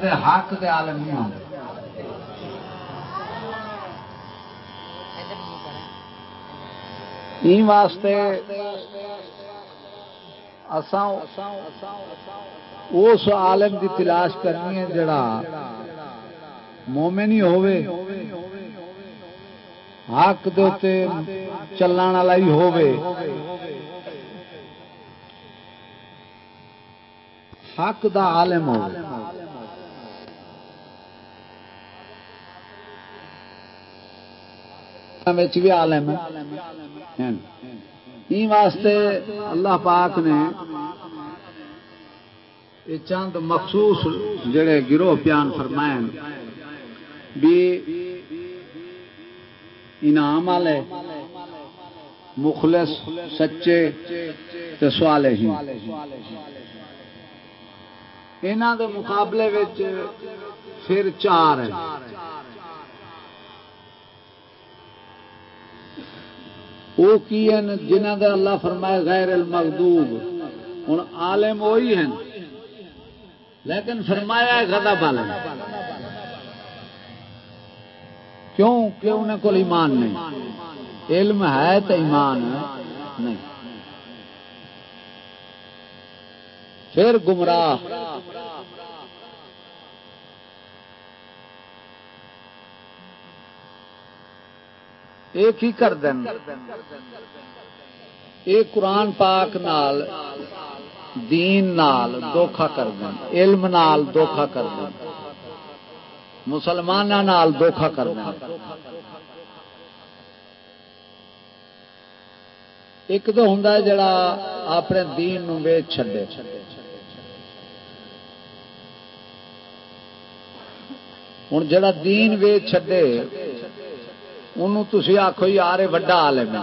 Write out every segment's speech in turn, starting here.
تے حق دے عالم نہیں ہوتے واسطے اس عالم دی تلاش کرنی ہے جڑا مومن ہی ہوئے حق دے چلن والا ہی ہوئے حق دا عالم ہو بھی عالم ہے۔ واسطے اللہ پاک نے یہ چند مخصوص جڑے گروہ پیان فرمائے بھی انعام والے، مخلص، سچے سوال ہی انہوں دے مقابلے پھر چار ہے وہ کی ہیں جنہ دا اللہ فرمائے غیر المغدوب ہوں عالم وہی ہیں۔ لیکن فرمایا ہے گدا بالا کیوں؟ کہ انہیں کو ایمان نہیں۔ علم ہے تو ایمان نہیں۔ پھر گمراہ۔ ایک ہی کر دین۔ ایک قرآن پاک نال، دین نال دھوکھا کر دین۔ علم نال دھوکھا کر دین۔ مسلمان نال دھوکھا کر دین۔ ایک تو ہوں جڑا اپنے دین نو ویچ چھڈے۔ ہوں جڑا دین ویچ چھڈے انہوں تھی آخو یار وڈا عالم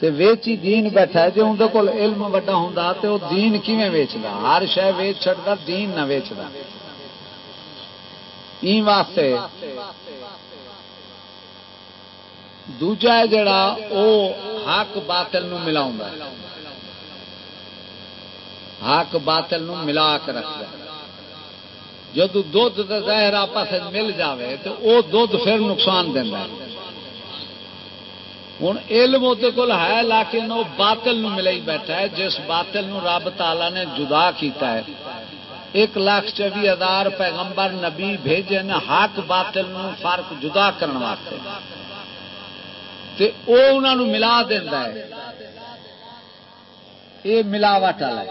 ویچی دین بیٹھا ہے جی اندر کول علم وڈا ہوں تو وہ دین کیویں ویچتا ہر شہ ویچ چڑتا دین نہ ویچتا واسطے دوجا ہے جڑا او حق باطل نو ملا حق باطل نو ملا کے رکھتا جدو دھد زہر آپس مل جاوے تو وہ دھد پھر نقصان دینا ہوں علم وہ کول ہے، لیکن وہ باطل نو ملے بیٹھا ہے، جس باطل نو رب تالا نے جدا کیتا ہے۔ ایک لاکھ چوبی ہزار پیغمبر نبی بھیجے نے حق باطل نو فرق جدا کرنے واسطے۔ تے او انہوں ملا دینا ہے۔ یہ ملاوٹ والا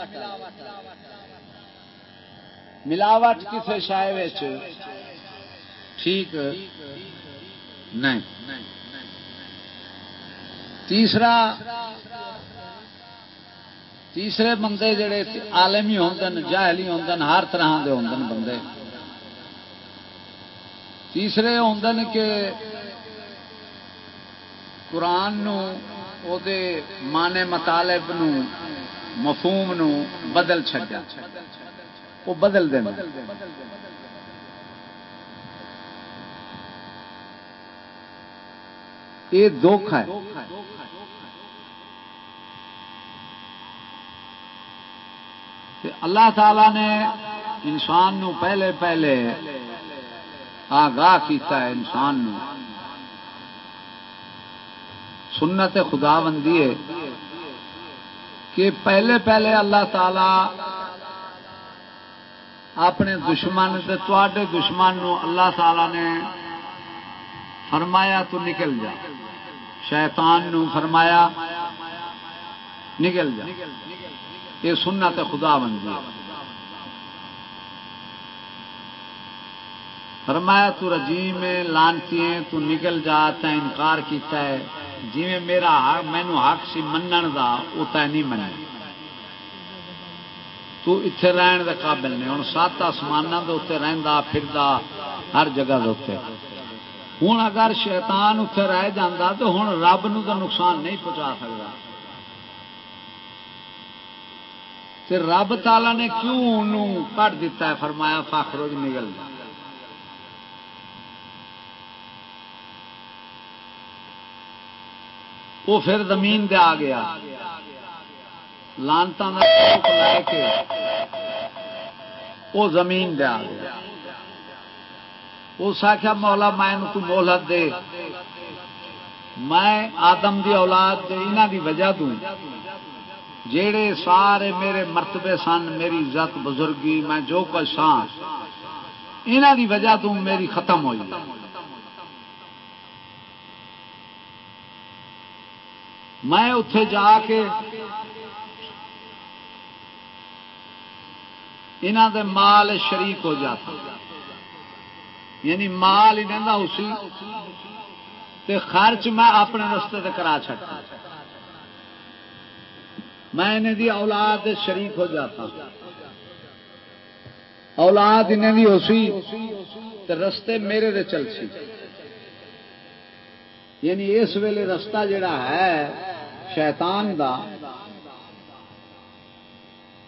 ملاوٹ کسی شاعر ٹھیک نہیں۔ تیسرا، تیسرے بندے جڑے آلمی ہوں جاہلی ہوں ہر طرح کے ہوں بندے۔ تیسرے ہوں کہ قرآن نو مانے مطالب نو، مفہوم نو بدل چڈیا وہ بدل دینا۔ یہ دکھ ہے۔ اللہ تعالی نے انسان نو پہلے پہلے آگاہ کیتا ہے انسان نو۔ سنت خدا بندی ہے کہ پہلے پہلے اللہ تعالی اپنے دشمن تے دشمن نو اللہ تعالی نے فرمایا تو نکل جا۔ شیطان نو فرمایا نکل جا۔ یہ سننا تو خدا بن گیا۔ فرمایا تو رجیم لانتی تو نکل جا، تا انکار کیتا ہے۔ جی میرا مینو حق سی منن دا وہ نہیں منی تو اتے رہن دے قابل نہیں۔ ہوں سات آسمان کے اتنے رہتا پھر ہر جگہ دے ہوں اگر شیطان اتے رہ جاتا تو ہوں رب نو تو نقصان نہیں پہنچا سکتا رب تالا نے کیوں کٹ دیتا ہے؟ فرمایا فاخروج نگل۔ وہ پھر زمین دے آ۔ گیا لانتا لے کے وہ زمین دیا گیا۔ اس آخیا مولا میں تو مہلت دے۔ میں آدم دی اولاد دے دی وجہ دوں۔ جیڑے سارے میرے مرتبے سن، میری عزت بزرگی، میں جو کچھ سان انہ دی وجہ تو میری ختم ہوئی۔ میں اتے جا کے انہ دے مال شریک ہو جاتا۔ یعنی مال ہی لینا اسی۔ تے خرچ میں اپنے رستے تے کرا چکا میں انہیں دی اولاد شریک ہو جاتا۔ اولاد انہیں دی اسی تے رستے میرے دے چل سی یعنی اس ویلے رستہ جڑا ہے شیطان دا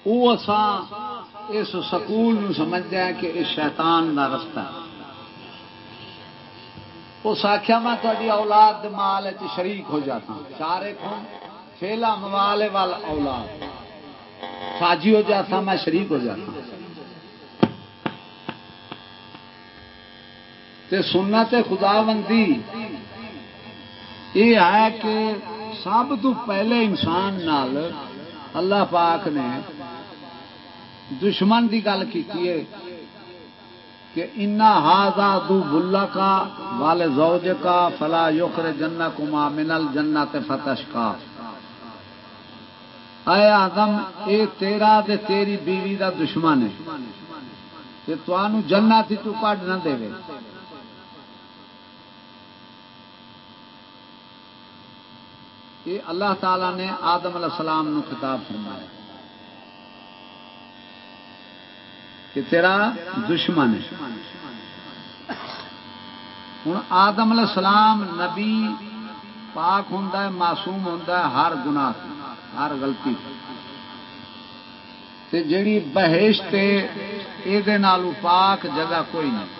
وہ اسان اس سکول سمجھتے ہیں کہ اس شیطان دا رستہ اس آخیا میں تاری اولاد مال شریک ہو جاتا۔ سارے خون فیلا موال وال اولاد۔ ساجی ہو جاتا، میں شریک ہو جاتا۔ تے سننا تے خدا بندی یہ ہے کہ سب تو پہلے انسان نال اللہ پاک نے دشمن کی گل کی کہ انا ہاضا دو بلا کا والے زوج کا فلا یوخر جنا کما منل جنت فتش کا اے آدم، اے تیرا دے تیری بیوی دا دشمن ہے کہ تو جنت ہی تو کڈ نہ دے۔ یہ اللہ تعالی نے آدم علیہ السلام نو خطاب فرمایا۔ کہ تیرا دشمن ہے۔ ہوں آدم علیہ السلام نبی پاک ہوں معصوم ہوں ہر گنا ہر گلتی جیڑی بہشت یہ پاک جگہ کوئی نہیں۔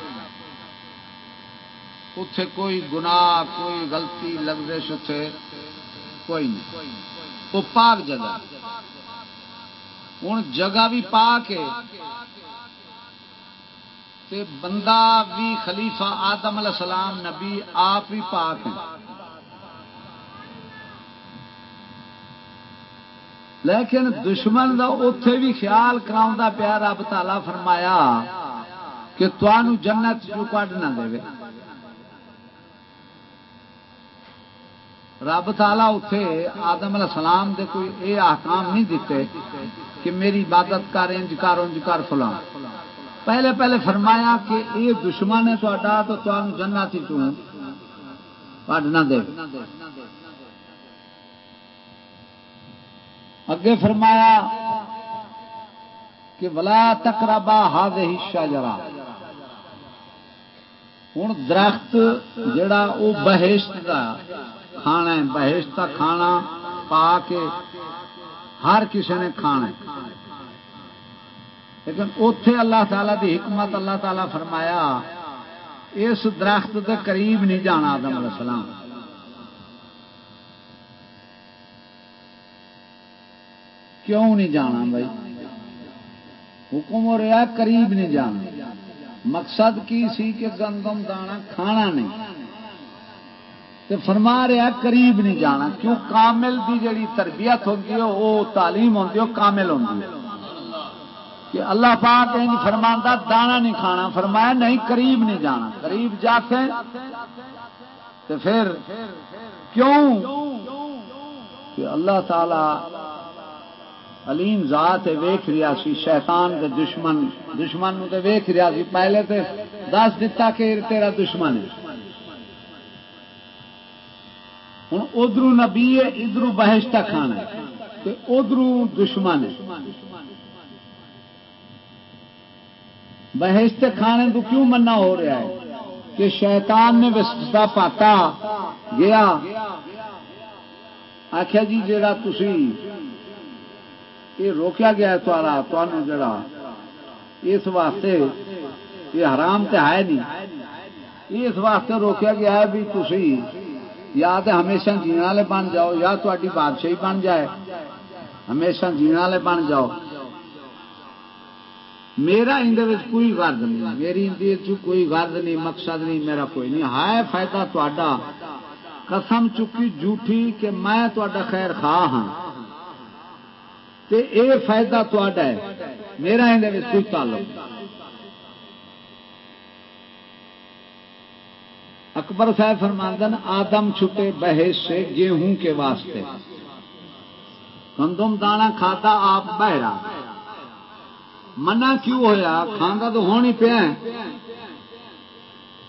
اتے کوئی گناہ، کوئی غلطی لگزش اتے کوئی نہیں۔ وہ پاک جگہ ہوں جگہ بھی پاک ہے۔ تے بندہ بھی خلیفہ آدم علیہ السلام نبی آپ بھی پاک ہیں۔ لیکن دشمن دا اتے بھی خیال کرا پیا، رب تالا فرمایا کہ تنوع جنت جو کڈ نہ دے۔ رب تالا اتے آدم علیہ السلام دے کوئی اے احکام نہیں دیتے کہ میری عبادت کر، انج کر انج کر فلاں۔ پہلے پہلے فرمایا کہ یہ دشمن ہے تا تو تمہیں جنا تھی کٹ نہ دے۔ اگے فرمایا کہ ولا تقربا ہاد حصہ جرا ہوں درخت جڑا وہ بہشت کا کھانا ہے، بہشت کا کھانا پا کے ہر کسی نے کھانا ہے۔ لیکن اتے اللہ تعالی دی حکمت اللہ تعالی فرمایا، اس درخت کے قریب نہیں جانا آدم علیہ السلام۔ کیوں نہیں جانا بھائی؟ حکم ہو رہا قریب نہیں جانا۔ مقصد کی سی کہ گندم دانا کھانا نہیں۔ فرما رہا قریب نہیں جانا، کیوں؟ کامل دی جڑی تربیت ہوتی ہے، وہ تعلیم ہوتی ہے کامل ہوتی ہے۔ کہ اللہ پاک انج فرماندہ دانا نہیں کھانا، فرمایا نہیں، قریب نہیں جانا، قریب جاتے تو پھر کیوں؟ کہ اللہ تعالی علیم ذات ویخ رہا سی، شیطان کے دشمن دشمن نو ویخ رہا سی۔ پہلے تو دس دتا کہ تیرا دشمن ہے۔ ہوں ادھر نبی ہے ادھر بہشتہ کھانا ادھر دشمن ہے۔ بہشت کھانے تو کیوں منا ہو رہا ہے؟ کہ شیطان نے وسطہ پاتا، گیا۔ آخیا جی جا یہ روکیا گیا تارا جڑا اس واسطے یہ حرام تو ہے نہیں۔ اس واسطے روکیا گیا ہے بھی تھی یا تو ہمیشہ جینے والے بن جاؤ، یا تاری بادشاہی بن جائے۔ ہمیشہ جینے والے بن جاؤ۔ میرا اندر کوئی غرض نہیں، میری اندر کوئی غرض نہیں، مقصد نہیں، میرا کوئی نہیں۔ ہے فائدہ تا قسم چکی جھوٹھی کہ میں تا خیر خواہ ہاں۔ تے اے فائدہ تا ہے، میرا اندر کوئی تعلق اکبر صاحب فرماندن، آدم چھٹے بحث سے گیہوں کے واسطے۔ گندم دانا کھاتا آپ بہرا۔ منع کیوں ہوا کھانا تو ہونی پیا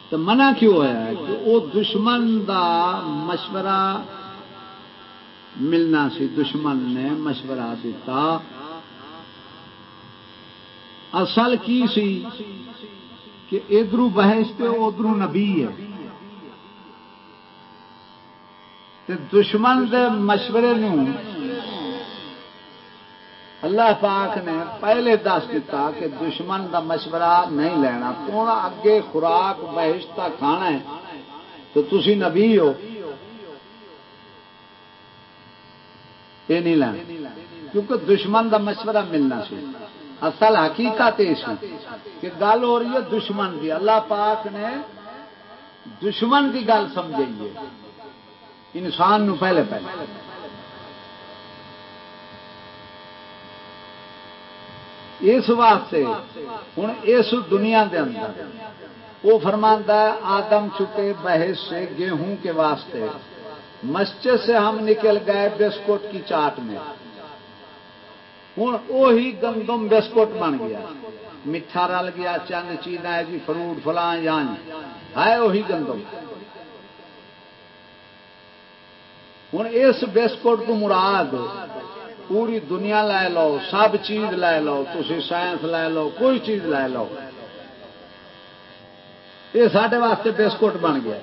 تو منع کیوں ہوا کہ وہ دشمن دا مشورہ ملنا سی، دشمن نے مشورہ دیتا۔ اصل کی سی؟ کہ ادھر بحث پہ ادھر نبی ہے۔ تے دشمن دے مشورے نوں اللہ پاک نے پہلے دس دیتا کہ دشمن دا مشورہ نہیں لینا۔ تو اگے خوراک بہشتہ کھانا ہے؟ تو تسی نبی ہو۔ یہ نہیں لینا۔ کیونکہ دشمن دا مشورہ ملنا سی۔ اصل حقیقت یہ سی کہ گل ہو رہی ہے دشمن کی اللہ پاک نے دشمن کی گل سمجھائی ہے۔ انسان نو پہلے پہلے۔ اس واسطے ہوں اس دنیا دے اندر وہ فرماندہ آدم چکے بحث سے گیہوں کے واسطے۔ مسجد سے ہم نکل گئے بسکٹ کی چاٹ میں۔ ہوں وہی گندم بسکٹ بن گیا۔ میٹھا رل گیا، چند چیز ہے جی فروٹ فلاں جان ہے وہی گندم۔ ہوں اس بسکٹ کو مراد پوری دنیا لے لو، سب چیز لے لو تھی سائنس لے لو، کوئی چیز لے لو۔ یہ سارے واسطے بسکٹ بن گیا۔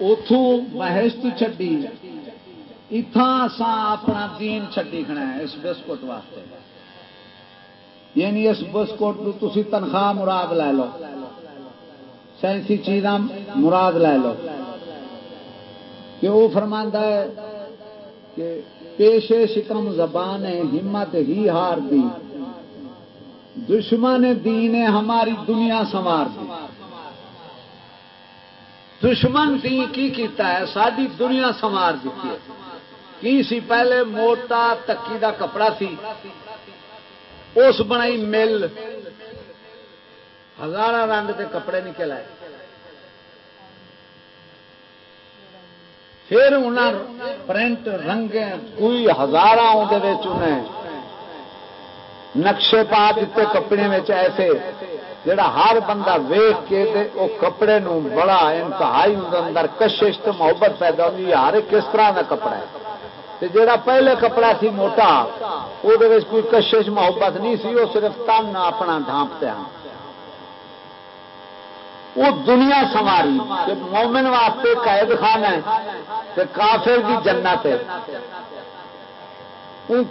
اتوں بحث چڈی اتنا سا اپنا دین چڈی کھنا ہے اس بسکٹ واسطے۔ یعنی اس بسکٹ کو تھی تنخواہ مراد لے لو۔ سائنسی چیزاں مراد لے لو۔ کہ وہ فرماندہ ہے کہ پیشے شکم زبان ہمت ہی ہار دی۔ دشمن دین ہماری دنیا سنوار دی۔ دشمن دین کی کیتا ہے؟ ساری دنیا سنوار دیتی ہے۔ کی سی؟ پہلے موٹا تکی دا کپڑا سی۔ اس بنائی مل۔ ہزارہ رنگ کے کپڑے نکل آئے۔ پھر انہیں پرنٹ رنگ کوئی ہزار نقشے پا دیتے کپڑے میں ایسے، جڑا ہر بندہ ویخ کے دے او کپڑے نو بڑا انتہائی اندر کشش تو محبت پیدا ہوتی ہر کس طرح کا کپڑا ہے۔ جڑا پہلے کپڑا سی موٹا وہ کوئی کشش محبت نہیں سی وہ صرف تن اپنا ڈھانپتے ہیں وہ دنیا سواری کہ مومن واسطے قید خان ہے کافر کی جنت ہے۔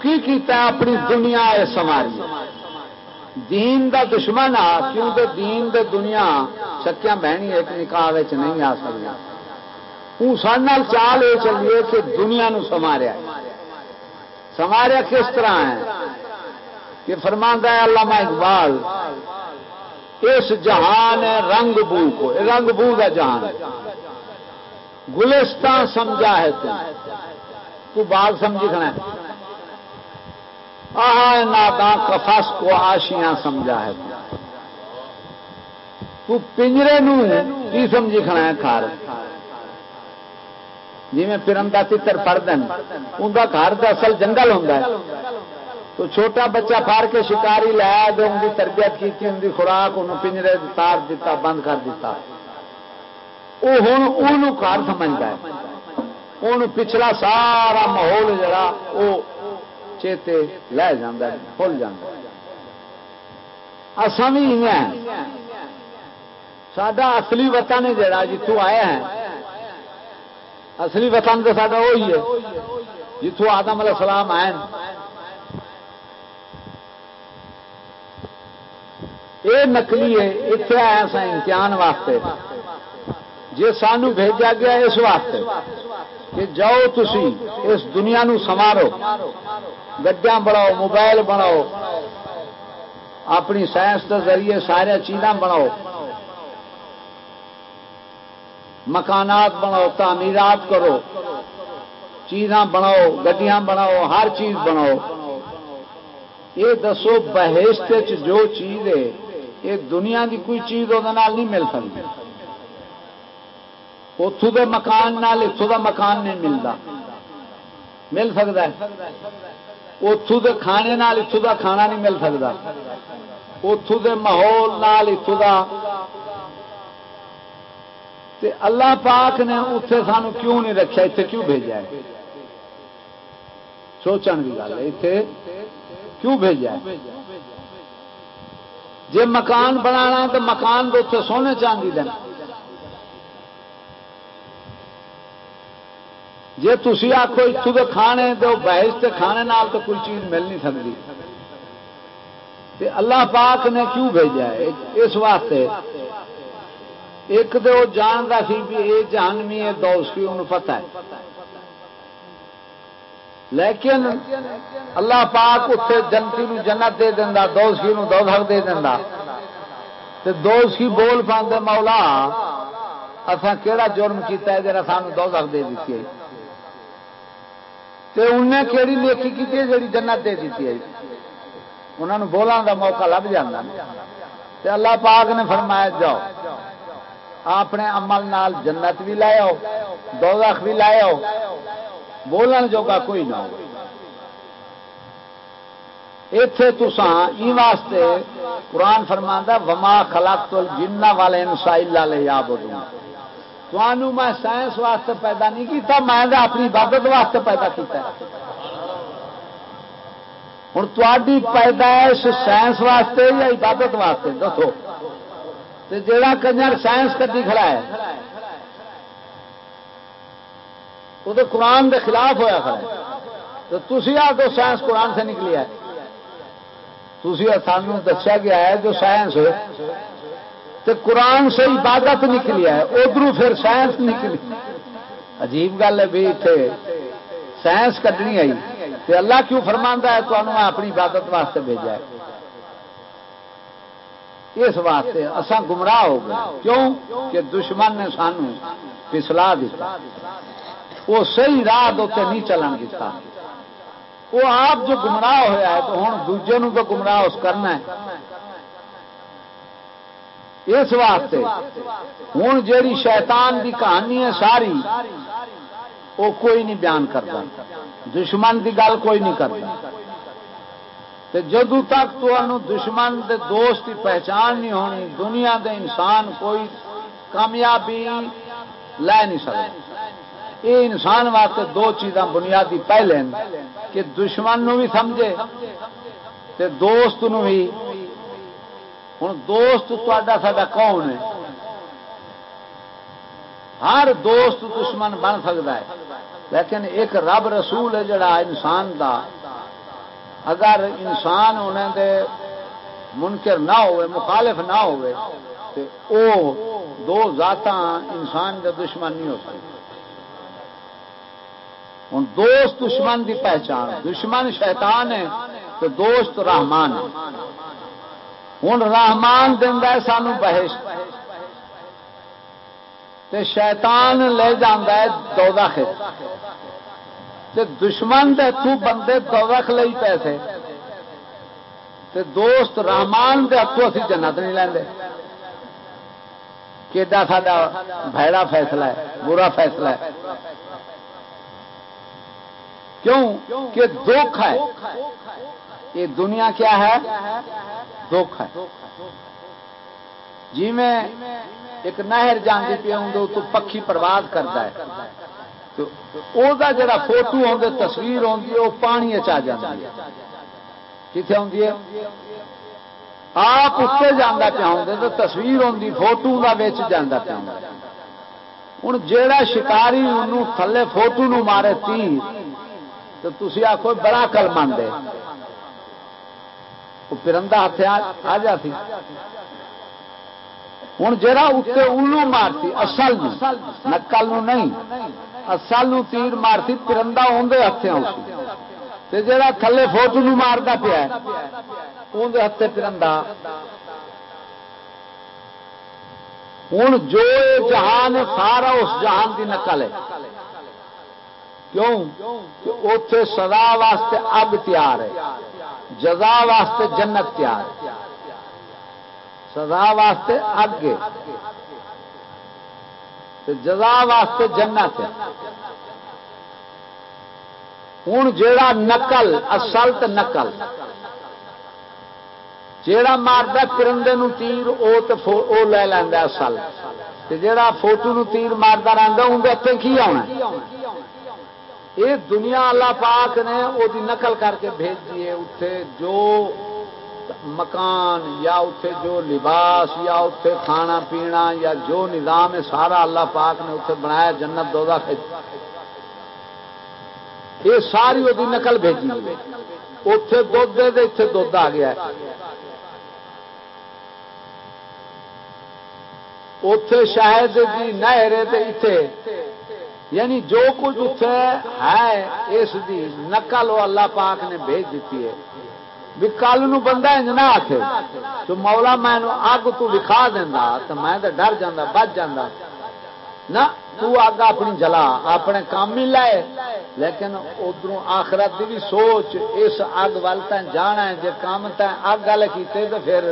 کی کیتا ہے اپنی دنیا ہے سواری دین دا دشمن آ، کیونکہ دین دے دنیا سکیا بہنی ایک نکاح نہیں آ سکتی ہوں سن چال یہ چلیے کہ دنیا نو سماریا سماریا کس طرح ہے؟ کہ فرماندہ ہے، علامہ اقبال اس جہان ہے رنگ بو کو رنگ بو کا جہان ہے۔ گلستان سمجھا ہے تو۔ تو بات سمجھی کھڑا ہے۔ آہ ناداں کفاس کو آشیاں سمجھا ہے تو۔ پنجرے نو کی سمجھی کھڑا ہے، کھار۔ جی میں پرندہ تر پڑھ دین ان کا گھر اصل جنگل ہوں تو چھوٹا بچہ پھاڑ کے شکاری لایا جو ان کی تربیت کی ان کی خوراک، ان پنجرے تار دیتا، بند کر دیتا۔ وہ ہوں گھر سمجھتا ہے ان پچھلا سارا ماحول جڑا وہ چیتے لے جانا بھول جانا اصا بھی سڈا اصلی وطن جڑا جتوں آیا ہے اصلی وطن تو سا وہی ہے۔ جتوں آدم علیہ السلام آئے یہ نکلی ہے اتنے آیا سا امتحان واسطے۔ جی سانو بھیجا گیا اس واسطے کہ جاؤ تھی اس دنیا نو سوارو گڈیا بناؤ، موبائل بناؤ، اپنی سائنس کے ذریعے سارے چیزاں بناؤ۔ مکانات بناؤ، تعمیرات کرو۔ چیزاں بناؤ، گڈیاں بناؤ، ہر چیز بناؤ۔ یہ دسو بہشت جو چیز ہے یہ دنیا کی کوئی چیز وہ نہیں مل سکتی اتوں کے مکان اتوں کا مکان نہیں ملتا مل سکتا ہے۔ اتوں کے کھانے اتوں کا کھانا نہیں مل سکتا اتوں کے ماحول اتوں کا اللہ پاک نے اتنے سانو کیوں نہیں رکھا اتنے کیوں بھیجا ہے؟ سوچن کی گل ہے اتنے کیوں بھیجا ہے؟ جی مکان بنا تو مکان تو اتنے سونے چاندی دینا جی تھی آخو اتو کے کھانے تو بحث کے کھانے نال تو کوئی چیز مل نہیں سکتی اللہ پاک نے کیوں بھیجا ہے؟ اس واسطے۔ ایک تو جانتا سی بھی یہ جانوی ہے دوس کی انہوں ہے۔ لیکن اللہ پاک اتنے جنتی نو جنت دے دینا دوس کی دو دے دینا دوس کی بول پاندے، مولا اصا کہڑا جرم کیا جا سانو دو دے دیتی ہے۔ تے انہیں کہڑی نیکی کی جی جنت دے دیتی ہے؟ انہوں نے بولان دا موقع لب جانا تے اللہ پاک نے فرمایا، جاؤ، اپنے عمل نال جنت بھی لائے ہو دوزخ بھی لائے ہو۔ بولن جو کا کوئی نہ ہو اتے تسان ای واسطے قرآن فرماندہ، وما خلاق تو جنہ والے انسا اللہ یا بدوں میں سائنس واسطے پیدا نہیں کیتا، میں اپنی عبادت واسطے پیدا کیتا ہے۔ ہوں تاری پیدائش سائنس واسطے یا عبادت واسطے؟ دسو۔ جا کنجر سائنس کدی کھڑا ہے وہ تو قرآن کے خلاف ہوا کھڑا تو تھی آ تو سائنس قرآن سے نکلی ہے۔ تھی سانو دسیا گیا ہے جو سائنس تو قرآن سے عبادت نکلی ہے۔ ادھر پھر سائنس نکلی۔ عجیب گل ہے بھی اتنے سائنس کٹنی آئی۔ تو اللہ کیوں فرما ہے تو اپنی عبادت واسطے بھیجا ہے؟ اس واسطے اصا گمراہ ہو گئے۔ کیوں؟ کہ دشمن نے سانو پسلا دیتا۔ وہ صحیح راہ نہیں چلن دیتا وہ آپ جو گمراہ ہوا ہے تو ہوں دوجے تو گمراہ اس کرنا ہے۔ اس واسطے ہوں جیڑی شیطان کی کہانی ہے ساری، وہ کوئی نہیں بیان کرتا۔ دشمن کی گل کوئی نہیں کرتا۔ جدو تک تو دشمن دے دوست کی پہچان نہیں ہونی، دنیا دے انسان کوئی کامیابی لے نہیں سکتا۔ یہ انسان واسطے دو چیزاں بنیادی پہلے کہ دشمن نو بھی سمجھے تے دوست نو بھی۔ ہوں دوست تا سا کون ہے؟ ہر دوست دشمن بن سکتا ہے، لیکن ایک رب رسول ہے جڑا انسان دا۔ اگر انسان انہیں دے منکر نہ ہوئے، مخالف نہ ہوئے تو او دو ذات انسان کے دشمن نہیں ہو سکتے ہوں دوست دشمن دی پہچان، دشمن شیطان ہے تو دوست رحمان ہے۔ ہوں رحمان دینا سانو بحش شیطان لے جانا ہے دودہ تے دشمن دے تو بندے دوخ لئی پیسے۔ تے دوست رحمان دے ہاتھوں اسی جنت نہیں لیندے۔ کیڈا ساڈا بھڑا فیصلہ ہے، برا فیصلہ ہے۔ کیوں کہ دکھ ہے۔ یہ دنیا کیا ہے؟ دکھ ہے۔ جی میں ایک نہر جانتی پی ہوں تو پکھی پرواز کرتا ہے۔ تو دا جڑا فوٹو آدھے تصویر آتی ہے وہ پانی چ جاتی ہے۔ کتنے آتی ہے آپ اتنے جانا پیا ہوں تو تصویر آتی فوٹو کا بچ جانا پیا ہوں جا شکاری انہوں تھلے فوٹو نو مارے تیر تو تھی آخو بڑا کل مانتے وہ پرندہ ہاتھ آ جاتی ہوں جا اتنے الو مارتی، اصل نکل نہیں۔ اصل تیر مارتی، پرندہ آدھے ہاتھ جڑا تھلے فوٹو نو مارتا پیا اندر ہاتھ ترندا ہوں جو جہان سارا اس جہان کی نقل ہے۔ کیوں؟ اتے سدا واسطے اگ تیار ہے، جزا واسطے جنت تیار ہے۔ سدا واسطے اگ جزا واسطے جنت ہے۔ ہوں جا نقل اصل تو نقل، جیڑا مارد کرندے نو تیر، او لے لینا اصل جیڑا فوٹو نو تیر مارتا رہتا اندر اتنے کی آنا یہ دنیا اللہ پاک نے وہ نقل کر کے بھیج دیے اتے جو مکان یا اتے جو لباس یا اتے کھانا پینا یا جو نظام ہے، سارا اللہ پاک نے اتنے بنایا، جنت دو یہ ساری وہ نقل بھیجی اتے دھد دے اتنے دھد آ گیا اتے شاید جی نہر اتے یعنی جو کچھ اتنے ہے اس دی نقل وہ اللہ پاک نے بھیج دیتی ہے۔ بھی کل نو بندہ انج نہ آخ تو مولا میں اگ تو وکھا دینا تو میں تو ڈر جا بچ جا نہ، تو اگ اپنی جلا، اپنے کام ہی لائے لیکن ادھر آخرت دی بھی سوچ، اس اگ وال جانا ہے جی کام تین اگ والے کیتے تو پھر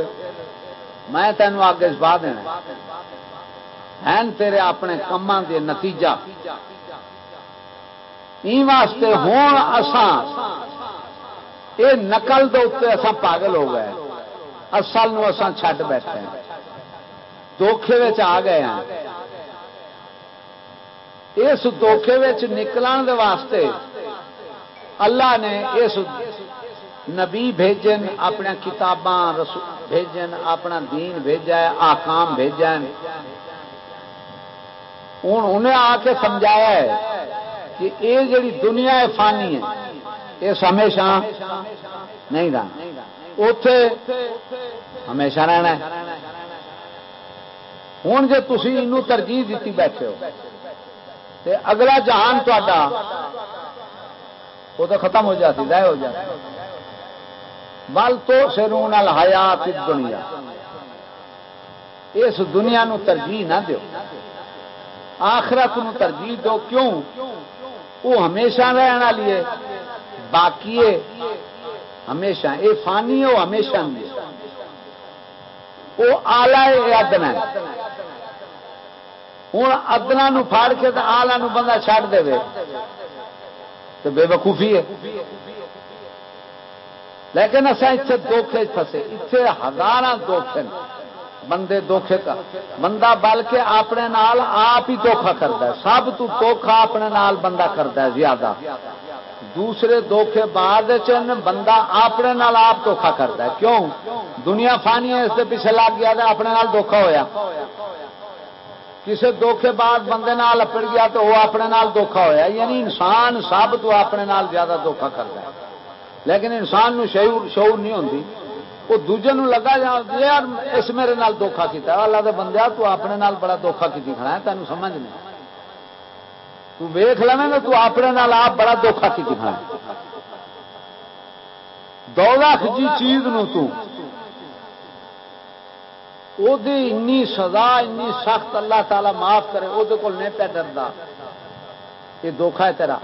میں تینوں اگ چ دینا ہیں تیرے اپنے کما کے نتیجہ۔ واسطے ہوں اسان یہ نقل دے اصا پاگل ہو گئے۔ اصل نو اسان چھڈ بیٹھے دھوکھے آ گئے ہیں اس دھوکھے نکلن دے واسطے اللہ نے اس نبی بھیجن اپنے کتاباں بھیجن، اپنا دین بھیجا ہے، آکام بھیجا ہوں انہیں آ کے سمجھایا ہے۔ کہ یہ جڑی دنیا ہے فانی ہے یہ ہمیشہ نہیں رہنا اتے ہمیشہ رہنا ہوں جی تھی ترجیح دیتی بیٹھے ہو، تے اگلا جہان تا وہ تو ختم ہو جاتی رہ ہو جاتی۔ بل تو سرون حیات دنیا اس دنیا نو ترجیح نہ دو آخرت نو ترجیح دو، کیوں؟ وہ ہمیشہ رہنے والی ہے باقی ہمیشہ۔ یہ فانی ہے وہ ہمیشہ نہیں۔ وہ آلہ ادنا ہوں ادنا پھاڑ کے تو آلہ نو بندہ چھڑ دے تو بے وقوفی ہے۔ لیکن اصا اتنے دکھے فسے اتنے ہزار دکھ بندے دھوکھے کا۔ بندہ بل کے اپنے نال آپ ہی دھوکھا کرتا ہے۔ سب تو دھوکھا اپنے نال بندہ کرتا ہے زیادہ۔ دوسرے دھوکھے بعد بندہ اپنے نال آپ دھوکھا کرتا ہے۔ کیوں؟ دنیا فانی ہے، اس کے پیچھے لگ گیا تو اپنے نال دھوکھا ہویا۔ کسی دھوکھے بعد بندے نال لپڑ گیا تو وہ اپنے نال دھوکھا ہویا۔ یعنی انسان سب تو اپنے نال زیادہ دھوکھا کرتا ہے۔ لیکن انسان نو شعور شعور نہیں ہوتی وہ دوجے نو لگا جا یار اس میرے نال دھوکھا کیتا اللہ دے بندیا تو اپنے نال بڑا دھوکھا کی کھڑا ہے تینوں سمجھ نہیں۔ تو ویخ لینا نا تو اپنے نال آپ بڑا دھوکھا کی کھڑا ہے۔ دو جی چیز نو تو۔ او دی انی سزا، انی سخت اللہ تعالی معاف کرے وہ نہیں پہ ڈردا۔ یہ دھوکھا ہے تیرا۔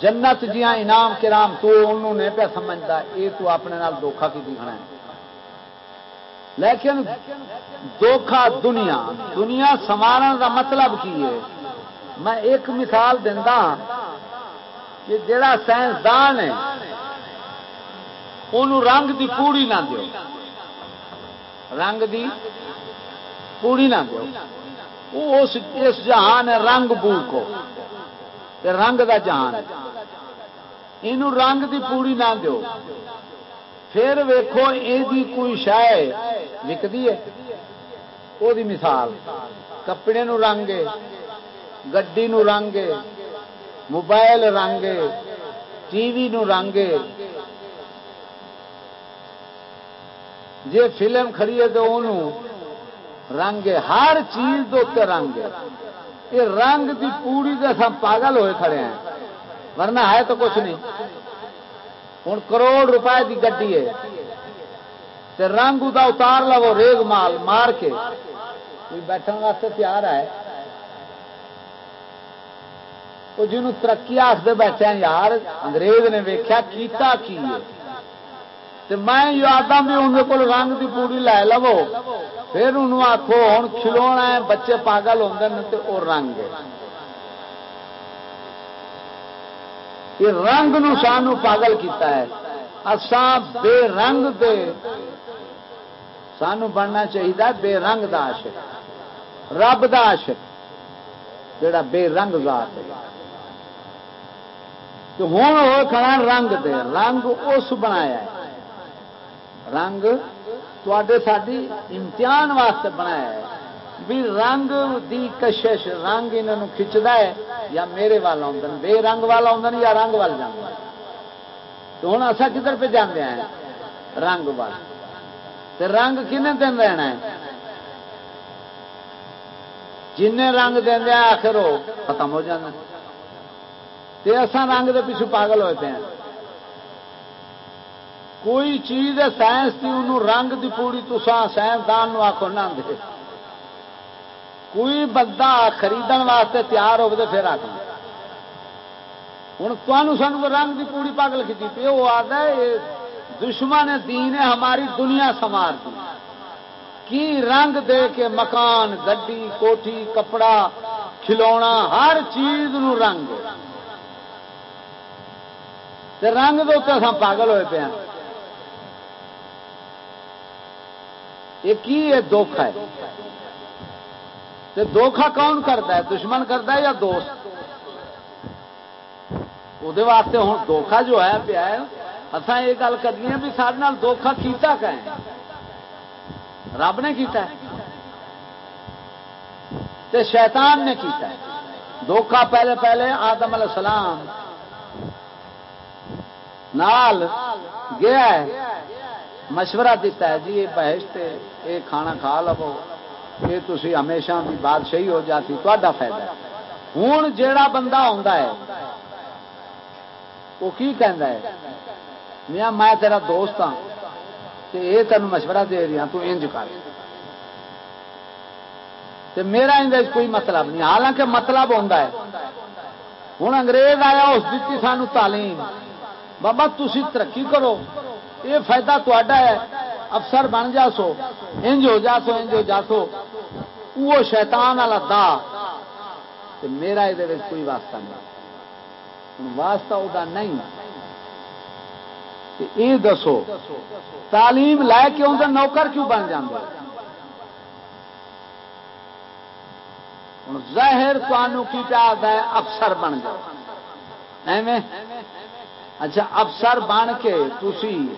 جنت جیا انعام کرام تو انہوں نے پہ سمجھتا یہ تو اپنے نال دھوکھا کی دکھنا ہے؟ لیکن دھوکھا دنیا دنیا سوارن کا مطلب کی ہے؟ میں ایک مثال دینا کہ جڑا سائنسدان ہے، انہوں رنگ دی پوڑی نہ دو رنگ دی پوڑی نہ دو اس جہان ہے رنگ بو کو۔ رنگ دا جہان یہ رنگ دی پوڑی نہ دو پھر ویکو یہ کوئی شہ وکتی ہے۔ وہ مثال، کپڑے نو رنگ گڈی نو رنگ موبائل رنگ ٹی وی نو رنگ جی فلم کھڑی ہے تو رنگ ہر چیز دے رنگ ہے۔ یہ رنگ دی پوڑی سے پاگل ہوئے کھڑے ہیں۔ ورنہ ہے تو کچھ نہیں۔ ہوں کروڑ روپئے کی گڈی ہے۔ رنگ ادا اتار لو ریگ مال مار کے۔ کوئی بیٹھنے واسطے تیار ہے؟ وہ جنوب ترقی آخر بیٹھے یار انگریز نے ویکیا کیتا کی ہے؟ میں یاد بھی اندر کو رنگ کی پوری لے لو پھر انہوں آخو ہوں کھلونا ہے بچے پاگل ہوتے وہ رنگ ہے یہ رنگ نو سانو پاگل کیتا ہے اسان بے رنگ دے سانو بننا چاہیے بے رنگ دا عاشق رب دا عاشق جڑا بے رنگ ذات ہے تو ہوں وہ کھڑا رنگ دے رنگ اس بنایا ہے رنگ ساری امتحان واسطے بنایا ہے۔ بھی رنگ دی کشش رنگ انہوں کھچتا ہے، یا میرے وال آدھے بے رنگ والا آدھے یا رنگ وال جانا تو ہوں اصا کدھر پہ جانے ہیں رنگ وال۔ رنگ کن دن رہنا ہے؟ جن رنگ دیا آخر وہ ختم ہو جانا اصا رنگ دے پیچھے پاگل ہوئے پہ کوئی چیز ہے سائنس کی انہوں رنگ دی پوری تو سائنسدان آخو نہ دے۔ کوئی بندہ خرید واسطے تیار ہو تو پھر آخر ہوں تمہوں سانو رنگ دی پوری پاگل کھچی پی وہ آتا ہے دشمن دین ہے، ہماری دنیا سمار دی۔ کی رنگ دے کے مکان، گڈی، کوٹھی، کپڑا، کھلونا، ہر چیز نو رنگ رنگ دے پاگل ہوئے پے ہاں۔ یہ کی ہے دکھا ہے؟ دھوکھا کون کرتا ہے؟ دشمن کرتا ہے یا دوست؟ وہ واسطے ہوں دھوکھا جو ہے پیا ہے اصا یہ گل کرنی ہے بھی سارے دھوکھا کیتا کہ رب نے کیتا ہے۔ تے شیطان نے کیتا ہے۔ دھوکھا پہلے پہلے آدم علیہ السلام نال گیا ہے۔ مشورہ دیتا ہے جی یہ بحث یہ کھانا کھا لو، یہ تھی ہمیشہ بھی بادشاہی ہو جاتی تا فائدہ ہوں جا بندہ آتا ہے وہ کی کہہ میاں، میں تیرا دوست ہاں یہ تین مشورہ دے رہی ہوں تو انج کر۔ میرا اندر کوئی مطلب نہیں، حالانکہ مطلب ہوتا ہے۔ ہوں انگریز آیا، اس دیتی سانو تعلیم۔ بابا تھی ترقی کرو۔ یہ فائدہ تا ہے۔ افسر بن جا سو انج ہو جا سو انج ہو جا سو وہ شیطان والا دا۔ میرا یہ کوئی واسطہ نہیں۔ واسطہ وہ نہیں۔ یہ دسو، تعلیم لے کے اندر نوکر کیوں بن جاندے ظاہر تمہوں کی چاہتا ہے افسر بن جاؤ۔ ایویں؟ اچھا افسر بن کے تھی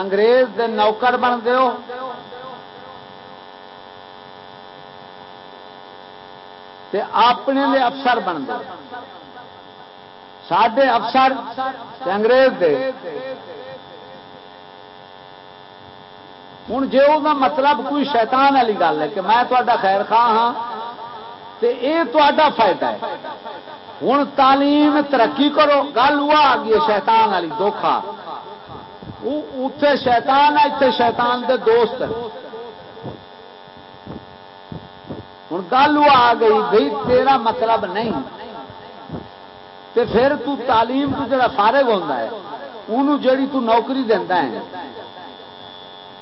انگریز دے نوکر بن ہو۔ تے اپنے لے افسر بن دو سڈے افسر انگریز دے۔ ہوں جی وہ مطلب کوئی شیطان والی گل ہے کہ میں تا خیر خواہ ہاں تے اے تا فائدہ ہے۔ ہوں تعلیم، ترقی کرو۔ گل وہ آ گئی شیطان والی دھوکھا۔ اتے شیطان ہے اتنے شیطان دے دوست ہوں گل وہ آ گئی بھائی تیرا مطلب نہیں۔ تے پھر تو تعلیم تو جڑا فارغ ہوتا ہے انہوں جیڑی تو نوکری دینا ہے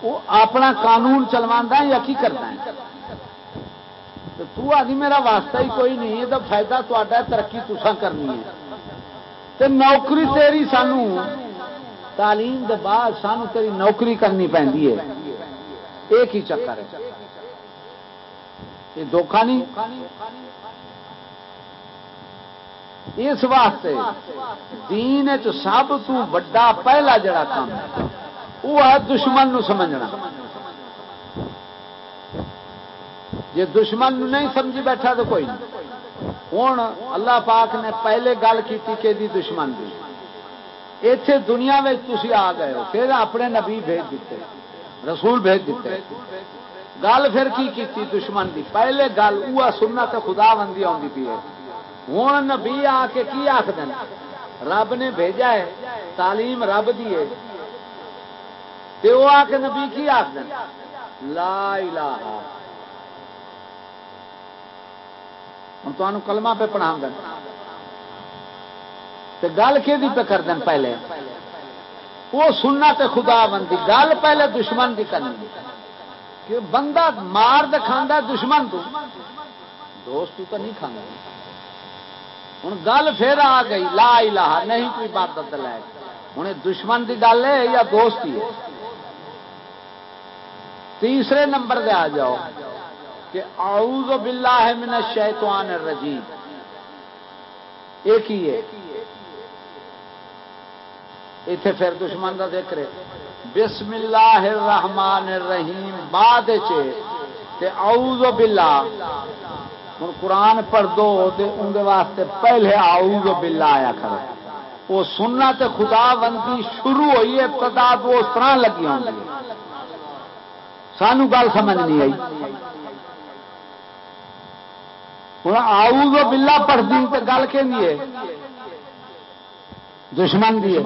وہ اپنا قانون چلوا ہے یا کی کرنا ہے؟ تو آدھی جی میرا واسطہ ہی کوئی نہیں ہے تو فائدہ تا ترقی تسا کرنی ہے۔ تے نوکری تیری سانو تعلیم دے بعد سانو تیری نوکری کرنی پی ایک ہی چکر ہے۔ یہ دھوکھا نہیں۔ اس واسطے دین چ سب تو بڑا پہلا جڑا کام وہ ہے دشمن نو سمجھنا۔ جی دشمن نو نہیں سمجھی بیٹھا تو کوئی نہیں۔ ہوں اللہ پاک نے پہلے گل کی کہ دی دشمن دی۔ اتے دنیا میں تھی آ گئے ہو۔ پھر اپنے نبی بھیج دیتے، رسول بھیج دیتے۔ گل پھر کی کیتی دشمن دی؟ پہلے گل وہ سننا تو خدا بندی آتی پی ہے۔ ہوں نبی آ کے کی آخ رب نے بھیجا ہے، تعلیم رب دی ہے۔ تے وہ آ کے نبی کی آخر لا الہ۔ ہوں تمہیں کلمہ پہ پڑھا دیں گل کہ پہ کر دیں پہلے؟ وہ سننا تے خدا بندی گل پہلے دشمن کی کرنی کہ بندہ مار دے کھانا دشمن تو، دوست تو نہیں کھانا ہوں گل پھر آ گئی، لا الہ، نہیں کوئی بات لے ہوں دشمن کی گل ہے یا دوست ہی ہے تیسرے نمبر دے آ جاؤ کہ اعوذ باللہ من الشیطان الرجیم۔ ایک ہی ہے۔ اتے پھر دشمن کا ذکر ہے۔ بسم اللہ الرحمن الرحیم، بعد تے اعوذ باللہ۔ ہوں قرآن پڑھ دو اندر واسطے پہلے اعوذ باللہ آیا کھڑا وہ سننا تے خدا بندی شروع ہوئی ہے، ابتدا تو اس طرح لگی ہوں گی سانو گل سمجھ نہیں آئی۔ ہوں آؤ بلا پڑھتی تو گل کہ دشمن دی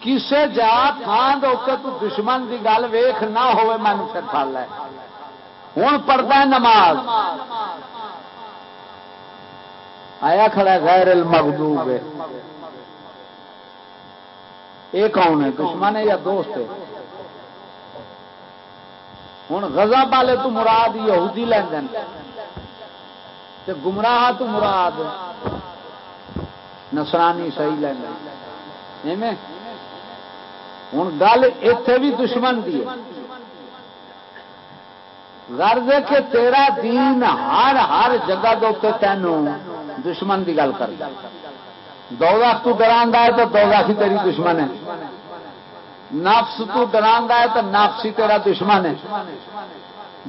کسے جا تھان تو دشمن دی گل ویخ نہ ہوئے، من پھر پڑ لے ہوں پڑھتا ہے نماز۔ آیا کھڑا غیر المغضوب ہے۔ یہ کون ہے، دشمن ہے یا دوست ہے؟ ہوں غزہ والے تو مراد یہودی لین تے گمراہ تو مراد۔ نسرانی صحیح لینا ہوں گل اتے بھی دشمن دی غرض کہ تیرا دین ہر ہر جگہ دے تینوں دشمن کی گل کر دو تو ڈرا ہے تو دو ہی تیری دشمن ہے۔ نفس تو ڈرا ہے تو نفس ہی تیرا دشمن ہے۔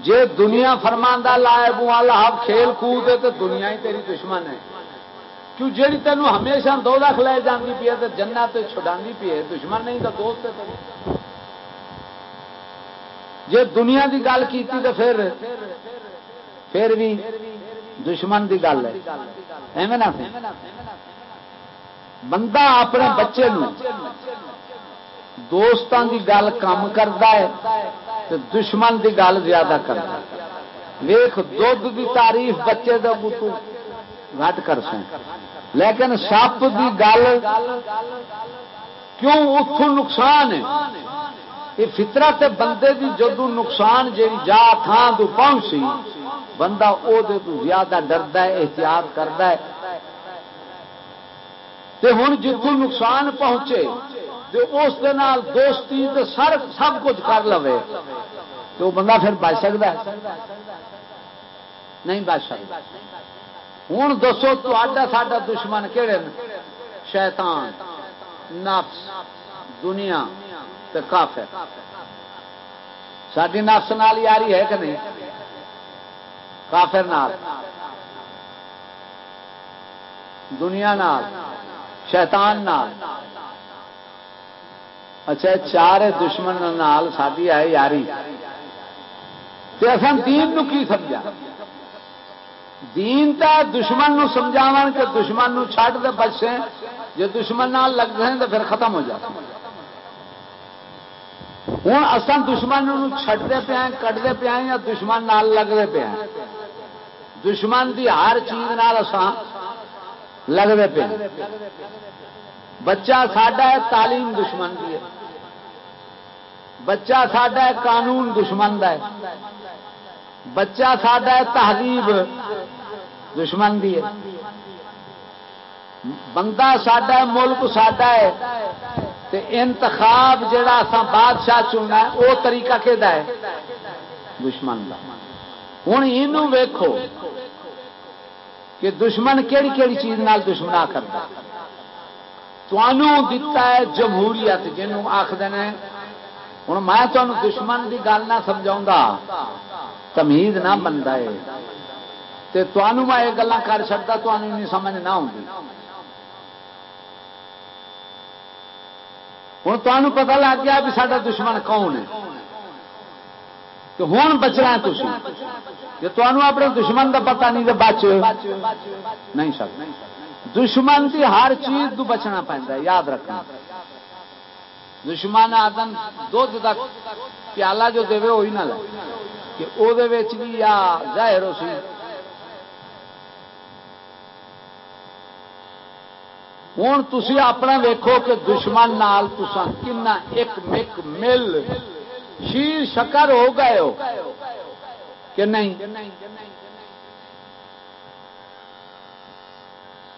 جے دنیا فرماندہ لائے بوا لاپ کھیل کود ہے تو دنیا ہی تیری دشمن ہے۔ کیوں جیڑی تینوں ہمیشہ دو لاکھ لے جاتی پی ہے جنا تو چھڑا پی ہے، دشمن نہیں تو دوست ہے جے دنیا دی گل کی تو پھر پھر بھی دشمن دی گل ہے۔ ایویں نہ بندہ اپنے بچے نو دوستان دی گل کم کرتا ہے تو دشمن دی گل زیادہ کرتا ہے۔ ویخ دھد دی تعریف بچے گٹ کر سیں لیکن سپ دی گل کیوں اتوں نقصان ہے؟ یہ فطرا بندے دی جدو نقصان جی جا تھان تو پہنچی، بندہ وہ زیادہ ڈردا ہے، احتیاط کرتا ہے۔ ہوں جتوں نقصان پہنچے اس دوستی سر سب کچھ کر لو تو بندہ پھر بچ سکتا ہے؟ نہیں بچ سکتا ہوں دسو تا دشمن کہڑے شیطان، نفس، دنیا کافر۔ ساری نفس نال یاری ہے کہ نہیں؟ کافر نال۔ دنیا نال، شیطان نال۔ اچھا چار دشمن نال ساری ہے یاری اصل دین نو کی سمجھا؟ دین تا دشمن نو سمجھا کہ دشمن نو چھٹ دے بچے جی دشمن نال لگ رہے تو پھر ختم ہو جاتا ہوں اصل دشمن چھٹتے پیا کٹتے پیا یا دشمن نال لگتے پیا دشمن دی ہر چیز نال لگتے پیا بچہ ساڈا ہے تعلیم دشمن کی ہے۔ بچہ ساڈا ہے قانون دشمن دا ہے۔ بچہ ساڈا ہے تہذیب۔ دشمن دی ہے۔ بندہ ساڈا ہے، ملک ساڈا ہے۔ تے انتخاب جڑا اسا بادشاہ چننا ہے وہ طریقہ کہ دشمن کا ہوں یہ ویکو کہ دشمن کہڑی کہڑی چیز نال دشمنا کرتا دتا ہے جمہوریت، جنوں آخد ہوں میں تمہیں دشمن کی گل نہ سمجھا تمید نہ بنتا ہے۔ تمہوں میں یہ گلا کر سکتا تمہیں نہیں سمجھ نہ آؤں ہوں تمہیں پتا لگ گیا بھی سارا دشمن کون ہے۔ تو ہوں بچنا ہے تھی جی تمہیں اپنے دشمن کا پتا نہیں تو بچ۔ نہیں سکتا دشمن کی ہر چیز تو بچنا پہنتا ہے، یاد رکھنا۔ دشمن آدن دھد کا پیالہ جو دے وہی نہ لے۔ کہ وہ بھی یا ظاہر ہو سی۔ ہوں تھی اپنا ویکو کہ دشمن نال تسان کنا ایک مک مل شیر شکر ہو گئے ہو کہ نہیں؟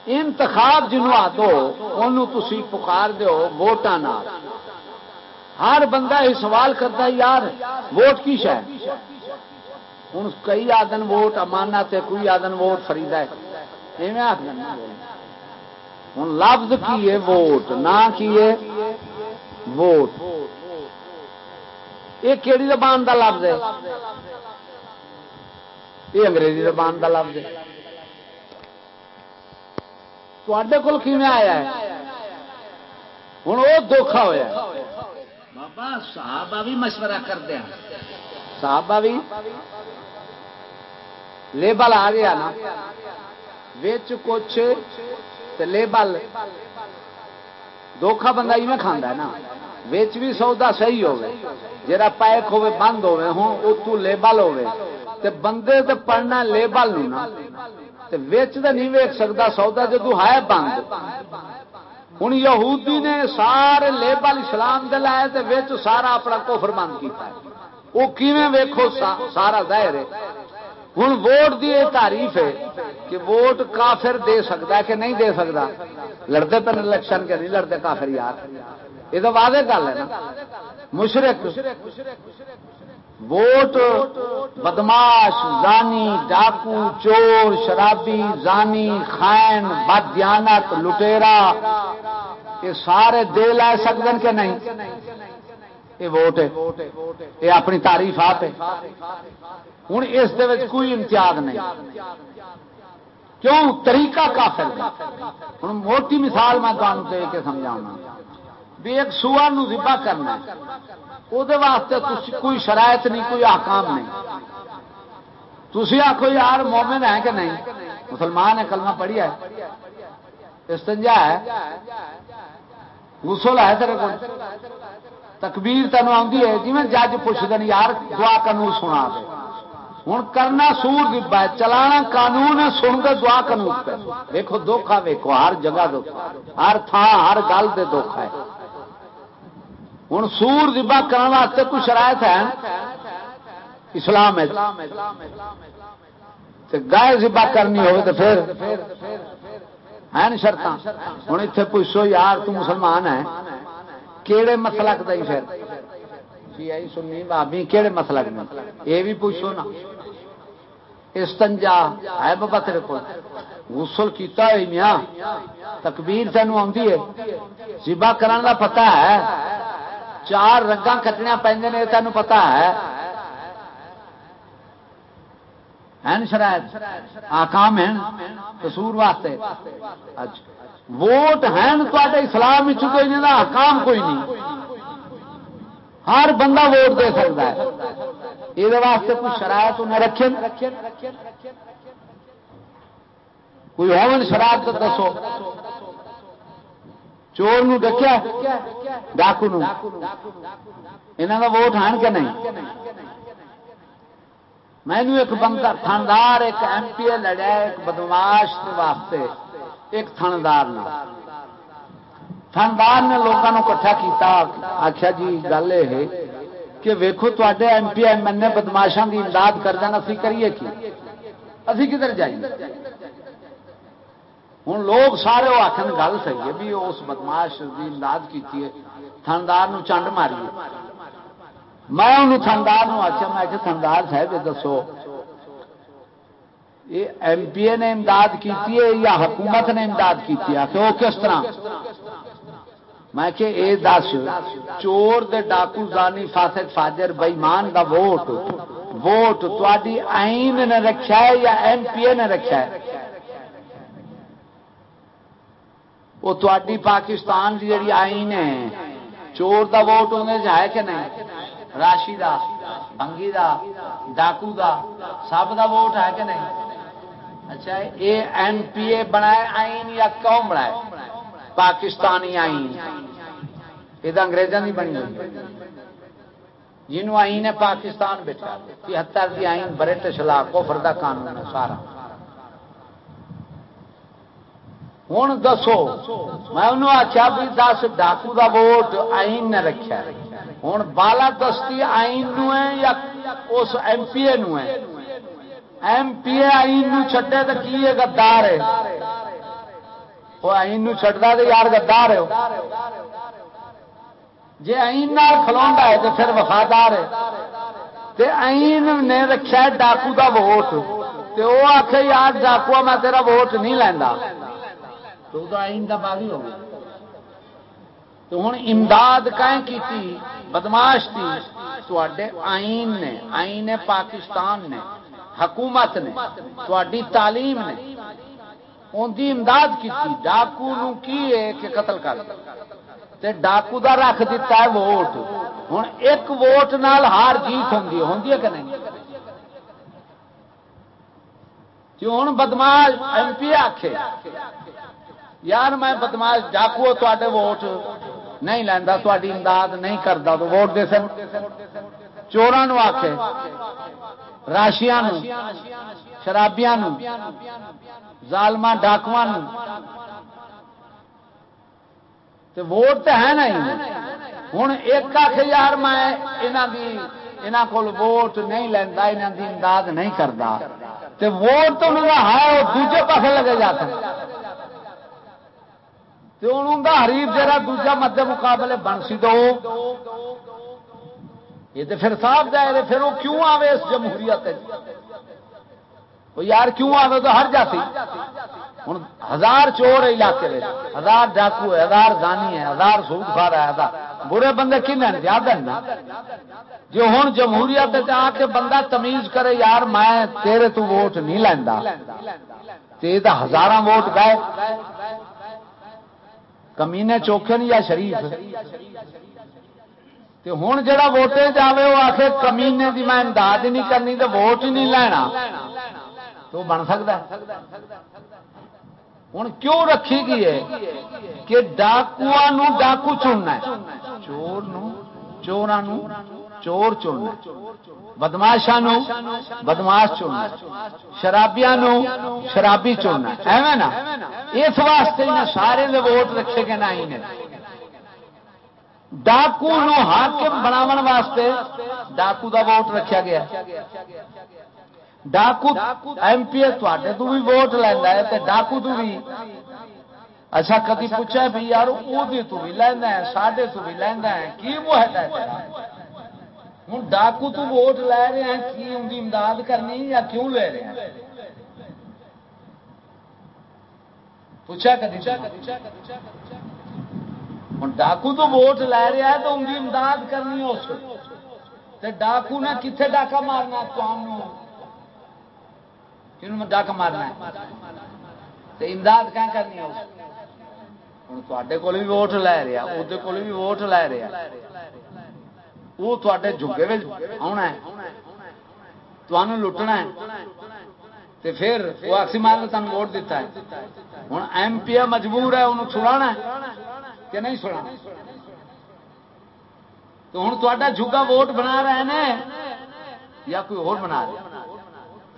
انتخاب جنوب آ دو ان پکار دو ووٹان ہر بندہ یہ سوال کرتا ہے، یار، ووٹ کی شاید ہوں کئی آدن ووٹ امانت ہے کوئی آدن ووٹ فریدا ہے۔ ہوں لفظ کی ہے ووٹ نہ کی ہے ووٹ۔ یہ کہڑی زبان کا لفظ ہے؟ یہ انگریزی زبان کا لفظ ہے۔ تے کول کھے آیا ہے؟ ہوں وہ دھوکھا ہوا بابا صحابہ بھی مشورہ کرتے ہیں۔ صحابہ بھی؟ لیبل آ گیا نا وچ کچھ لیبل دھوکھا بندہ ہی میں کھانا ہے نا وچ بھی سودا صحیح ہوے جرا پیک ہوے بند ہوے ہوں اتو لیبل ہوے تے بندے تے پڑھنا لیبل نو نا تے وچ تے نہیں ویکھ سکدا سودا جدو ہے بند ہوں یہودی نے سارے لیبل اسلام دے لائے تے وچ سارا اپنا کفر بند کیتا ہے وہ کیویں ویکھو سارا ظاہر ہے ہوں ووٹ کی یہ تعریف ہے کہ ووٹ کافر دے سکتا ہے کہ نہیں دے سکتا؟ لڑتے پہ الیکشن کے نہیں لڑتے، کافر یار۔ یہ تو واضح گل ہے نا۔ مشرق، ووٹ بدماش، زانی، ڈاکو، چور، شرابی، زانی خائن بدیانت لٹےرا یہ سارے دے لا سکتے کہ نہیں؟ یہ ووٹ ہے۔ یہ اپنی تعریف آپ ہے۔ ہوں اس کوئی امتیاز نہیں۔ کیوں؟ طریقہ کافر ہوں موٹی مثال میں تمہیں دے کے سمجھا بھی ایک سور ذبح کرنا وہ کوئی شرائط نہیں، کوئی آکام نہیں۔ تھی آخو یار مومن ہے کہ نہیں؟ مسلمان ہے کلمہ پڑھی ہے۔ استنجا ہے۔ غسل ہے تیرے کو تکبیر تینوں آتی ہے۔ جی میں جج پوچھ دیں یار دعا قانون سنا دے۔ ہوں کرنا سور دبا ہے چلانا قانون سن کے دعا قانون پہ دیکھو دکھا ویکو ہر جگہ دکھا ہر تھان ہر گل سے دکھا ہے۔ ہوں سور دبا کرنے واسطے کوئی شرائط ہے اسلام ہے۔ گائے ذبا کرنی ہو تو پھر؟ ہے نا شرط ہوں اتنے پوچھو، یار تو مسلمان ہے کہڑے مسلک دئی پھر؟ سنی بابی کہڑے مسلک میں یہ بھی پوچھو نا۔ استنجا ہے بابا تیرے کو۔ غسل کیتا ہے میاں، تکبیر تینوں آتی ہے۔ سبا کرنے کا پتا ہے۔ چار رنگا کٹنیا پہ تینوں پتا ہے۔ شرائط؟ آکام ہیں، قصور واسطے۔ اچھا۔ ووٹ ہیں تے اسلام کوئی نہیں حکام کوئی نہیں۔ ہر بندہ ووٹ دے سکتا ہے۔ یہ واسطے کوئی شرائط انہیں رکھے کوئی ہون شرائط تو دسو۔ چور نو ڈکیا ڈاکو یہاں کا ووٹ ہے کہ نہیں؟ مینو ایک بندہ تھاندار، ایک ایم پی اے لڑیا، ایک بدماش واسطے ایک تھندار تھندار نے لوگوں کٹھا کیتا آخیا جی گل یہ کہ ویکو تے M P M L A بدماشا کی امداد کر دینا اسی کریے کی؟ اسی کدھر جائیں ہوں لوگ سارے وہ آخر گل صحیح ہے بھی اس بدماش کی امداد کی تھندار چنڈ ماری میں انہوں تھندار آخیا میں تھندار صاحب دسو۔ یہ ایم پی اے نے امداد کی یا حکومت نے امداد کی وہ کس طرح؟ میں کہ اے دس، چور دے ڈاکو زانی فاسد فاجر بئیمان دا ووٹ ووٹ تاری آئین نے رکھا ہے یا ایم پی اے نے رکھا ہے؟ وہ تاری پاکستان کی جی آئین ہے، چور دا ووٹ انہیں ہے کہ نہیں؟ راشی دا بنگی دا، ڈاکو دا، سب دا ووٹ ہے کہ نہیں؟ اچھا یہ ایم پی اے بنائے آئین یا کون بنائے؟ پاکستانی آئین یہ تو انگریزوں کی بنی ہوئی جنہوں آئین ہے پاکستان بیٹھا تہتر کی آئین برٹش لا کفر دا قانون ہے سارا۔ ہوں دسو، میں انہوں آخیا بھی دس ڈاکو کا ووٹ آئین نے رکھا ہوں بالا دستی آئین نو ہے یا اس ایم پی اے نو ہے؟ ایم پی اے آئین چڈے تو کی ہے گدار ہے؟ وہ آئین چڈتا تو یار گدار ہے جی آئین کھلوا ہے تو پھر وفادار ہے تے آئین نے رکھا ڈاکو کا ووٹ تو وہ آخ یار ڈاکو میں تیرا ووٹ نہیں لینا تو آئین کا باغی ہو گیا تو ہوں امداد کہیں کی بدماش تھی آئین نے آئین پاکستان نے حکومت نے تھی تعلیم نے ان کی امداد کی ڈاکو کی کہ قتل کر تے ڈاکو دا رکھ دیتا ہے ووٹ۔ ہوں ایک ووٹ نال ہار جیت ہوں ہوں کہ نہیں؟ ہوں بدماش ایم پی آخے یار میں بدماش ڈاکو تے ووٹ نہیں لینا تاری امداد نہیں کرتا تو ووٹ دے سک چوران آخ راشیا شرابیا ظالما ڈاکو ووٹ تو ہے نہیں ہوں ایک آخ یار میں یہاں کو ووٹ نہیں لینا یہاں کی امداد نہیں کرتا تو ووٹ تو انہوں کا ہے وہ دوجے پاس لگے جاتے حریف جرا دوجا مد مقابلے بن سی دو۔ یہ تو پھر صاف جائے پھر وہ کیوں آوے اس جمہوریت یار کیوں آوے تو ہر جاتی؟ ہوں ہزار چور ہے علاقے میں۔ ہزار ڈاکو ہے، ہزار زانی ہے، ہزار سوٹ کھا رہا ہے، ہزار۔ برے بندے کن ہیں؟ ہیں نا۔ جو ہوں جمہوریت آ کے بندہ تمیز کرے، یار میں تیرے تو ووٹ نہیں لینا تو ہزار ووٹ گئے۔ کمینے چوکھے یا شریف؟ ہوں جا ووٹے جائے وہ آخ کمینے کی میں امداد نہیں کرنی تو ووٹ ہی نہیں لینا۔ تو بن سکتا ہوں کیوں رکھی گئی ہے کہ ڈاکو ڈاکو چننا چور چوران چور چننا بدماشا بدماش چننا شرابیا شرابی چننا ایویں نا؟ اس واسطے سارے ووٹ رکھے گئے نہ ڈاکو حاکم بناو واسطے ڈاکو دا ووٹ رکھا گیا۔ ڈاکو ایم پی اے تے تو بھی ووٹ لینا ہے ڈاکو تو بھی اچھا کدی پوچھا بھی یار وہ تو بھی لینا ہے ساڈے تو بھی لینا ہے کی معاہدہ ہے ہوں ڈاکو تو ووٹ لے رہے ہیں کی ان کی امداد کرنی یا کیوں لے رہے ہیں پوچھا ہوں ڈاکو تو ووٹ لے رہا ہے تو ان کی امداد کرنی اس ڈاکو نے کتنے ڈاکا مارنا جنہوں تمہیں ڈاک مارنا ہے۔ امداد کیا کرنی ہے ہوں تے کول بھی ووٹ لے رہا وہ بھی ووٹ لے رہا وہ تے جگے آنا تمہیں لٹنا ہے۔ پھر وہ آکسیمان نے تمہیں ووٹ دیتا ہے۔ ہوں ایم پی اے مجبور ہے انہوں چھڑا کہ نہیں چھڑا تو ہوں تا جگا ووٹ بنا رہے ہیں یا کوئی اور بنا رہا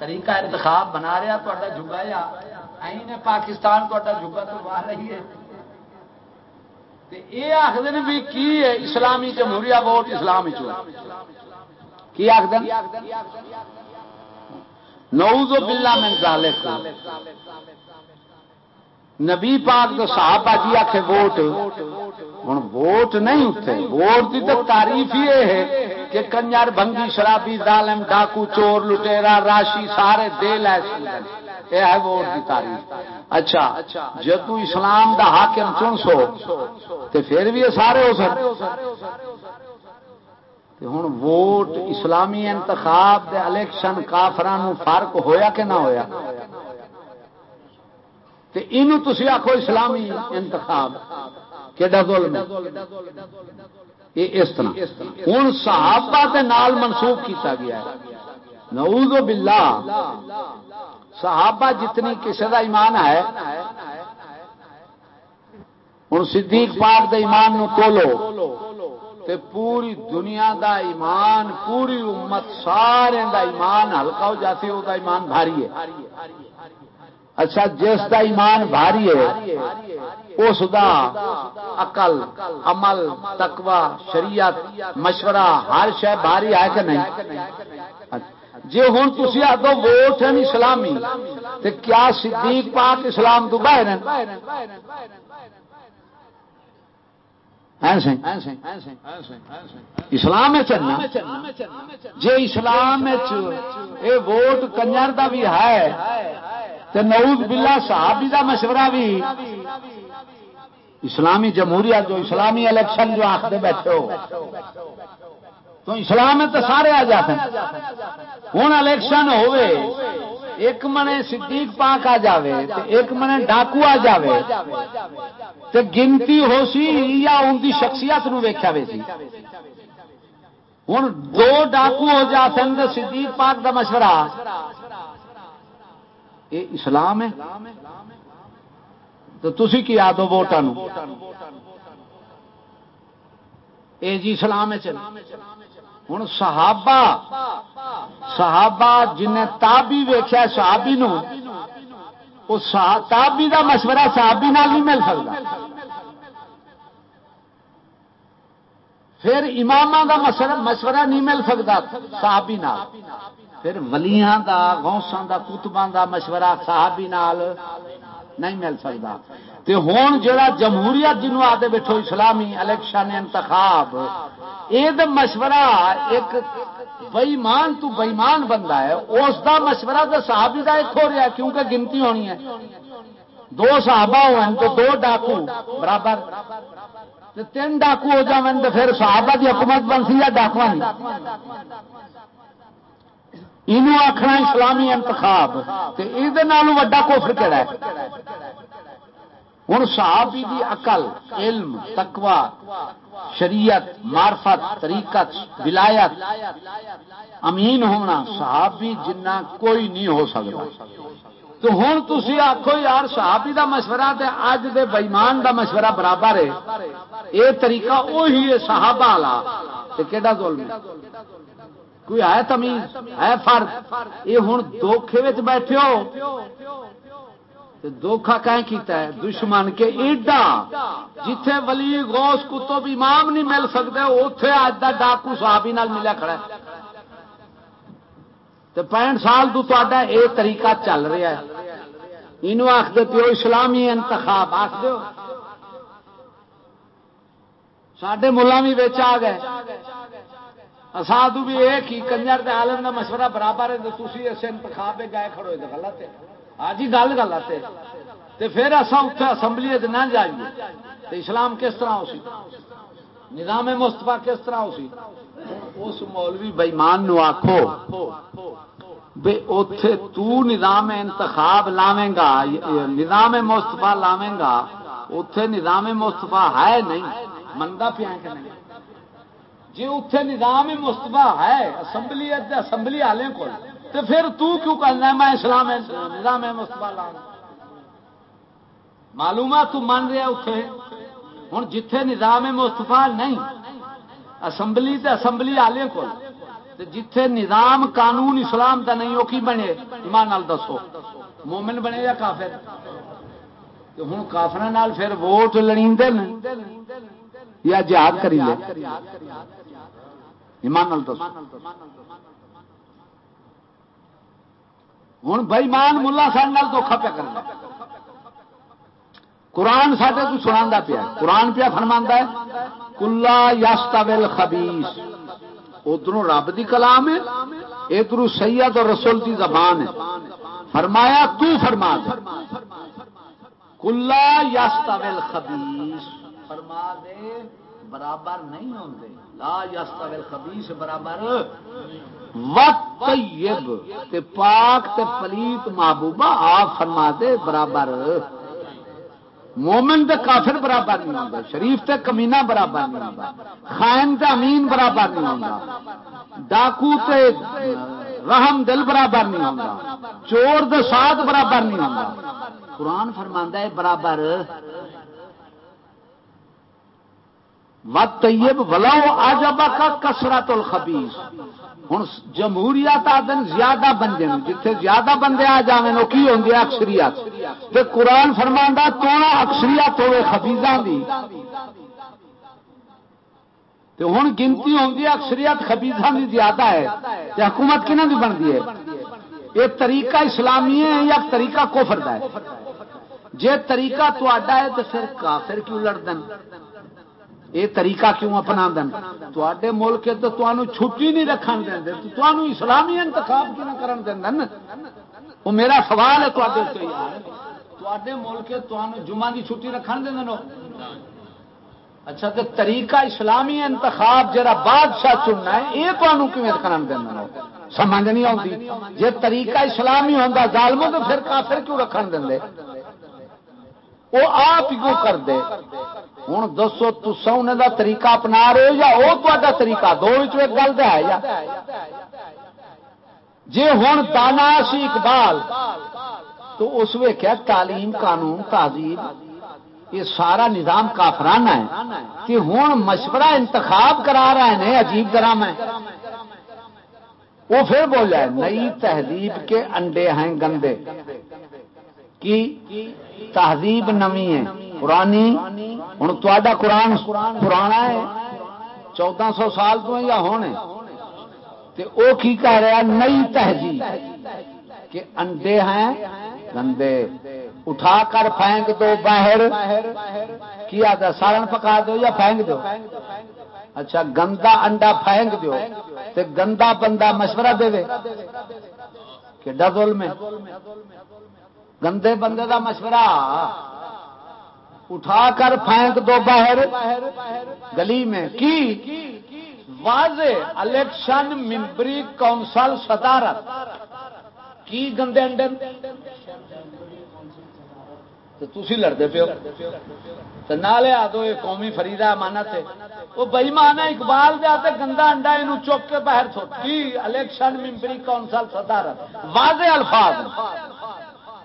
طریقہ انتخاب بنا رہا تا جگا یا پاکستان تا جگا تو رہی ہے۔ یہ آخر بھی کی ہے، اسلامی جمہوریہ ووٹ اسلام کی آخر نوز بلا میں ذالک۔ نبی پاک تو صحابہ جی آخ ووٹ۔ ہوں ووٹ نہیں اتنے ووٹ کی تو تعریف ہی یہ ہے۔ کہ کنجر بنگی شرابی ظالم، ڈاکو چور لٹےرا راشی، سارے دے لے یہ ہے ووٹ کی تاریخ۔ اچھا جب اسلام دا حاکم چن سو تو پھر بھی یہ سارے ہو سکتے ہوں ووٹ اسلامی انتخاب دے الیکشن کافران فرق ہویا کہ نہ ہویا؟ یہ تھی آخو اسلامی انتخاب کہڑا ظلم؟ یہ اس طرح۔ ہوں صحابہ کے نال منسوخ کیتا گیا ہے۔ نعوذ باللہ۔ صحابہ جتنی کسی کا ایمان ہے ہوں صدیق پاک دے ایمان نو تولو تے پوری دنیا دا ایمان، پوری امت، سارے دا ایمان، ہلکا ہو جاتی وہ ایمان بھاری ہے۔ اچھا جس دا ایمان بھاری ہے اس دا عقل، عمل، تقوی، شریعت، مشورہ، ہر شہ بھاری ہے کہ نہیں؟ جی ہوں تھی آدھو ووٹ ہیں اسلامی تو کیا صدیق پاک اسلام تو باہر اسلام چلنا جی اسلام ووٹ کنجر کا بھی ہے۔ تو نعوذ بلا صحابی کا مشورہ بھی۔ اسلامی جمہوریت جو اسلامی الیکشن جو آخر بیٹھے ہو۔ تو اسلام میں تو سارے آ جاتے ہیں۔ ہوں الیکشن ہوئے ایک منے صدیق پاک آ جاوے ایک منے ڈاکو آ جاوے۔ تو گنتی ہو سی یا ان کی شخصیت نو وے سی۔ ہوں دو ڈاکو ہو جاتے ہیں صدیق پاک دا مشورہ۔ یہ اسلام ہے۔ تو تھی کی آدو ووٹان اے جی اسلام ہے چل ہوں صحابہ صحابہ جن تابی ویخیا صحابی نو تابی دا مشورہ صحابی نال نہیں مل سکتا پھر امام دا مشورہ نہیں مل سکتا صحابی نال۔ پھر ولیاں دا، غوثاں دا کتباں دا مشورہ صحابی نال نہیں مل سکتا۔ تے ہون جڑا جمہوریت جنوں آدھے بیٹھو، اسلامی الیکشن انتخاب یہ مشورہ ایک بئیمان تو بئیمان بندہ ہے، اس دا مشورہ تو صحابی دا ایک ہو رہا ہے کیونکہ گنتی ہونی ہے۔ دو صحابہ ہوئے تو دو ڈاکو، برابر۔ تین ڈاکو ہو جائیں تو پھر صحابہ دی حکومت بن سی یا ڈاکو یہ آخنا اسلامی انتخاب یہ وا کوفر کہڑا ہے؟ ہوں صحابی دی عقل، علم تقوا شریعت، معرفت، طریقت، ولایت امین ہونا صحابی جنہ کوئی نہیں ہو سکتا۔ تو ہوں تھی آخو یار صحابی دا مشورہ تے اج دے بےمان دا مشورہ برابر ہے۔ یہ طریقہ وہی ہے صحابہ والا۔ کہڑا ظلم کوئی ہے تمیز؟ ہے فرق یہ ہوں دھوکھے بیٹھے ہو۔ دھوکھا کہیں کیتا ہے؟ دشمن کے ایڈا، جتھے ولی غوث کتب امام نہیں مل سکتے اتے اج کا ڈاکو صحابی نال ملیا کھڑا ہے۔ تو پینٹ سال تو تا یہ طریقہ چل رہا ہے۔ یہ آخر پیو، اسلامی انتخاب آخ دو سڈے ملا بھی بچ آ گئے۔ سادو بھی ایک ہی کنجر دے عالم کا مشورہ برابر ہے، تو تھی اس انتخاب پہ گئے کھڑو تو غلط ہے۔ آج ہی گل غلط ہے۔ تو پھر اصا اتنے اسمبلی نہ جائیے۔ تو اسلام کس طرح ہو سی؟ نظام مستفا کس طرح ہو سی؟ اس مولوی بئیمان نو آخو بے اتے تو نظام انتخاب لاویں گا، نظام مستفا لاویں گا اتے نظام مستفا ہے نہیں۔ منگا پیا کہ نہیں؟ جی اتنے نظام مستفا ہے، اسمبلی اسمبلی والے کو تو پھر تو کیوں کرنا میں اسلام نظام مستفا لا معلوم معلومات من رہا اتنے ہوں جتھے نظام مستفا نہیں، اسمبلی تے اسمبلی والے کو جتھے نظام قانون اسلام کا نہیں وہ کی بنے؟ ایمان نال دسو۔ مومن بنے یا کافر؟ ہوں کافر پھر ووٹ لڑی یا جہاد کری ایمان دسو۔ ہوں بھائی ملا سال دھوکھا پیا کرنا قرآن سڈے کو سنا پیا قرآن پیا فرما ہے، کلا یاستاویل خبیس ادھر رب دی کلام ہے ادھر سید اور رسول دی زبان ہے۔ فرمایا، تو فرما دے۔ کلا یاستاویل خبیس فرما دے، برابر نہیں ہوتے لا یاستاویل خبیس برابر. وقت تے پاک تے پلیت محبوبہ آپ فرما دے برابر. مومن تے کافر برابر نہیں ہوتا شریف تے کمینہ برابر نہیں ہوتا خائن تے امین برابر نہیں ہوتا ڈاکو تے رحم دل برابر نہیں ہوتا چور دے ساتھ برابر نہیں ہوتا قرآن فرما ہے برابر وت طیب ولاؤ آجابا کا کسرت الخبیس ہوں جمہوریت آدن زیادہ بندے جتھے زیادہ بندے آ جائیں وہ کی ہوں اکثریت؟ تے قرآن فرما تو اکثریت ہوے خبیزاں دی۔ تے ہوں گنتی ہوگی اکثریت خبیزاں دی زیادہ ہے۔ تے حکومت کنہ دی بنتی ہے؟ یہ طریقہ اسلامی ہے یا طریقہ کوفر دا ہے؟ جے طریقہ تو ہے تو پھر کافر کیوں لڑدن؟ یہ طریقہ کیوں اپنا دن؟ تے ملک تو تمہیں چھٹی نہیں رکھن دیں تمہیں اسلامی انتخاب کیوں نہ کرن دیں وہ میرا سوال ہے تے۔ ملک تمہیں جمعہ کی چھٹی رکھن دیں اچھا تو طریقہ اسلامی انتخاب جہاں بادشاہ چننا ہے، یہ تمہیں کیون کرن دینا سمجھ نہیں آتی جی طریقہ اسلامی ہوتا ظالموں تو پھر کافر کیوں رکھن دیں وہ آپ کیوں کر دے؟ ہوں دسو تسا انہیں دا طریقہ اپنا رہے ہو یا وہ تا طریقہ؟ دو ایک گل تو ہے یا؟ جی ہوں دانا سی اقبال، تو اس ویخیا تعلیم قانون تہذیب، یہ سارا نظام کافرانہ ہے کہ ہوں مشورہ انتخاب کرا رہے ہیں عجیب گرام ہے وہ پھر بولے نئی تہذیب کے انڈے ہیں گندے، کی تہذیب نمی ہے۔ پرانی ہوں تا قرآن پرانا ہے، چودہ سو سال تو یا ہونے۔ تے او کی کہہ رہا نئی تہذیب۔ کہ انڈے ہیں، گندے۔ اٹھا کر پھینک دو باہر۔ کیا تھا سالن پکا دو یا پھینک دو؟ اچھا گندا انڈا پھینک دو۔ تے گندا بندہ مشورہ دے۔ کہ ڈزول میں۔ گندے بندے دا مشورہ۔ اٹھا کر پھینک دو باہر۔ گلی میں۔ کی؟ واضح الیکشن ممبری کونسل صدارت۔ کی گندے انڈے؟ تھی لڑتے پیو نہ لیا دو یہ قومی فریدا امانت ہے۔ وہ بئی مانا اقبال دیا گندا انڈا یہ چک کے باہر کی؟ الیکشن ممبری کونسل صدارت۔ واضح الفاظ۔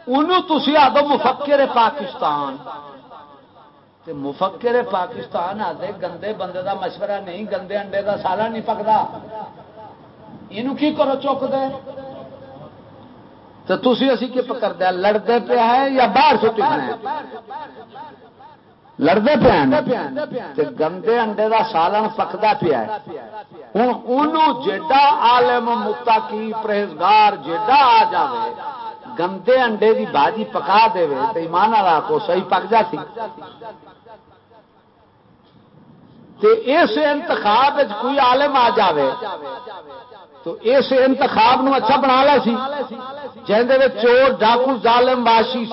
انہوں تھی آدھو مفکر پاکستان۔ تے مفکر پاکستان آتے گندے بندے دا مشورہ نہیں، گندے انڈے دا سالا نہیں پکتا۔ یہ کی کرو چک دے تو تھی اسی کی پکڑ دیا لڑتے پہ ہے یا باہر چھٹی لڑتے پہ گندے انڈے دا سالن پکتا پیا ہوں انہوں جیڈا عالم متقی پرہیزگار جیڈا آ جائے گندے انڈے دی باجی پکا دے تو ایمان والا کو صحیح پک جاتی۔ تے اس انتخاب کوئی عالم آ جاوے، تو اس انتخاب نو اچھا بنا لیا سی۔ جہاں چور، ڈاکو، ظالم، واشی،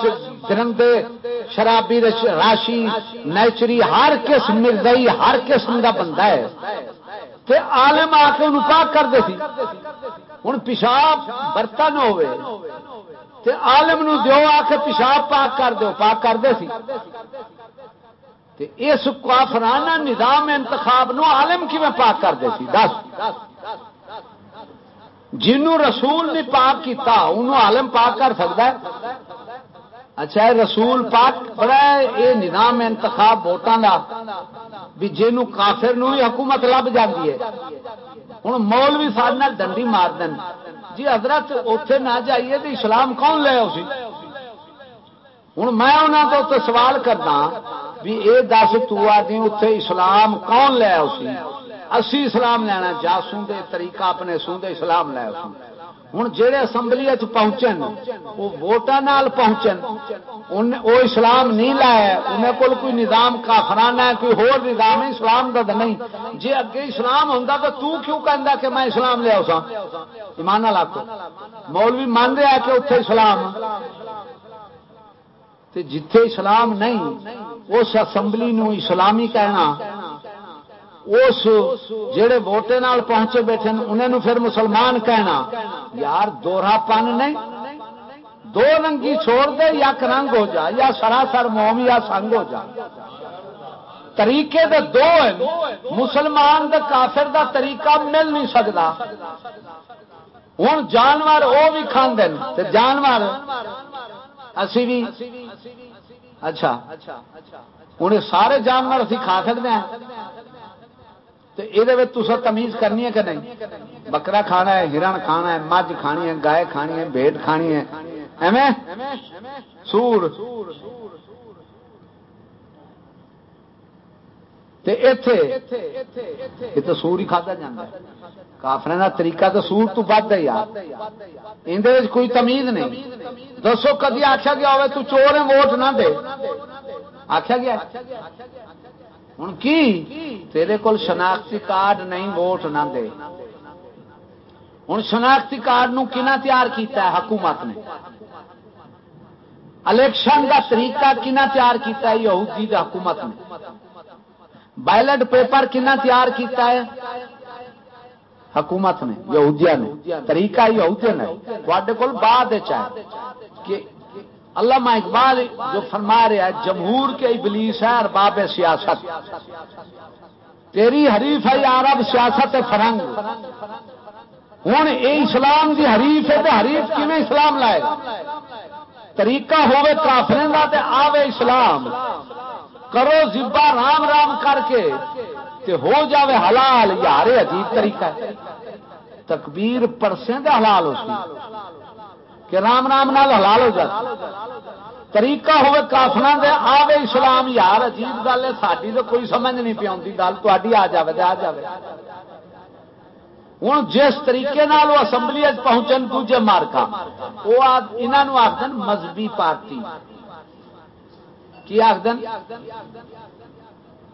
درندے، شرابی راشی، نیچری، ہر قسم مرزائی، ہر قسم کا بندہ ہے۔ تے عالم آ کے انہوں پاک کر دے سی۔ ہوں پیشاب برتن ہوئے تے عالم نو دیو آ کے پیشاب پاک کر دو پاک کر دے سی۔ تے اس کافرانہ نظام انتخاب نو عالم کی میں پاک کر دے سی؟ دس۔ جنوں رسول نے پاک کیتا انہوں عالم پاک کر سکتا ہے؟ اچھا رسول پاک، بڑا یہ نظام انتخاب ووٹان کا بھی جنوں کافر نو ہی حکومت لب جاتی ہے۔ ہوں مول بھی سارے ڈنڈی مار دین۔ جی حضرت اتے نہ جائیے تو اسلام کون لے اسی ہوں میں انہوں کو تو سوال کرنا ہاں، بھی یہ دس تھی اتے اسلام کون لے اسی اسی اسلام لینا جا سوندے طریقہ اپنے سوندے اسلام لے اسی ہوں جہے اسمبلی پہنچن وہ ووٹان پہنچن وہ اسلام نہیں لایا انہیں کول کوئی نظام کافرانہ ہے، کوئی ہور نظام ہے، اسلام کا نہیں۔ جی اگے اسلام ہوں تو تو کیوں کہہ کہ میں اسلام لیا سا ایمان لاکو مولوی مان رہا کہ اتنے اسلام۔ جتھے اسلام نہیں، اس اسمبلی نو اسلامی کہنا، اس جڑے ووٹے نال پہنچے بیٹھے انہوں پھر مسلمان کہنا۔ یار، دوہرا پن نہیں۔ دو رنگی چھوڑ دے، یا رنگ ہو جا، یا سراسر موم، یا سنگ ہو جا۔ طریقے دے دو ہیں۔ مسلمان دے کافر دا طریقہ مل نہیں سکتا ہوں جانور وہ بھی کھانے جانور اسی بھی؟ اچھا۔ ہوں سارے جانور اسی کھا سکتے ہیں۔ یہ تمیز کرنی ہے کہ نہیں؟ بکرا کھانا ہے، ہرن کھانا ہے، مجھ کھانی ہے، گائے کھانی ہے بھیڑ کھانی ہے۔ ایویں؟ سور۔ تو سور ہی کھدا جا کافر کا طریقہ تو سور تو بد ہے یار۔ اندر کوئی تمیز نہیں۔ دسو کدی آخیا گیا ہوئے تو چور ووٹ نہ دے۔ آخیا گیا ہوں کی؟ تیرے کول شناختی کارڈ نہیں، ووٹ نہ دے۔ ہوں شناختی کارڈ نو کنا تیار کیتا ہے؟ حکومت نے۔ الیکشن کا طریقہ کنا تیار کیتا ہے؟ یہودی دا حکومت نے۔ بیلٹ پیپر کنا تیار کیتا ہے؟ حکومت نے یہودیا نے۔ طریقہ یہودیا نے۔ تے کول بعد چاہے کہ علامہ اقبال جو فرما رہا ہے، جمہور کے ابلیس ہے ارباب سیاست۔ تیری حریف ہے عرب، سیاست فرنگ۔ ہوں یہ اسلام دی حریف ہے تو حریف کیون اسلام لائے گا؟ طریقہ ہوے کافرے کا تے آوے اسلام۔ کرو زبا رام رام کر کے تے ہو جاوے حلال یار عجیب طریقہ ہے۔ تکبیر پرسیں دے حلال ہو سی۔ کہ رام رام نال حلال ہو جاتا طریقہ ہوے کافنا دے، آوے اسلام، یار عجیب گل ہے ساری تو کوئی سمجھ نہیں پی آتی گل تھی آ جائے آ جائے ہوں جس طریقے نال وہ اسمبلی پہنچن، دوجے مارکا وہ انہوں مذہبی پارٹی۔ کی آخدن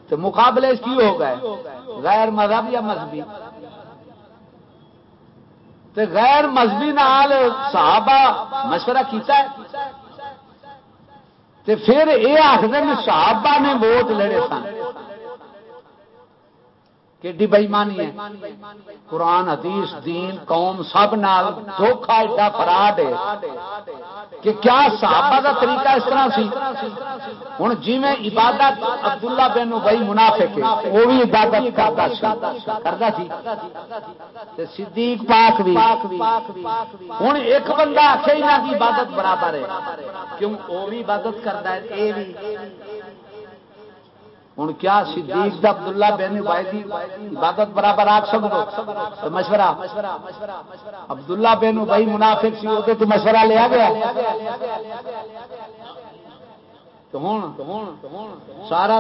تو مقابلے کی ہو گئے، غیر مذہب یا مذہبی؟ تو غیر مذہبی نال صحابہ مشورہ کیتا ہے۔ تے پھر یہ آخر صحابہ نے ووٹ لڑے سن۔ کہ بئیمانی ہے؟ قرآن، حدیث، دین، قوم، سب نال دھوکھا ایڈا فراڈ ہے کہ کیا صحابہ کا طریقہ اس طرح سی؟ ہوں جی عبادت عبداللہ بن بھائی منافع کے وہ بھی عبادت کرتا کرتا سی۔ صدیق پاک بھی۔ ہوں ایک بندہ آخے ہی نہ عبادت برابر ہے، کیوں؟ وہ بھی عبادت کرتا ہے یہ بھی۔ ہوں کیا صدیق عبد اللہ بین عبادی عبادت برابر آ سکو مشورہ۔ عبد اللہ بین منافق سی وہ تو مشورہ لیا گیا۔ سارا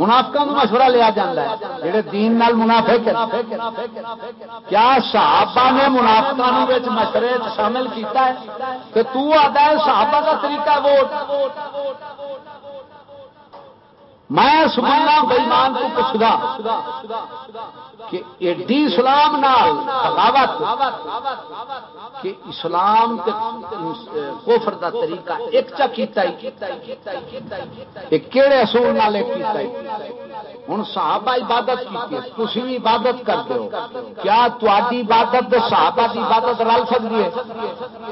منافقوں کو مشورہ لیا جا ہے جہے دین نال منافق کیا صحابہ نے منافقوں مشورے شامل کیتا ہے؟ کہ تو آتا ہے صحابہ کا طریقہ ووٹ۔ میں سمجھنا بےمان کو پوچھتا کہ ایڈی اسلام نال بغاوت کہ اسلام کوفر دا طریقہ ایک چا کیتا ہے کیڑے اصول نال کیتا ہے ہوں صحابہ عبادت کی تھی۔ بھی عبادت کرتے ہو۔ کیا تاری عبادت صحابہ کی عبادت رل سکتی ہے؟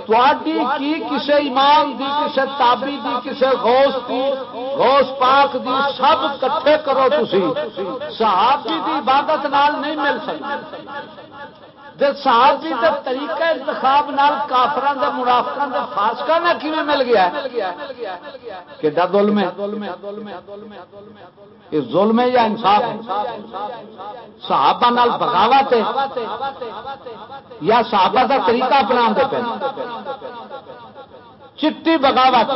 تاری کی کسے امام دی، کسے تابی دی، کسے غوث دی، غوث پاک دی سب کٹھے کرو تھی صحابی دی عبادت نال نہیں مل سکتی صحابی جی دے طریقہ انتخاب نال کافران دے مرافقان دے فاسقہ نہ کیویں مل گیا ہے؟ کہ دا ظلم ہے؟ یہ ظلم ہے یا انصاف ہے؟ صحابہ نال بغاوت ہے یا صحابہ دا طریقہ اپنا دے پہ چٹی بغاوت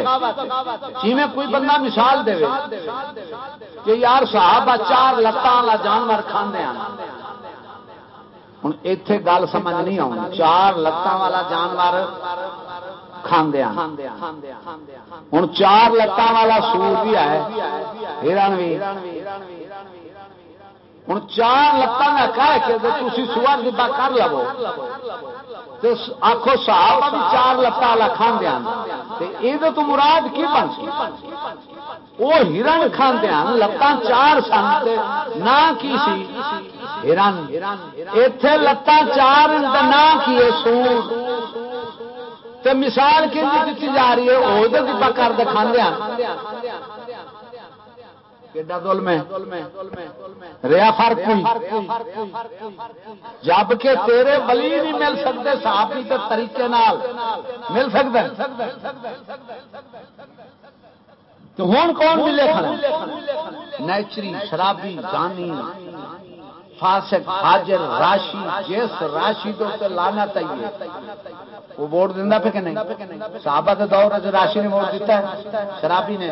جی میں کوئی بندہ مثال دے کہ یار صحابہ چار لتاں والا جانور کھانے ہیں ہوں اتے گل سمجھ نہیں آؤں۔ چار لتان والا جانور کھاندیا ہوں چار لتان والا سور بھی ہے۔ ہرن بھی ہوں چار لتان کا کہہ کے تھی سور دبا کر لو۔ آخو صاحب چار لتان والا کھاندیا یہ تو مراد کی بن وہ ہرن کھاندے ہیں لتاں چار سن نہ کی سی؟ ہرن۔ اتے لتاں چار نہ کی سور۔ تے مثال کی دیتی جا رہی ہے؟ وہ کر دکھا ظلم ریا فرق جبکہ تیرے بلی نہیں مل سکتے، صحابی کے طریقے مل سکتے تو ہوں کون ملے کھڑا نیچری، شرابی، جانی، فاسق، حاجر، راشی جس راشی تو لانا چاہیے۔ وہ ووٹ دینا پہ کہ نہیں؟ صحابہ کے دور سے راشی نے ووٹ دیتا ہے، شرابی نے۔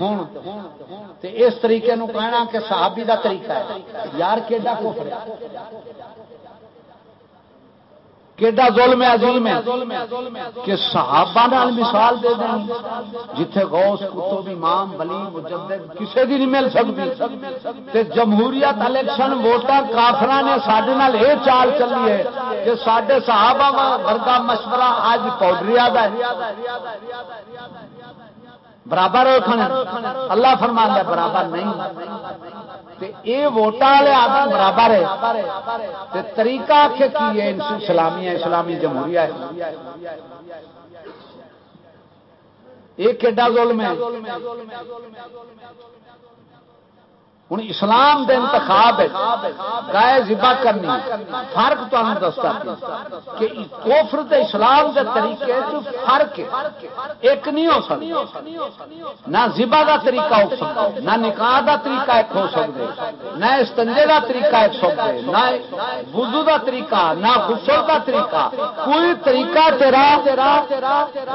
ہوں اس طریقے نو کہنا کہ صحابی دا طریقہ ہے۔ یار کیڈا کفر ہے؟ کیڈا ظلم عظیم ہے؟ کہ صحابہ نال مثال دے دیں، جتھے غوث کتب امام ولی مجدد کسے دی نہیں مل سکتی۔ تے جمہوریت الیکشن ووٹر کافراں نے ساڈے نال اے چال چلی ہے کہ ساڈے صحابہ ورگا مشورہ اج پاؤڈریا دا ہے۔ برابر اللہ فرمان ہے برابر نہیں۔ یہ ووٹا والے آدمی برابر ہے۔ طریقہ کی ہے اسلامی ہے، اسلامی جمہوریہ ہے۔ یہ کہا ظلم ہے؟ ہوں اسلام دے انتخاب گائے ذبح کرنی فرق تمہیں دستا کہ کوفر دے اسلام دے طریقے فرق ایک نہیں ہو سکتا نہ ذبح کا طریقہ ہو سکتا نہ نکاح کا طریقہ ایک ہو سکتے نہ استنجے کا طریقہ ایک سکتے نہ وضو کا طریقہ، نہ غسل کا طریقہ۔ کوئی طریقہ تیرا،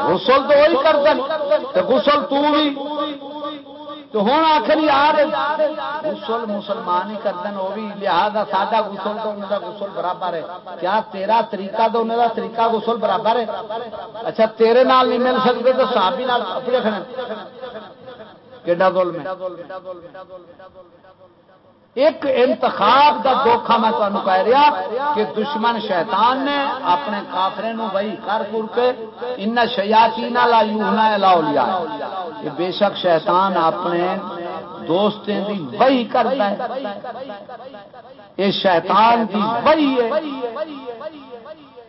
غسل تو وہی کر دیں غسل تو بھی۔ تو ہوں آخر یار، غسل مسلمان ہی کرتے ہیں وہ بھی لہٰذا ساڈا غسل تو انہوں کا غسل برابر ہے۔ کیا تیرا طریقہ تو انہوں کا طریقہ غسل برابر ہے؟ اچھا تیرے نال نہیں مل سکتے تو صحابی اپنے رکھنا کیڈا ظلم میں ایک انتخاب دا دھوکھا میں تمہیں کہہ رہا کہ دشمن شیطان نے اپنے کافرے نو وہی کر کر کے ان شیاتی لا یونا لاؤ لیا کہ بے شک شیطان اپنے دوستیں دی وہی کرتا ہے۔ یہ شیطان دی وہی ہے۔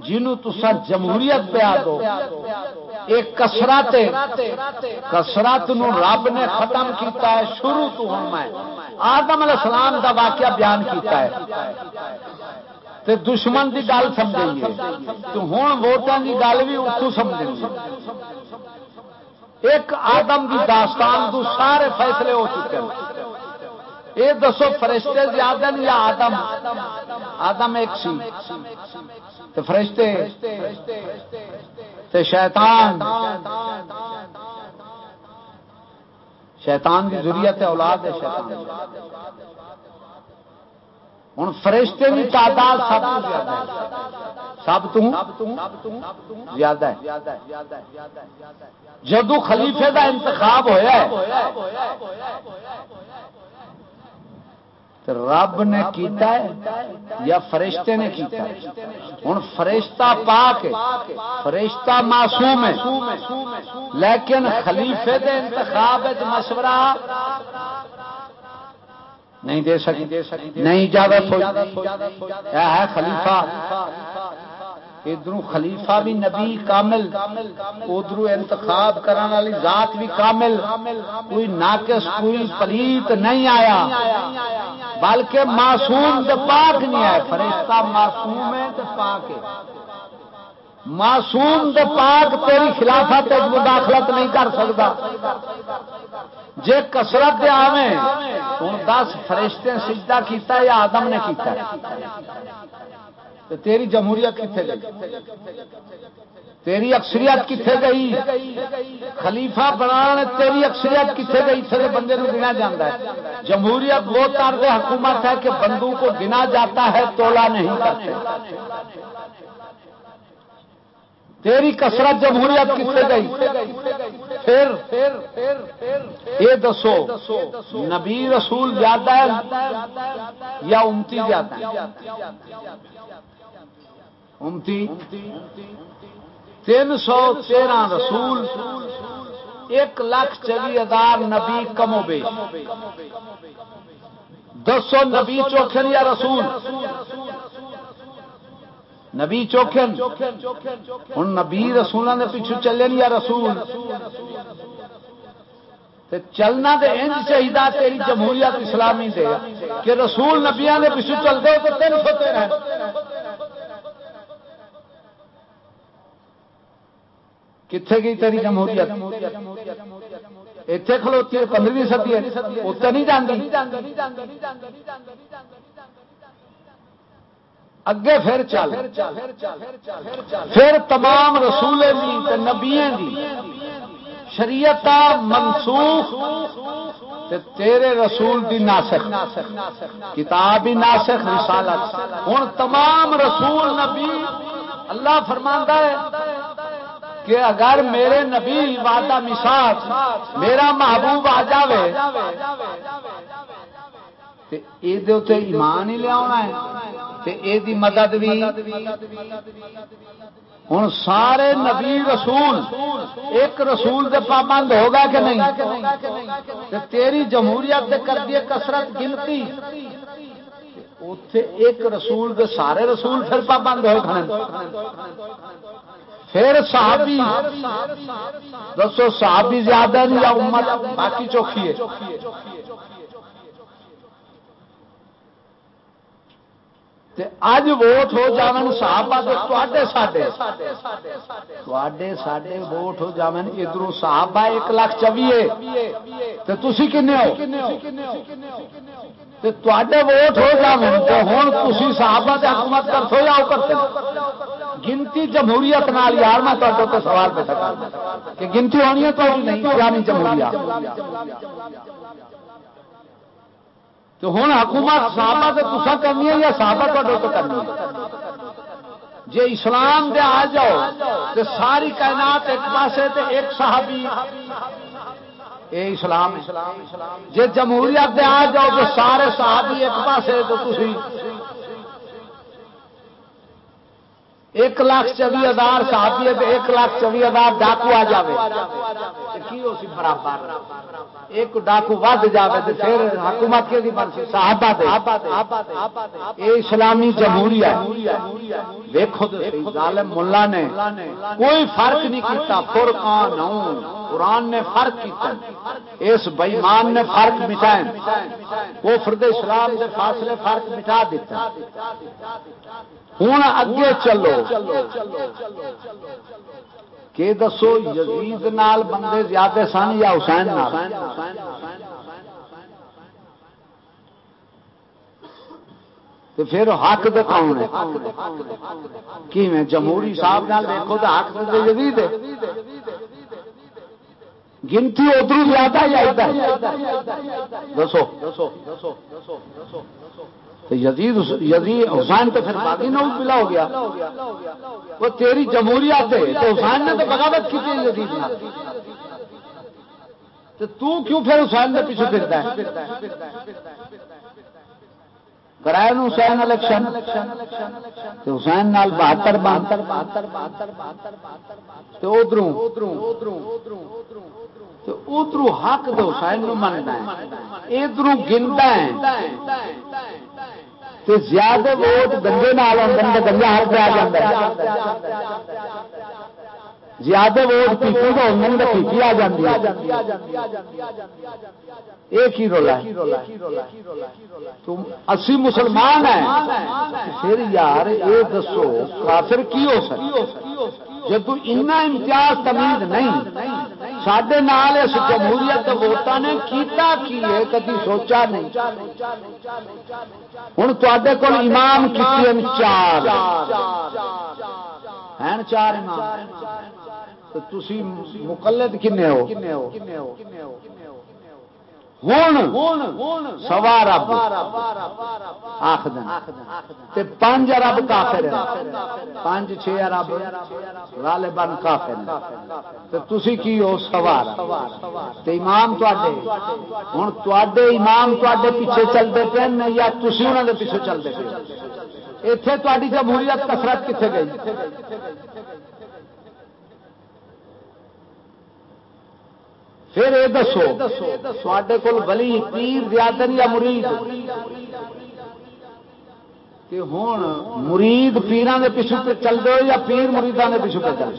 جنہوں تسا جمہوریت پہ آ دو، ایک کسرت کسرت نو رب نے ختم کیتا ہے، شروع تو ہوں میں آدم علیہ السلام دا واقعہ بیان کیتا ہے۔ تے دشمن دی گل سمجھیں گے۔ تو ہوں ووٹان دی گل بھی اتو سمجھیں گے۔ ایک آدم دی داستان تو سارے فیصلے ہو چکے ہیں۔ یہ دسو، فرشتے زیادہ یا آدم؟ آدم ایک سی۔ تو فرشتے، تے شیطان۔ شیطان کی ضروریت اولاد ہے شیطان۔ ہوں فرشتے کی تعداد سب سب زیادہ ہے۔ جدو خلیفے کا انتخاب ہوا رب نے کیتا ہے یا فرشتے نے کیتا ہے؟ ہوں فرشتہ پاک فرشتہ معصوم ہے۔ لیکن خلیفے دے انتخاب مشورہ نہیں دے سکتی نہیں اجازت ہے خلیفہ۔ ادھر خلیفہ بھی نبی کامل ادھر انتخاب کرنے والی ذات بھی کامل۔ کوئی ناقص، کوئی پلیت نہیں آیا۔ بلکہ معصوم تو پاک نہیں آیا فرشتہ معصوم ہے تو پاک ہے۔ معصوم تو پاک تیری خلافت مداخلت نہیں کر سکتا۔ جے کسرت آویں، ہوں دس فرشتے سجدہ کیتا یا آدم نے کیتا تو تیری جمہوریت کتنے گئی؟ تیری اکثریت کتنے گئی؟ خلیفہ بنا تیری اکثریت کتنے گئی؟ اتنے بندے کو گنا جاتا ہے۔ جمہوریت وہ طرز حکومت ہے کہ بندو کو گنا جاتا ہے، تولا نہیں کرتے۔ تیری کسرت جمہوریت کتنے گئی؟ پھر یہ دسو، نبی رسول زیادہ ہے یا امتی زیادہ ہے؟ امتی، تین سو تیرہ رسول، ایک لاکھ چوی ہزار نبی کم و بیش دس سو نبی چوکھن یا رسول؟ نبی چوکھن۔ ہوں نبی رسولوں نے پیچھو یا رسول؟ چلنا تو انج چاہیے تیری جمہوریت اسلامی دے کہ رسول نبیا کے پچھو چلتے تو تین سو تیرہ۔ کتنے گئی تیری جمہوریت؟ اتنے کھلوتی ہے پندرہویں سدی ہے اتنے نہیں جانتی اگے پھر چل۔ پھر تمام رسول نبی شریعت منسوخ تیرے رسول دی ناسخ۔ کتاب ہی ناسخ، رسالت۔ ہوں تمام رسول نبی اللہ فرماندہ ہے کہ اگر میرے نبی وعدہ مساج میرا محبوب آ جائے ایمان ہی لیا ہے مدد بھی۔ ہوں سارے نبی رسول، ایک رسول دے پابند ہوگا کہ نہیں؟ تیری جمہوریت کر دیے کسرت گنتی۔ اتے ایک رسول دے سارے رسول پھر پابند ہو پھر صحابی دسو صحابی زیادہ نہیں، یا امت، باقی چوکھی ہے۔ اج ووٹ ہو جان صحابہ تے ساڈے۔ ساڈے ساڈے ووٹ ہو جان ادھر صحابہ ایک لاکھ چویے۔ تے تسی کنے ہو؟ تے تواڈے ووٹ ہو جان تے ہن تسی صحابہ تے حکومت کرتو یا او کرتے؟ گنتی جمہوریت نال یار، میں تو سوال پہ سکا کہ گنتی ہونی ہے تو نہیں پرانی جمہوریت۔ تو ہوں حکومت صحابہ تو تصا کرنی ہے یا صحابہ تو کرنی ہے؟ جی اسلام دے آ جاؤ تو ساری کائنات ایک پاسے تے ایک صحابی۔ اے اسلام جی جمہوریت دے آ جاؤ تو سارے صحابی ایک پاسے تو تھی ایک لاکھ چوی ہزار صحابی ایک لاکھ چوی ہزار ڈاکو آ جائے برابر؟ ایک ڈاکو ود جائے تو پھر حکومت کے یہ اسلامی جمہوریت دیکھو ظالم ملا نے کوئی فرق نہیں کیتا، فرقان قرآن نے فرق کیتا اس بئیمان نے فرق مٹائے وہ فرد اسلام کے فاصلے فرق مٹا دیتا ہوں اگے چلو۔ کہ دسو یزید نال بندے زیادہ سن یا حسین تو پھر حق دے کون ہے کی جمہوری صاحب نال دیکھو تو حق دے یزید ہے۔ گنتی ادھر زیادہ یا دسو دسو دسو دسو دسو۔ یزید یزید حسین تو پھر باقی نو ملا ہو گیا۔ وہ تیری جمہوریت ہے، تو حسین نے تو بغاوت کی تھی یزید تو تو کیوں پھر حسین کے پیچھے پھرتا ہے؟ کرائے حسین الیکشن۔ تو حسین نال بہتر بہتر بہتر بہتر بہتر بہتر تو ادھر ادھر حق دو حسین منتا ہے۔ ادھر گنتا ہے۔ تو زیادہ ووٹ گنجے نال آدھے گنجا ہر پہ آ جا زیادہ ووٹ پیپی کا ہونے تو پیپی آ جاتی ایک ہی رولا تم، اسی مسلمان ہیں۔ پھر یار، یہ دسو، کافر کی ہو سکتی جب اتنا امتیاز تمیز نہیں سڈے نال اس جمہوریت ووٹان نے کیتا کی ہے، کدی سوچا نہیں۔ ہوں تے کول امام کی چار۔ ہیں چار امام۔ تھی مقلد کنے ہو؟ سوا رب آخ پانچ ارب کافر پانچ چھ ارب والے بن کافر تھی کی ہو سوار امام ہوں تے امام تے پیچھے چلتے پے یا تھی انہوں کے پیچھے چلتے پے اتے تاری جمہوریت کسرت کتنے گئی؟ پھر یہ دسو تے کول بلی پیر زیادہ یا مرید؟ کہ ہوں مرید پیران کے پیچھو پہ چل دو یا پیر مریدان کے پیچھو پہ چل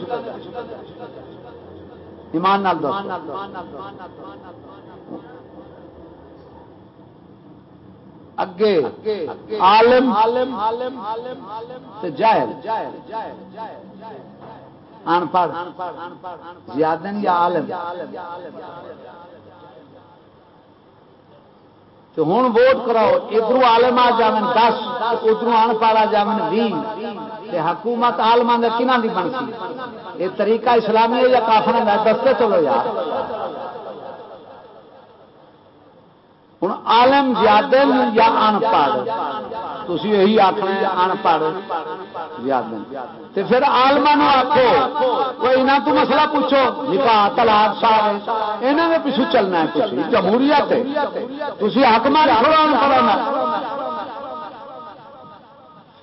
ایمان نال دو اگے عالم عالم عالم عالم عالم جاہل۔ ان پڑھ زیادہ یا عالم۔ تو ہوں ووٹ کراؤ ادھر آلم آ جائیں دس ادھر ان پڑھ آ جائیں بھی حکومت آلما کنہ کی بن سی یہ طریقہ اسلامی ہے یا کافر دستے چلو یار۔ ہوں آلم زیادہ یا ان پڑھ تھی یہی آخنا ان پڑھ زیادہ پھر آلما آخو کوئی نہ تو مسئلہ پوچھو، نکاح تلاق سارے۔ یہاں کے پیچھو چلنا ہے تھی جمہوریت تھی حق مار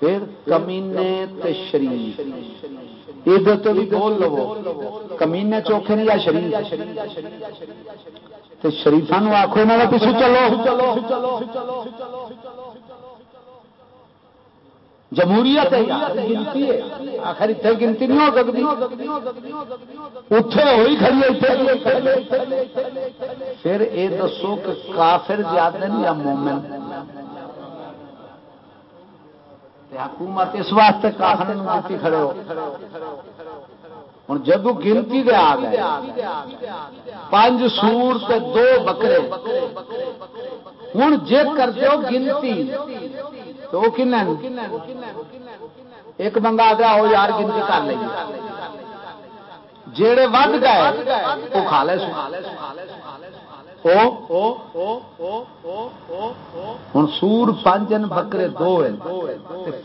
پھر کمینے شریف۔ ادھر تو بھی بول لو۔ کمینے چوکھے نے یا شریف۔ شریفا آخو یہاں کا پیچھے چلو۔ جمہوریت گنتی آخر اتنے گنتی نہیں ہو سکتی۔ اتے ہوئی کھڑی پھر یہ دسو کہ کافر زیادہ یا مومن؟ حکومت اس واسطے کافر کھڑے ہو۔ ہوں جدو گنتی دے آ گئے پانچ سور دو بکرے۔ ہوں جے کر دو گنتی تو وہ کن ایک بندہ آ گیا وہ یار گنتی کر لیں جڑے ود گئے، وہ کھا لے ہوں سور پانچ بکرے دو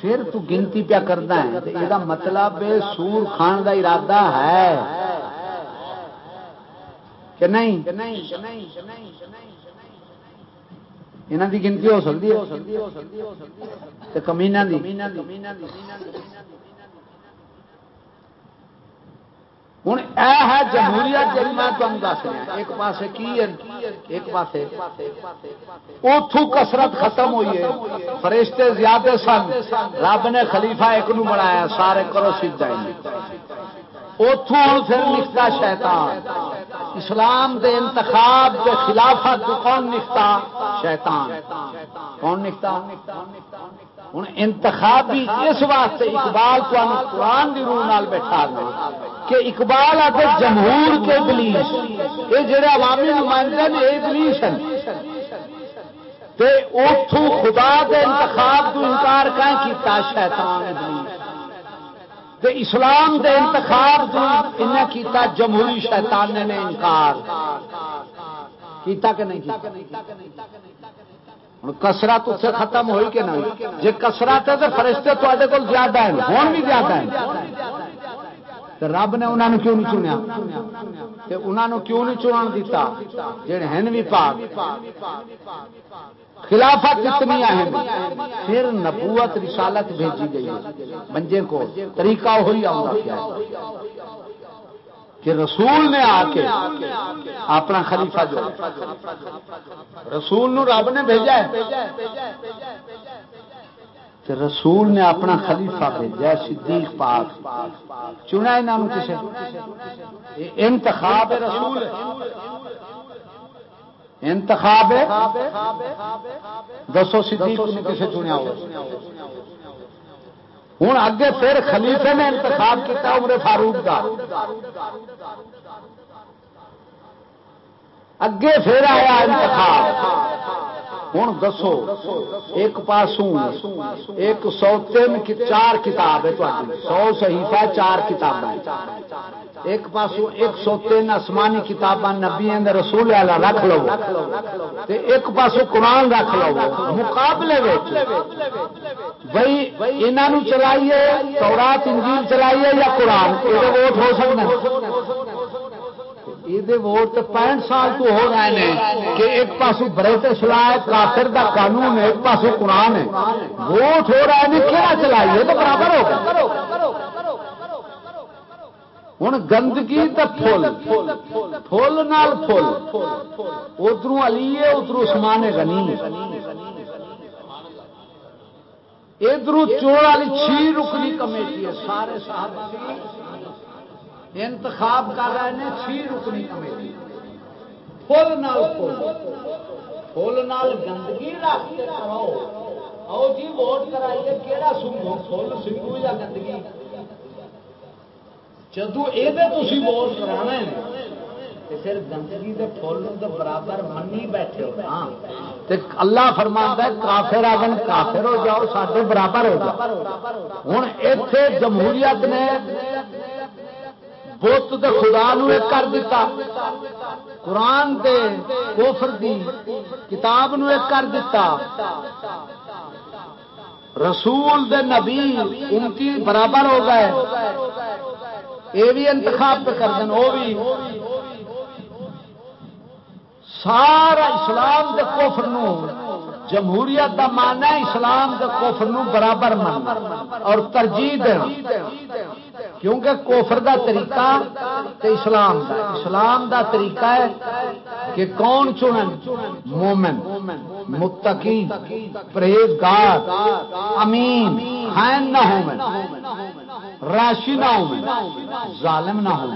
پھر تو گنتی پیا کرنا ہے۔ یہ مطلب سور کھان کا ارادہ ہے۔ کہ نہیں؟ یہاں کی گنتی ہو سکتی ہے۔ کمینہ ہوں یہ ہے جمہوریت جی میں تمہیں دس رہا ہاں۔ ایک پاس کی ایک پاس اتو کسرت ختم ہوئی ہے۔ فرشتے زیادہ سن۔ رب نے خلیفہ ایک نو بنایا، سارے کرو سیدھا اتوں پھر نکتا شیطان۔ اسلام دے انتخاب کے خلافت کون نکتا؟ شیطان۔ کون نکتا؟ ہوں انتخابی اس واسطے اقبال کو قرآن کی روح نال بیٹھا کہ اقبال آتے جمہور کے پولیس یہ جڑے عوامی نمائندے نے یہ پولیس ہیں اتو خدا کے انتخاب تو انکار کہیں کیتا؟ شیطان ابلیس۔ تے اسلام دے انتخاب انہیں کیتا جمہوری شیطان نے انکار۔ کیتا کہ نہیں کیتا؟ کسرت اتنے ختم ہوئی کہ نہیں؟ جی کسرت ہے تو فرشتے تے کول زیادہ ہیں ہوں بھی زیادہ ہیں۔ رب نے انہوں کیوں نہیں چنیا؟ انہوں کیوں نہیں چنان دیتا؟ جڑے ہیں بھی پاک۔ خلافت کتنی ہیں، پھر نبوت رسالت بھیجی گئی منجے کو طریقہ وہی آؤں گا کہ رسول نے آ کے اپنا خلیفہ جو رسول نو رب نے بھیجا ہے۔ کہ رسول نے اپنا خلیفہ بھیجا صدیق پاک۔ چنا ہے نام انتخاب رسول انتخاب دسو صدیق کسے چنیا ہو۔ ہوں اگے پھر خلیفے نے انتخاب کیا عمر فاروق کا اگے پھر آیا انتخاب۔ ہوں دسو ایک پاسوں ایک سو تین چار کتاب ہے سو صحیفہ چار کتاب ایک پاسوں ایک سو تین آسمانی کتاباں نبی رسول والا رکھ لو۔ ایک پاسوں قرآن رکھ لو۔ مقابلے بھائی انہوں چلائیے، تورات، انجیل چلائیے یا قرآن؟ یہ ووٹ ہو سکتا یہ ووٹ پینٹ سال تو ہو رہے ہیں کہ ایک پاس برٹش لا ہے، کافر دا قانون ہے، ایک پاس قرآن ہے۔ ووٹ ہو رہا ہے کہڑا چلائیے؟ تو برابر ہوگا ہوں گندگی تو فل فل نال فل ادھر علی ہے ادھر عثمان غنی ادھر چور والی چھی رکنی کمیٹی ہے سارے صاحب انتخاب کر رہے ہیں چھ رکنی کمیٹی فل نال فل نال گندگی رکھ کے کراؤ آؤ جی ووٹ کرائیے کہڑا سنگو فل سنگو یا گندگی جدو یہ ووٹ کرا پھر گندگی کے فل برابر منی بیٹھے ہو ہاں اللہ فرما کافر آگن کافر ہو جاؤ سارے برابر ہو جاؤ ہوں اتے جمہوریت نے بت دے خدا نو ایک کر دیتا قرآن دے کوفر دی کتاب نو ایک کر دیتا رسول دے نبی ان کی برابر ہو گئے یہ بھی انتخاب پہ کر دیں وہ بھی۔ سارا اسلام دے کوفر نو، جمہوریت کا ماننا اسلام کے کوفر نو برابر ماننا اور ترجیح دینا۔ کیونکہ کوفر دا طریقہ تے اسلام دا۔ اسلام دا طریقہ ہے کہ کون چنن؟ مومن، متقی، پرہیزگار، امین، خائن نہ ہو راشی نہ ہو ظالم نہ ہو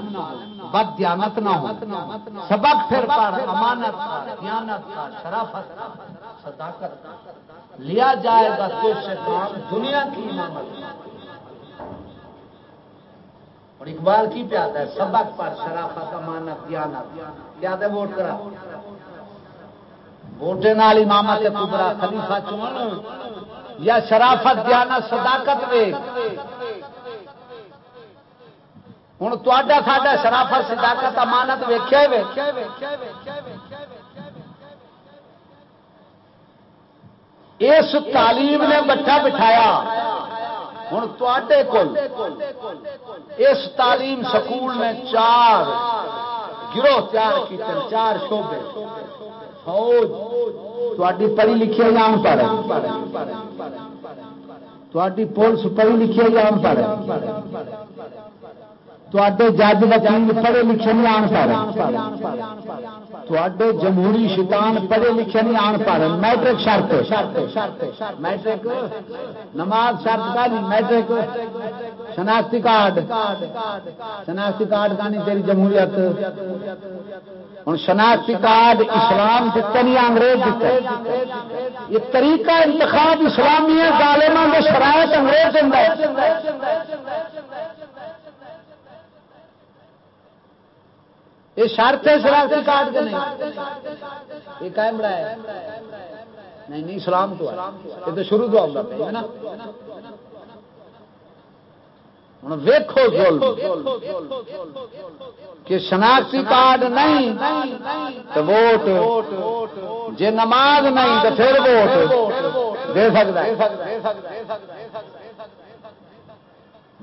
بد دیانت نہ ہو سبق پھر پر امانت دیانت شرافت صداقت لیا جائے گا تو سے کام دنیا کی امامت اور اقبال کی پیادا ہے سبق پر شرافت امانت دیانت۔ یاد ہے ووٹ کرا؟ ووٹے نال امامت کبرا خلیفہ چون۔ یا شرافت دیانت صداقت ویک ہوں تا سا صداقت امانت ویخیا اس تعلیم نے بٹھا بٹھایا ہوں تے اس تعلیم سکول نے چار گروہ تیار کی چار شوبے فوج تھی پڑھی لکھی جان پڑھ تھی پولیس پڑھی لکھی جان جج وکیل پڑھے لکھے نہیں آن پڑھ تے جمہوری شیطان پڑھے لکھے نہیں آن پڑھ میٹرک شرط۔ میٹرک نماز شرط کا نہیں میٹرک۔ شناختی کارڈ۔ شناختی کارڈ کا نہیں تیری جمہوریت۔ ہوں شناختی کارڈ اسلام دیتے نہیں انگریز دیتے یہ طریقہ انتخاب اسلامی ہے ظالمان شرائط انگریز یہ شرط ہے شرارتی کارڈ کے نہیں۔ یہ قائم بڑا ہے۔ نہیں نہیں اسلام تو یہ تو شروع تو آؤں گا نا؟ ہوں ویکو کہ شناختی کارڈ نہیں، تو ووٹ۔ جی نماز نہیں، تو پھر ووٹ۔ دے سکتا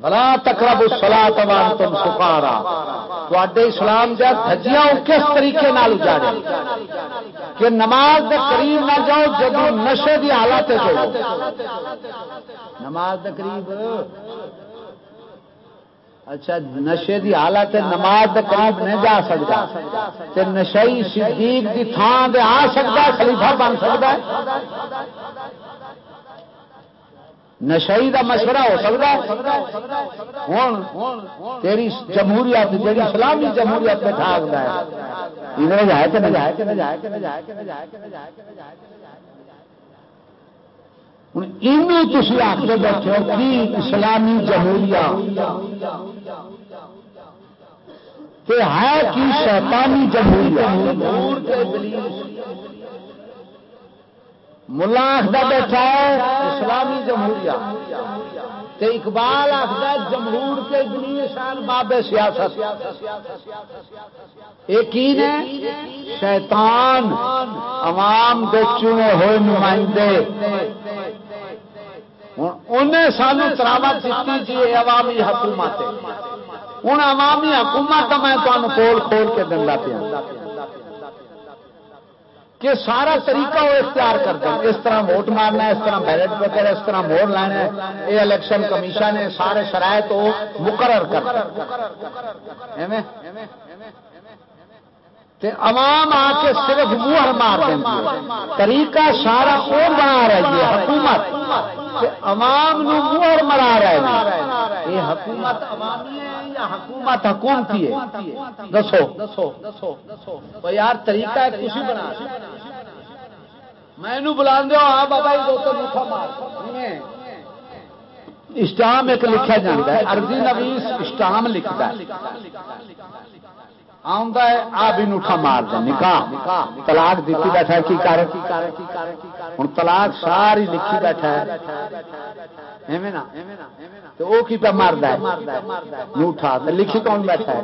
بلا تکرب سلا تمام تم سکارا تے اسلام جا دھجیاں کس طریقے نال اجاڑے؟ کہ نماز دے قریب نہ جاؤ جب نشے کی حالت نماز دے قریب۔ اچھا نشے دی حالت نماز دے قریب نہیں جا سکتا۔ تے نشئی صدیق دی تھان دے آ سکتا، خلیفہ بن سکتا ہے۔ نشئی کا مشورہ ہو سکتا ہوں تیری جمہوریت جی اسلامی جمہوریت میں ٹھاک ہے۔ ادھر جائے کہ نہ جائے کہ نہ جائے کہ نہ جائے کہ نہ جائے کہ نہ جائے کہ نہ جائے کہ نہ تھی آ بیٹھے ہو کہ اسلامی جمہوریہ؟ ہے کہ شیطانی جمہوریہ؟ ملا آخر بیٹھا ہے، اسلامی جمہوریہ۔ تے اقبال آخر جمہور کے اتنی شان باب سیاست۔ ایک شیطان۔ عوام کے چنے ہوئے نمائندے۔ انہیں سانو تراوت دیتی جی عوامی حکومت ہوں عوامی حکومت میں تمہیں کول کھول کے دندا پیا۔ کہ سارا طریقہ وہ اختیار کر دیں اس طرح ووٹ مارنا ہے، اس طرح بیلٹ پیپر اس طرح موڑ لینا ہے۔ یہ الیکشن کمیشن ہے، سارے شرائط وہ مقرر کر عوام آ کے صرف منہ مار دیں طریقہ سارا وہ بنا رہی ہے حکومت۔ عوام نو مہر مرا رہے ہیں۔ یہ حکومت عوامی ہے یا حکومت حکومتی ہے؟ دسو۔ دسو دسو دسو یار طریقہ ہے، کچھ بنا میں بلا دو ہاں بابا اسٹام ایک لکھا جاتا ہے ارضی نویس اسٹام لکھتا ہے۔ آٹھا مار دیں، نکاح۔ تلاک دیتی بیٹھا کی کر ہوں تلاک ساری لکھی بیٹھا ہے۔ وہ کی پہ مارد جھوٹا لکھی کون بیٹھا ہے؟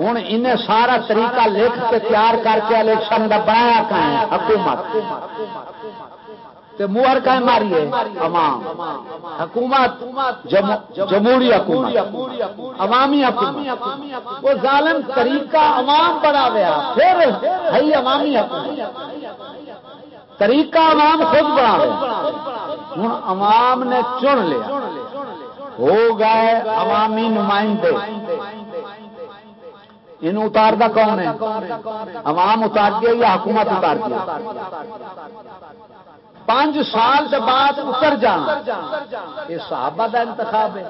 ہوں انہیں سارا طریقہ لکھ کے تیار کر کے الیکشن کا بنایا حکومت۔ موہر کا ماری ہے حکومت جمہوری حکومت۔ عوامی حکومت۔ وہ ظالم طریقہ عوام بڑا گیا، پھر ہے عوامی حکومت۔ طریقہ عوام خود بنا ہوں عوام نے چن لیا۔ ہو گئے عوامی نمائندے۔ ان اتار دا کون ہے عوام اتار دیا یا حکومت اتار دیا پانچ سال کے بعد اتر جانا یہ صحابہ کا انتخاب ہے۔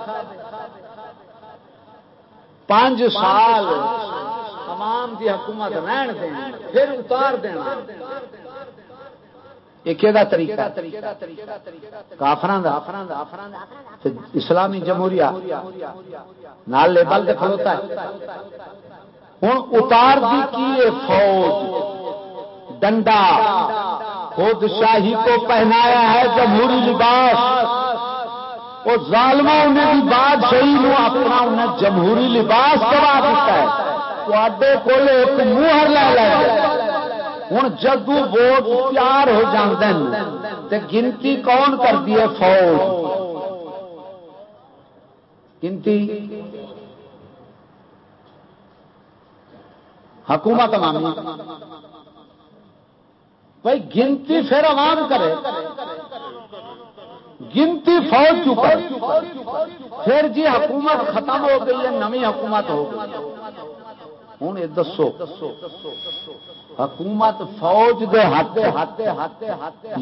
پانچ سال عوام کی حکومت رہن دینا پھر اتار دینا طریقہ کافران اسلامی جمہوریہ نال لیبل کھلوتا ہے۔ ہوں اتار دی کی فوج ڈنڈا۔ خود شاہی کو پہنایا ہے جمہوری لباس۔ وہ ظالما انہیں بھی بات صحیح نو اپنا انہیں جمہوری لباس کرا دیتا ہے۔ تے کول ایک منہ لے لے۔ ہوں جدو ووٹ تیار ہو جاتے ہیں گنتی کون کرتی ہے فوج؟ گنتی؟ حکومت مامی بھائی، گنتی پھر عوام کرے۔ گنتی فوج چکا پھر جی حکومت ختم ہو گئی ہے، نمی حکومت ہو گئی ہوں، یہ دسو۔ حکومت فوج دے ہاتھ ہاتھ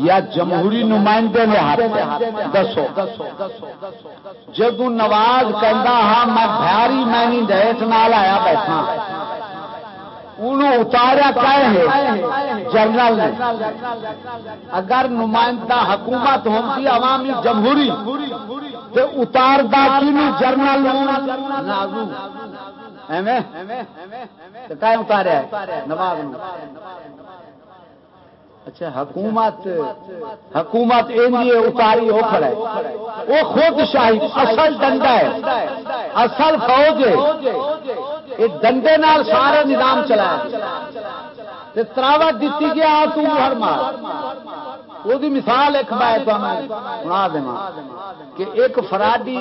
یا جمہوری نمائندے نے ہاتھ دسو۔ جدو نواز کہہ ہاں میں بہاری میں نہیں ڈیٹ نال آیا بیٹھا۔ اتاریا جنرل نے۔ اگر نمائندہ حکومت ہوتی عوامی جمہوری تو اتار جرنل اتاریا نواز اچھا حکومت حکومت اتاری ہو کھڑا ہے۔ وہ خود شاہی، اصل ڈنڈا ہے۔ اصل فوج ہے۔ یہ ڈنڈے نال سارا نظام چلایا تراوت دیتی گیا تو ہر مار۔ وہ مثال ایک میں سنا دینا کہ ایک فرادی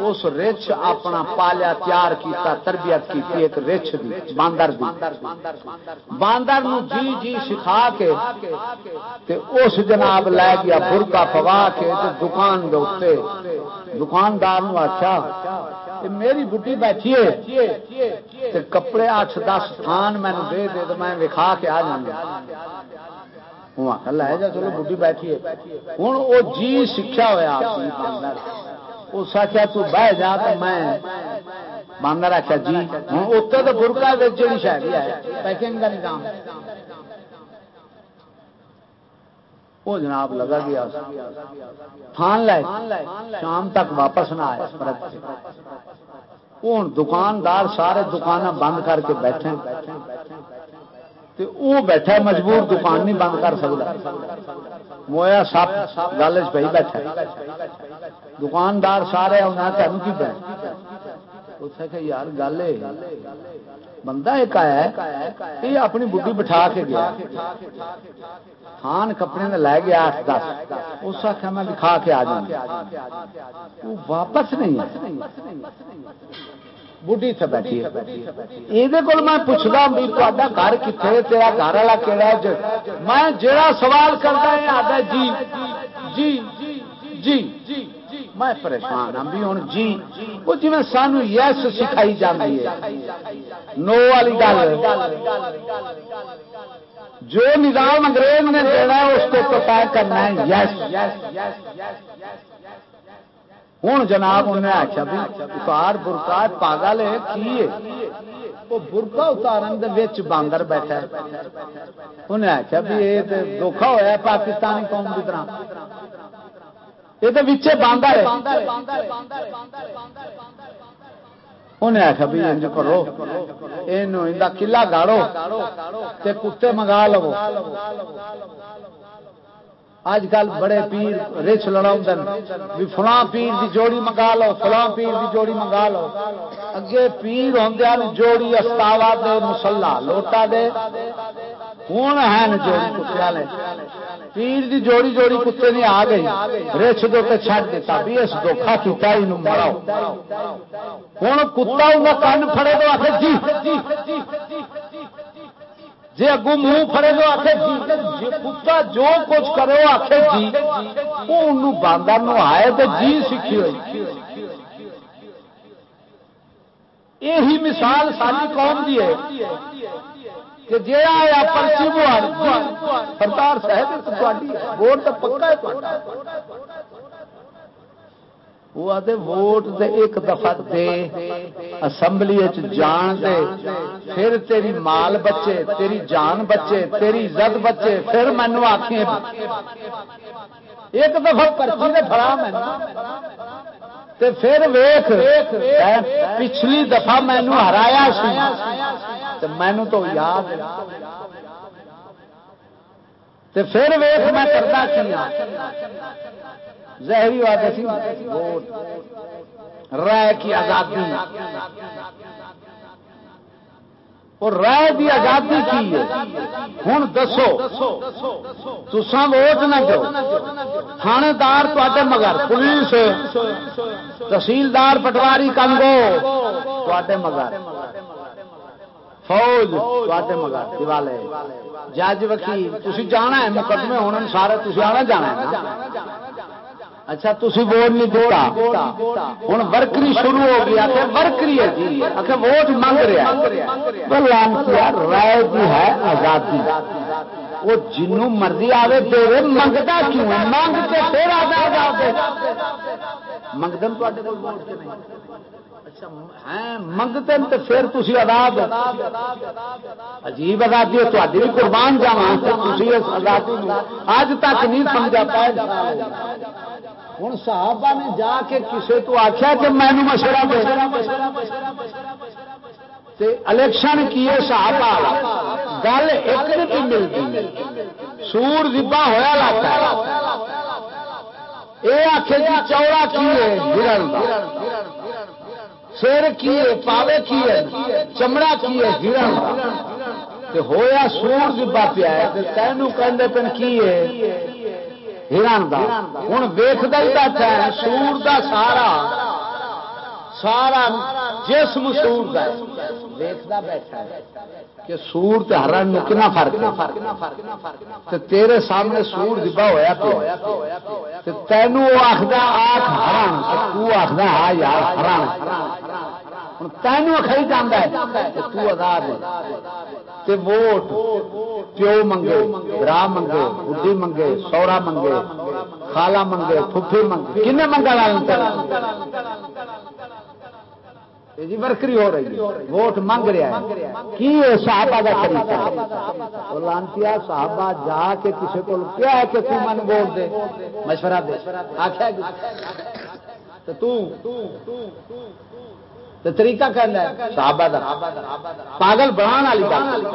اس رچ اپنا پالیا تیار کیتا تربیت کی ایک رچ دی باندر دی باندر نو جی جی سکھا کے تے اس جناب لے گیا برکا پوا کے تے دکان دے اتنے دکاندار نو آخیا میری بڈی بیٹھی ہے کپڑے اٹھ دس تھان مینو دے دے تو میں وکھا کے آ جانا لے جا چلو بڈی بیٹھی ہے ہوں وہ جی سیکھا ہوا اس آخیا تو بہ جا تو میں باندر آخیا جی ہوں اتنے تو برکا جی شاید ہے پیکنگ کا نظام وہ جناب لگا گیا تھان لے شام تک واپس نہ آیا ہوں دکاندار سارے دکان بند کر کے بیٹھے وہ بیٹھا مجبور دکان نہیں بند کر سکتا۔ مویا سپ، گل پہ بیٹھا دکاندار سارے تین کی پہ یار، گل بندہ ایک آیا یہ اپنی بڈی بٹھا کے گیا۔ تھان کپڑے نے لے گیا آٹھ، دس۔ اس آخر میں دکھا کے آ جاؤں۔ واپس نہیں بڑھی سے بیٹھی یہ میں پوچھتا بھی تا گھر کتنے تیرا گھر والا کہڑا میں جڑا سوال کرتا ہے آتا جی جی جی میں پریشان ہاں بھی ہوں جی وہ جی سانو یس سکھائی جاتی ہے نو والی گل جو نظام انگریز نے دینا اس کو طے کرنا ہے یس ہوں جناب انہیں آخیا بھی اتار برکا پاگل کی وہ برقا اتارن باندر بیٹھا انہیں آخیا بھی یہ دکھا ہوا پاکستانی قوم کی طرح۔ یہ تو باندر ہے۔ انہیں آخیا بھی انج کرو یہ کلا گاڑو کتے منگا لو۔ اج کل بڑے پیر رچ لڑا بھی فلاں پیر دی جوڑی منگا لو، فلاں پیر دی جوڑی منگا لو۔ اگے پیر ہوں جوڑی استاوا دے مسلا لوٹا دے۔ ہوں ہیں جوڑی کتے والے؟ پیر دی جوڑی جوڑی کتے نے آ گئی رچ دو کے چڑ دیتا، بھی اس دھوکھا کیا مراؤ۔ ہوں کتا کن فڑے تو آخر جی۔ جی اگو منہ فڑے تو آخ جی کتا جو کچھ کرے وہ آخ جی۔ وہ باندر آئے تو جی سیکھی ہوئی۔ یہی مثال ساری قوم کی ہے کہ جی آیا پرچی بہار سردار صاحب ووٹ تو پکا ہے وہ آدھے ووٹ دے ایک دفعہ دے، اسمبلی جان دے، پھر تیری مال بچے، تیری جان بچے، تیری عزت بچے، پھر مینو آخیں ایک دفعہ پرچی نے فڑا مینو تے پھر ویخ پچھلی دفعہ مینو ہرایا سی مینو تو یاد تے پھر ویخ میں کرتا کیا زہری بات ووٹ رائے کی آزادی۔ اور رائے کی آزادی کی ہے۔ ہوں دسو۔ تسان ووٹ نہ دو۔ تھانے دار تے مگر پولیس۔ تحصیلدار پٹواری کنگو۔ تے مگر۔ فوج تے مگر۔ دیوالے۔ جج وکیل تھی جانا ہے، مقدمے ہونے سارے تھی آنا جانا ہے اچھا تھی ووٹ نہیں دیتا ہوں ورکری شروع ہو گیا ورکری ہے جی۔ اچھا ووٹ منگ رہا رائے کی ہے، آزادی۔ وہ جنوں مرضی آئے دے منگتا کیوں منگ کے پھر آزاد منگتے منگتے تو پھر تھی آزاد عجیب آزادی تاری بھی قربان جانا تھی آزادی اج تک نہیں سمجھا پایا ہوں صحابہ نے جا کے کسی تو آخیا کہ مینو مشورہ دے الیکشن کیے صحابہ گل ایک بھی ملتی سور دبا ہوا لاتا یہ آخے جی چوڑا کیے سر کی پاوے کیے چمڑا کی ہے ہرن ہویا سور جبا پیا تینوں پن کی ہرن کا ہوں ویختا ہی بیٹھا ہے سور کا سارا سارا جسم سور کا ویختا بیٹھا ہے کہ سور تے ہرن میں کنا فرق ہے۔ تیرے سامنے سور دبا ہوا تو تینوں آخر آخ ہرن تو آخر ہاں یار ہرن تینوں کھائی جانا ہے تو آزاد ووٹ پیو منگے برا منگے بڈی منگے، سورا منگے خالا منگے پھوپھی منگے۔ کن منگا جی ورکری ہو رہی ہے۔ ووٹ منگ رہا ہے۔ کی صحابہ کا طریقہ؟ لانتیا صحابہ جا کے کسی کو کیا ہے کہ تو من ووٹ دے؟ مشورہ دے۔ آخیا تو طریقہ کہنا ہے، صحابہ دا۔ پاگل بنا والی گل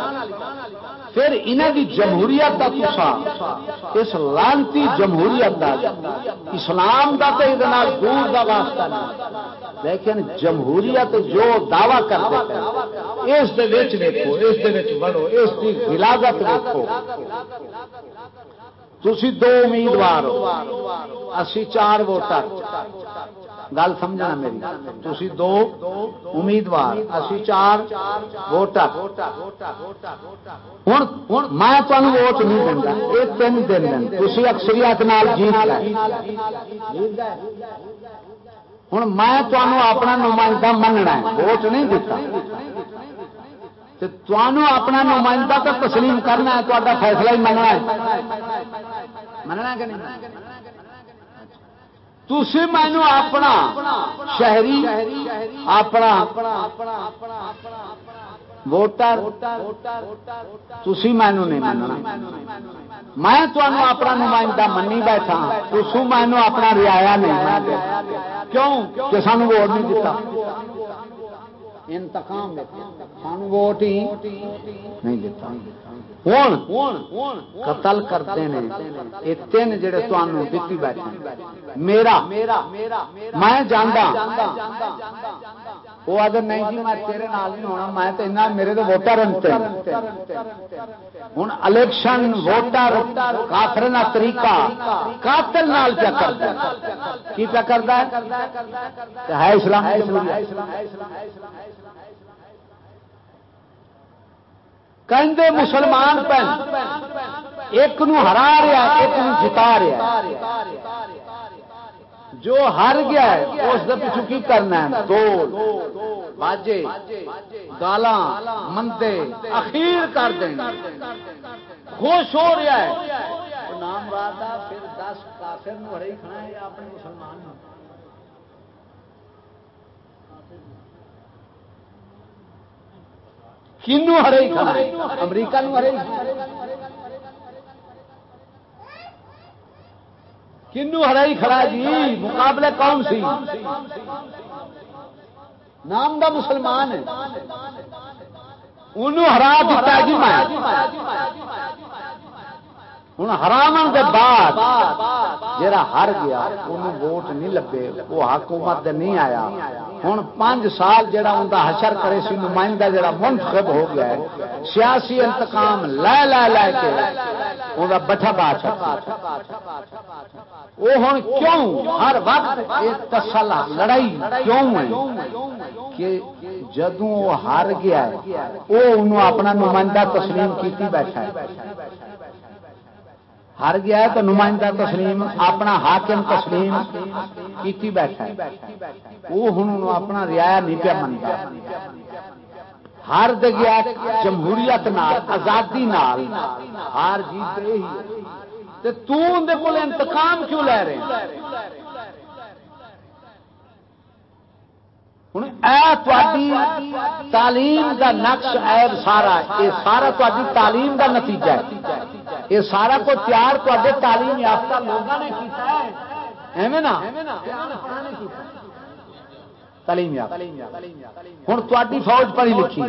پھر انہوں دی جمہوریت کا تسا اس لانتی جمہوریت دا، اسلام دا تو یہ دور دا واسطہ نہیں۔ لیکن جمہوریت جو دعوی کرتے ہیں، اس دیکھو اس بڑھو اس کی ہلاگت دیکھو تھی دو امیدوار ہو، اسی چار ووٹر۔ گل سمجھنا میری۔ تھی دو امیدوار، اسی چار ووٹر۔ ہوں میں تمہیں ووٹ نہیں دینا یہ تین دن تھی اکثریت جیت ہوں میں تمہیں اپنا نمائندہ مننا ووٹ نہیں دیتا اپنا نمائندہ تو تسلیم کرنا ہے تا فیصلہ ہی مننا ہے۔ مننا کہ نہیں؟ تھی مینو اپنا شہری، اپنا ووٹر تھی مینو نہیں مننا۔ میں تمہوں اپنا نمائندہ منی بیٹھا ہاں۔ تسو مینو اپنا ریا نہیں کیوں؟ کہ سانو ووٹ نہیں دیتا انتقام سانو ووٹ ہی نہیں دیتا ہوں قتل کرتے ہیں یہ تین جڑے تمہوں دیتی بیٹھے میرا میں جانا وہ اگر نہیں جی میں تیرے نال نہیں ہونا میں تو میرے تو ووٹر ہوں الیکشن ووٹر کافر طریقہ قاتل نال پیا کرتا کی پیا کرتا ہے اسلام کہندے مسلمان پہن، ایک نو ہرا رہا، ایک نو جتا رہا۔ جو ہر گیا ہے، اس کے پچھو کی کرنا ہے؟ دول، باجے گالا مندے، اخیر کر دیں۔ خوش ہو رہا ہے۔ نام راتا پھر دس کافر نو ہڑے کھڑا ہے اپنے مسلمان کنو ہرے ہے امریکہ نو ہرے کنو ہرائی کھڑا جی مقابلے کون سی؟ نام دا مسلمان ہے۔ انہوں ہرا دیتا جی میں۔ ہوں حرام کے بعد جا ہر گیا انہوں ووٹ نہیں لبے وہ حکومت نہیں آیا۔ ہوں پانچ سال جا حشر کرے سی نمائندہ جا منتخب ہو گیا ہے سیاسی انتقام لے لے لے کے وہ بٹھا با وہ ہوں کیوں ہر وقت تسل لڑائی کیوں ہے کہ جدوں وہ ہار گیا ہے وہ اپنا نمائندہ تسلیم کیتی بیٹھا ہے۔ ہر گیا تو نمائندہ تسلیم، اپنا حاکم تسلیم کیتی بیٹھا ہے۔ وہ ہوں اپنا ریا نہیں پیا منتا۔ ہر گیا جمہوریت نال، آزادی نال۔ ہار جیت رہی تو انتقام کیوں لے رہے ہوں تعلیم کا نقش ایب سارا یہ سارا تاری تعلیم کا نتیجہ ہے یہ سارا کو تیار تے تعلیم یافتہ لوگوں نے ایویں نا تعلیم ہوں تاری فوج پڑھی لکھی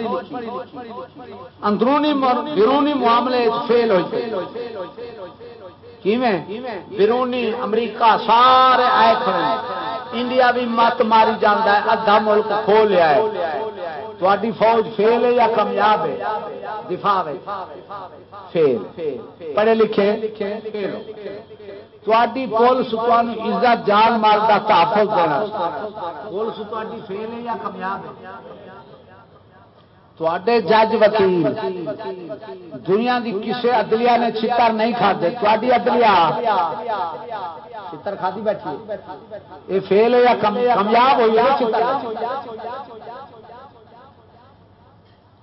اندرونی بیرونی معاملے فیل ہوئی بیرونی امریکہ، سارے آئے کھڑے انڈیا بھی مت ماری جانا ہے، ادھا ملک کھو لیا ہے۔ تاری فوج فیل ہے یا کامیاب ہے؟ دفاع فیل۔ پڑھے لکھے تاری پولیس عزت، جان، مال کا تحفظ دینا۔ پولیس تاری فیل ہے یا کامیاب ہے؟ تے جج وکیل دنیا کی کسی ادلیا نے چھتر نہیں کھدے تاری ادلیا چھتر کھا بیٹھی یہ فیل ہے یا کامیاب ہوئی ہے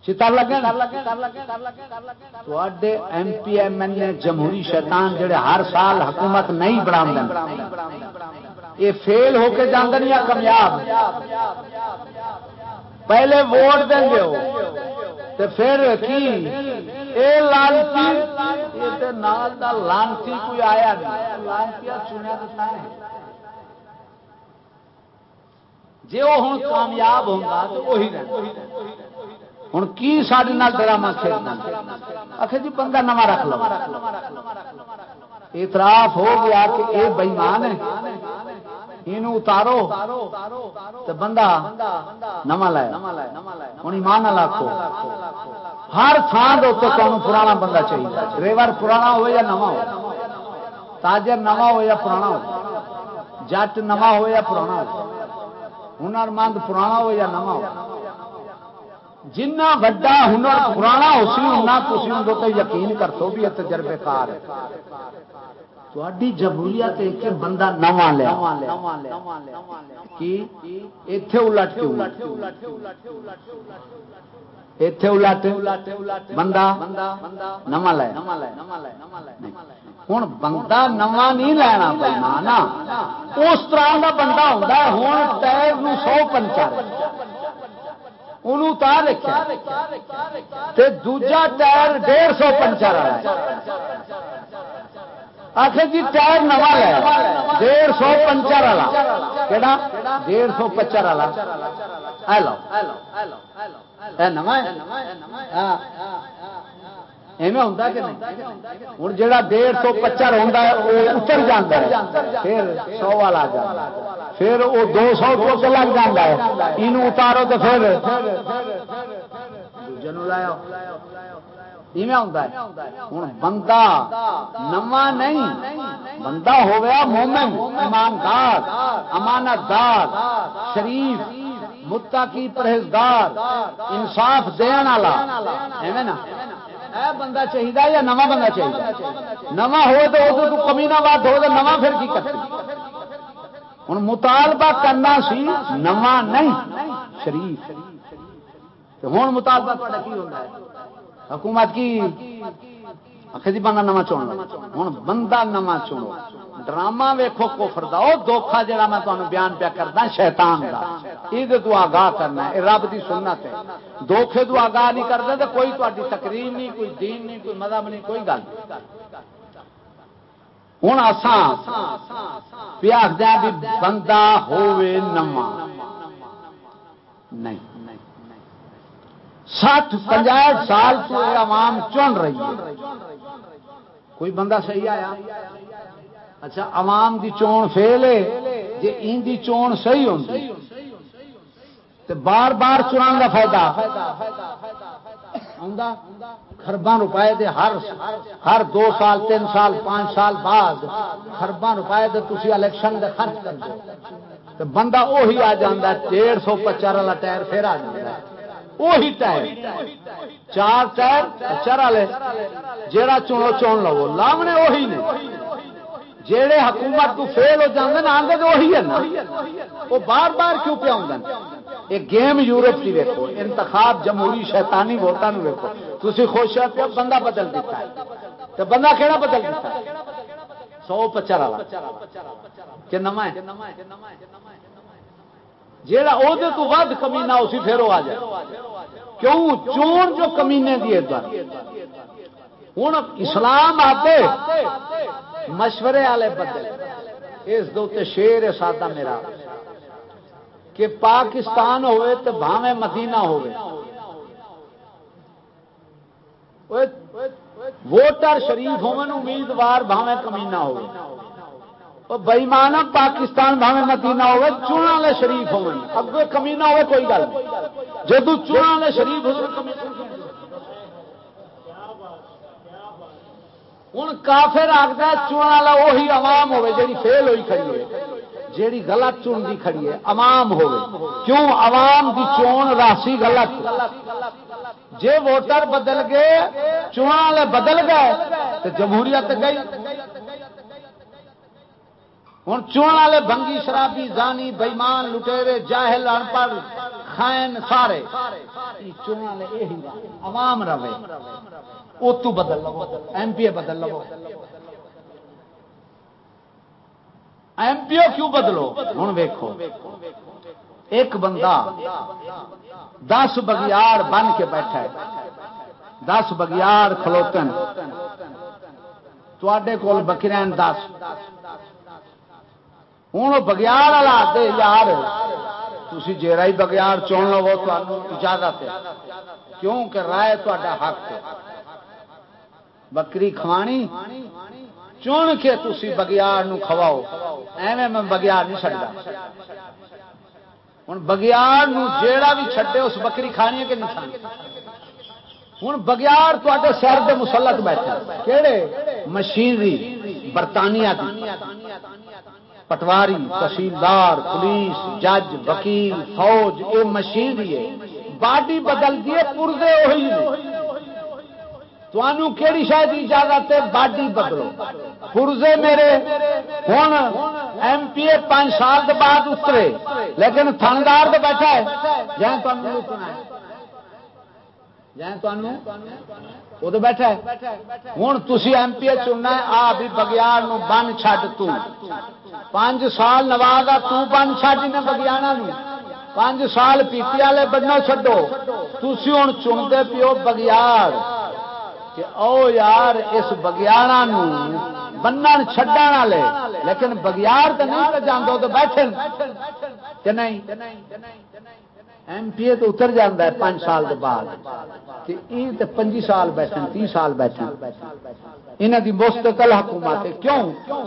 چتر لگے M P M L A جمہوری شیطان جڑے ہر سال حکومت نہیں بنا یہ فیل ہو کے جاندن یا کامیاب پہلے ووٹ دیں گے تے پھر کی؟ اے لانتی نال دا لانتی کوئی آیا نہیں۔ لانتی چنیا تو جی وہ ہوں کامیاب ہوگا تو وہی ہوں کی سارے ڈرامہ کھیلنا؟ آخر جی بندہ نواں رکھ لو۔ اعتراف ہو گیا کہ یہ بئیمان ہے۔ یہ اتارو تو بندہ نواں لائے ہوں ایمان لاکھو۔ ہر تھان دے پرانا بندہ چاہیے۔ ڈرائیور پرانا ہو یا نواں ہو تاجر نواں ہو یا پرانا ہو جٹ نواں ہو یا پرانا ہو ہنر مند پرانا ہو یا نواں ہو جنہ وڈا ہنر پرانا ہو سی اُنہ تھی اندر یقین کر سو بھی تجربے کار ہے۔ تھی جمہوریت ایک بندہ نواں لیا کی؟ اتے الٹ کے اتے الٹ بندہ نواں ہوں بندہ نواں نہیں لینا پہنا اس طرح کا بندہ ہوتا ہے ہوں ٹائر سو پنچر۔ اتار رکھا دوجا ٹائر ڈیڑھ سو پنچر آخر جی ٹائر نواں ہے ڈیڑھ سو پنچر والا۔ کہڑا ڈیڑھ سو پچر والا۔ ہیلو ہوں جا ڈیڑھ سو پچر ہوتا ہے وہ اتر جاتا ہے۔ پھر سو والا پھر وہ دو سو کو لگ جاتا ہے۔ یہ اتارو تو پھر۔ لایا ہوں بندہ نواں نہیں، بندہ ہو گیا مومن، ایماندار امانت دار شریف متا کی پرہیزگار، انصاف دن والا۔ نا۔ بندہ چاہیے یا نواں بندہ چاہیے نواں ہو تو کمی نہ بات ہو تو نواں پھر کی کرتے ہوں مطالبہ کرنا سی، نواں نہیں، شریف۔ ہوں مطالبہ کی ہوتا ہے؟ حکومت کی جی بندہ نواں چن ہوں بندہ نواں چنو ڈرامہ ویکو کوفر دا۔ وہ دھوکھا جڑا میں تمہیں بیان پیا کرتا شیطان دا۔ یہ تو آگاہ کرنا ہے رب کی سنت ہے۔ دھوکھے تو آگاہ نہیں کرتے تو کوئی تاری تقریر نہیں، کوئی دین نہیں، کوئی مذہب نہیں، کوئی گل ہوں اسان پیا بھی بندہ ہوے نواں نہیں۔ سٹھ پنجاٹ سال تو عوام چن رہی ہے۔ کوئی بندہ صحیح آیا؟ اچھا عوام دی چون فیل ہے۔ جی ان دی چون صحیح ہوتی تو بار بار چنان کا فائدہ۔ خرباں روپئے دے ہر ہر دو سال، تین سال، پانچ سال بعد خرباں روپئے دے تسی الیکشن دے خرچ کر دو بندہ وہی آ جا ڈیڑھ سو پچر والا ٹائر پھر آ جائے وہی ٹائر چار ٹائر چر والے جہاں چنو چون لو۔ لاونے وہی نے۔ جہے حکومت کو فیل ہو جاتے ہیں آدھے تو وہی ہے نا۔ وہ بار بار کیوں پہ آدھے یہ گیم یورپ کی ویکو انتخاب جمہوری شیطانی ووٹان ویکو تھی خوش ہے پہ بندہ بدل دیتا ہے۔ تو بندہ کہڑا بدل دیتا ہے؟ سو پچر والا۔ کہ نما ہے جیڑا عہدے تو ود کمینا اسی پھر آ جائے۔ کیوں؟ چون جو کمینے دیے ہوں اسلام آتے، مشورے والے بدل۔ اس دے شیر ہے سادہ میرا۔ کہ پاکستان ہوئے تو بھاوے مدینہ ہوئے۔ ووٹر شریف ہوئے امیدوار بھاوے کمینا ہوئے۔ بئیمان پاکستان بھاوے مدینہ ہوئے چونا والے شریف ہوئے۔ اگے کمینا ہوئے، کوئی گل جدو چونا والے شریف ہوں کافر آخر چون والا وہی عوام ہوے جی فیل ہوئی کھڑی ہے جیڑی غلط چون دی کھڑی ہے، عوام ہوے کیوں؟ عوام دی چون راسی غلط۔ جے ووٹر بدل گئے چون والے بدل گئے تو جمہوریت گئی۔ ہوں چون والے بنگی شرابی زانی بئیمان لٹےرے جاہل ان پڑھ خائن، سارے۔ چون والے عوام رہے۔ اتو بدل لو، ایم پی اے بدل لو۔ ایم پی او کیوں بدلو؟ ہوں ویکو ایک بندہ دس بگیار بن کے بیٹھا ہے۔ دس بگیار کھلوتن۔ تے کول بکرے دس۔ ہوں بگیار والا آتے یار۔ تھی جیڑا ہی بگیار چن لو اجازت ہے۔ کیوں کہ رائے تا حق بکری کھوانی چن کے تھی بگیار کھواؤ۔ ایویں میں بگیار نہیں چڑھتا ہوں بگیار جیڑا بھی چھڈے اس بکری کھانی ہے کہ نہیں کھانی ہوں بگیار تے سر کے مسلط بیٹھے۔ کہڑے مشینری، برطانیہ پٹواری، تحصیلدار، پولیس، جج، وکیل، فوج، یہ مشین ہے۔ باڈی بدل دیے پورزے وہی تمہوں کہڑی شاید اجازت ہے؟ باڈی بدلو۔ پورزے میرے ہوں ایم پی اے پانچ سال کے بعد اترے۔ لیکن تھندار تو بیٹھا ہے۔ جہاں تمہیں وہ تو بیٹھا ہوں تھی ایم پی اے چننا آ بھی بگیار بن چڈ تنج سال نواز آ تن چڈ بگیانا پانچ سال پیتی والے بنو چڈو تھی ہوں چنتے پیو بگیار کہ او یار اس بگیاڑا بنن چڈن والے لیکن بگیار تو نہیں جانا تو بیٹھے کہ نہیں ایم پی اے تو اتر جانا ہے پانچ سال کے بعد تے پنجی سال بیٹھے تی سال بیٹھے یہاں کی مستقل حکومت کیوں؟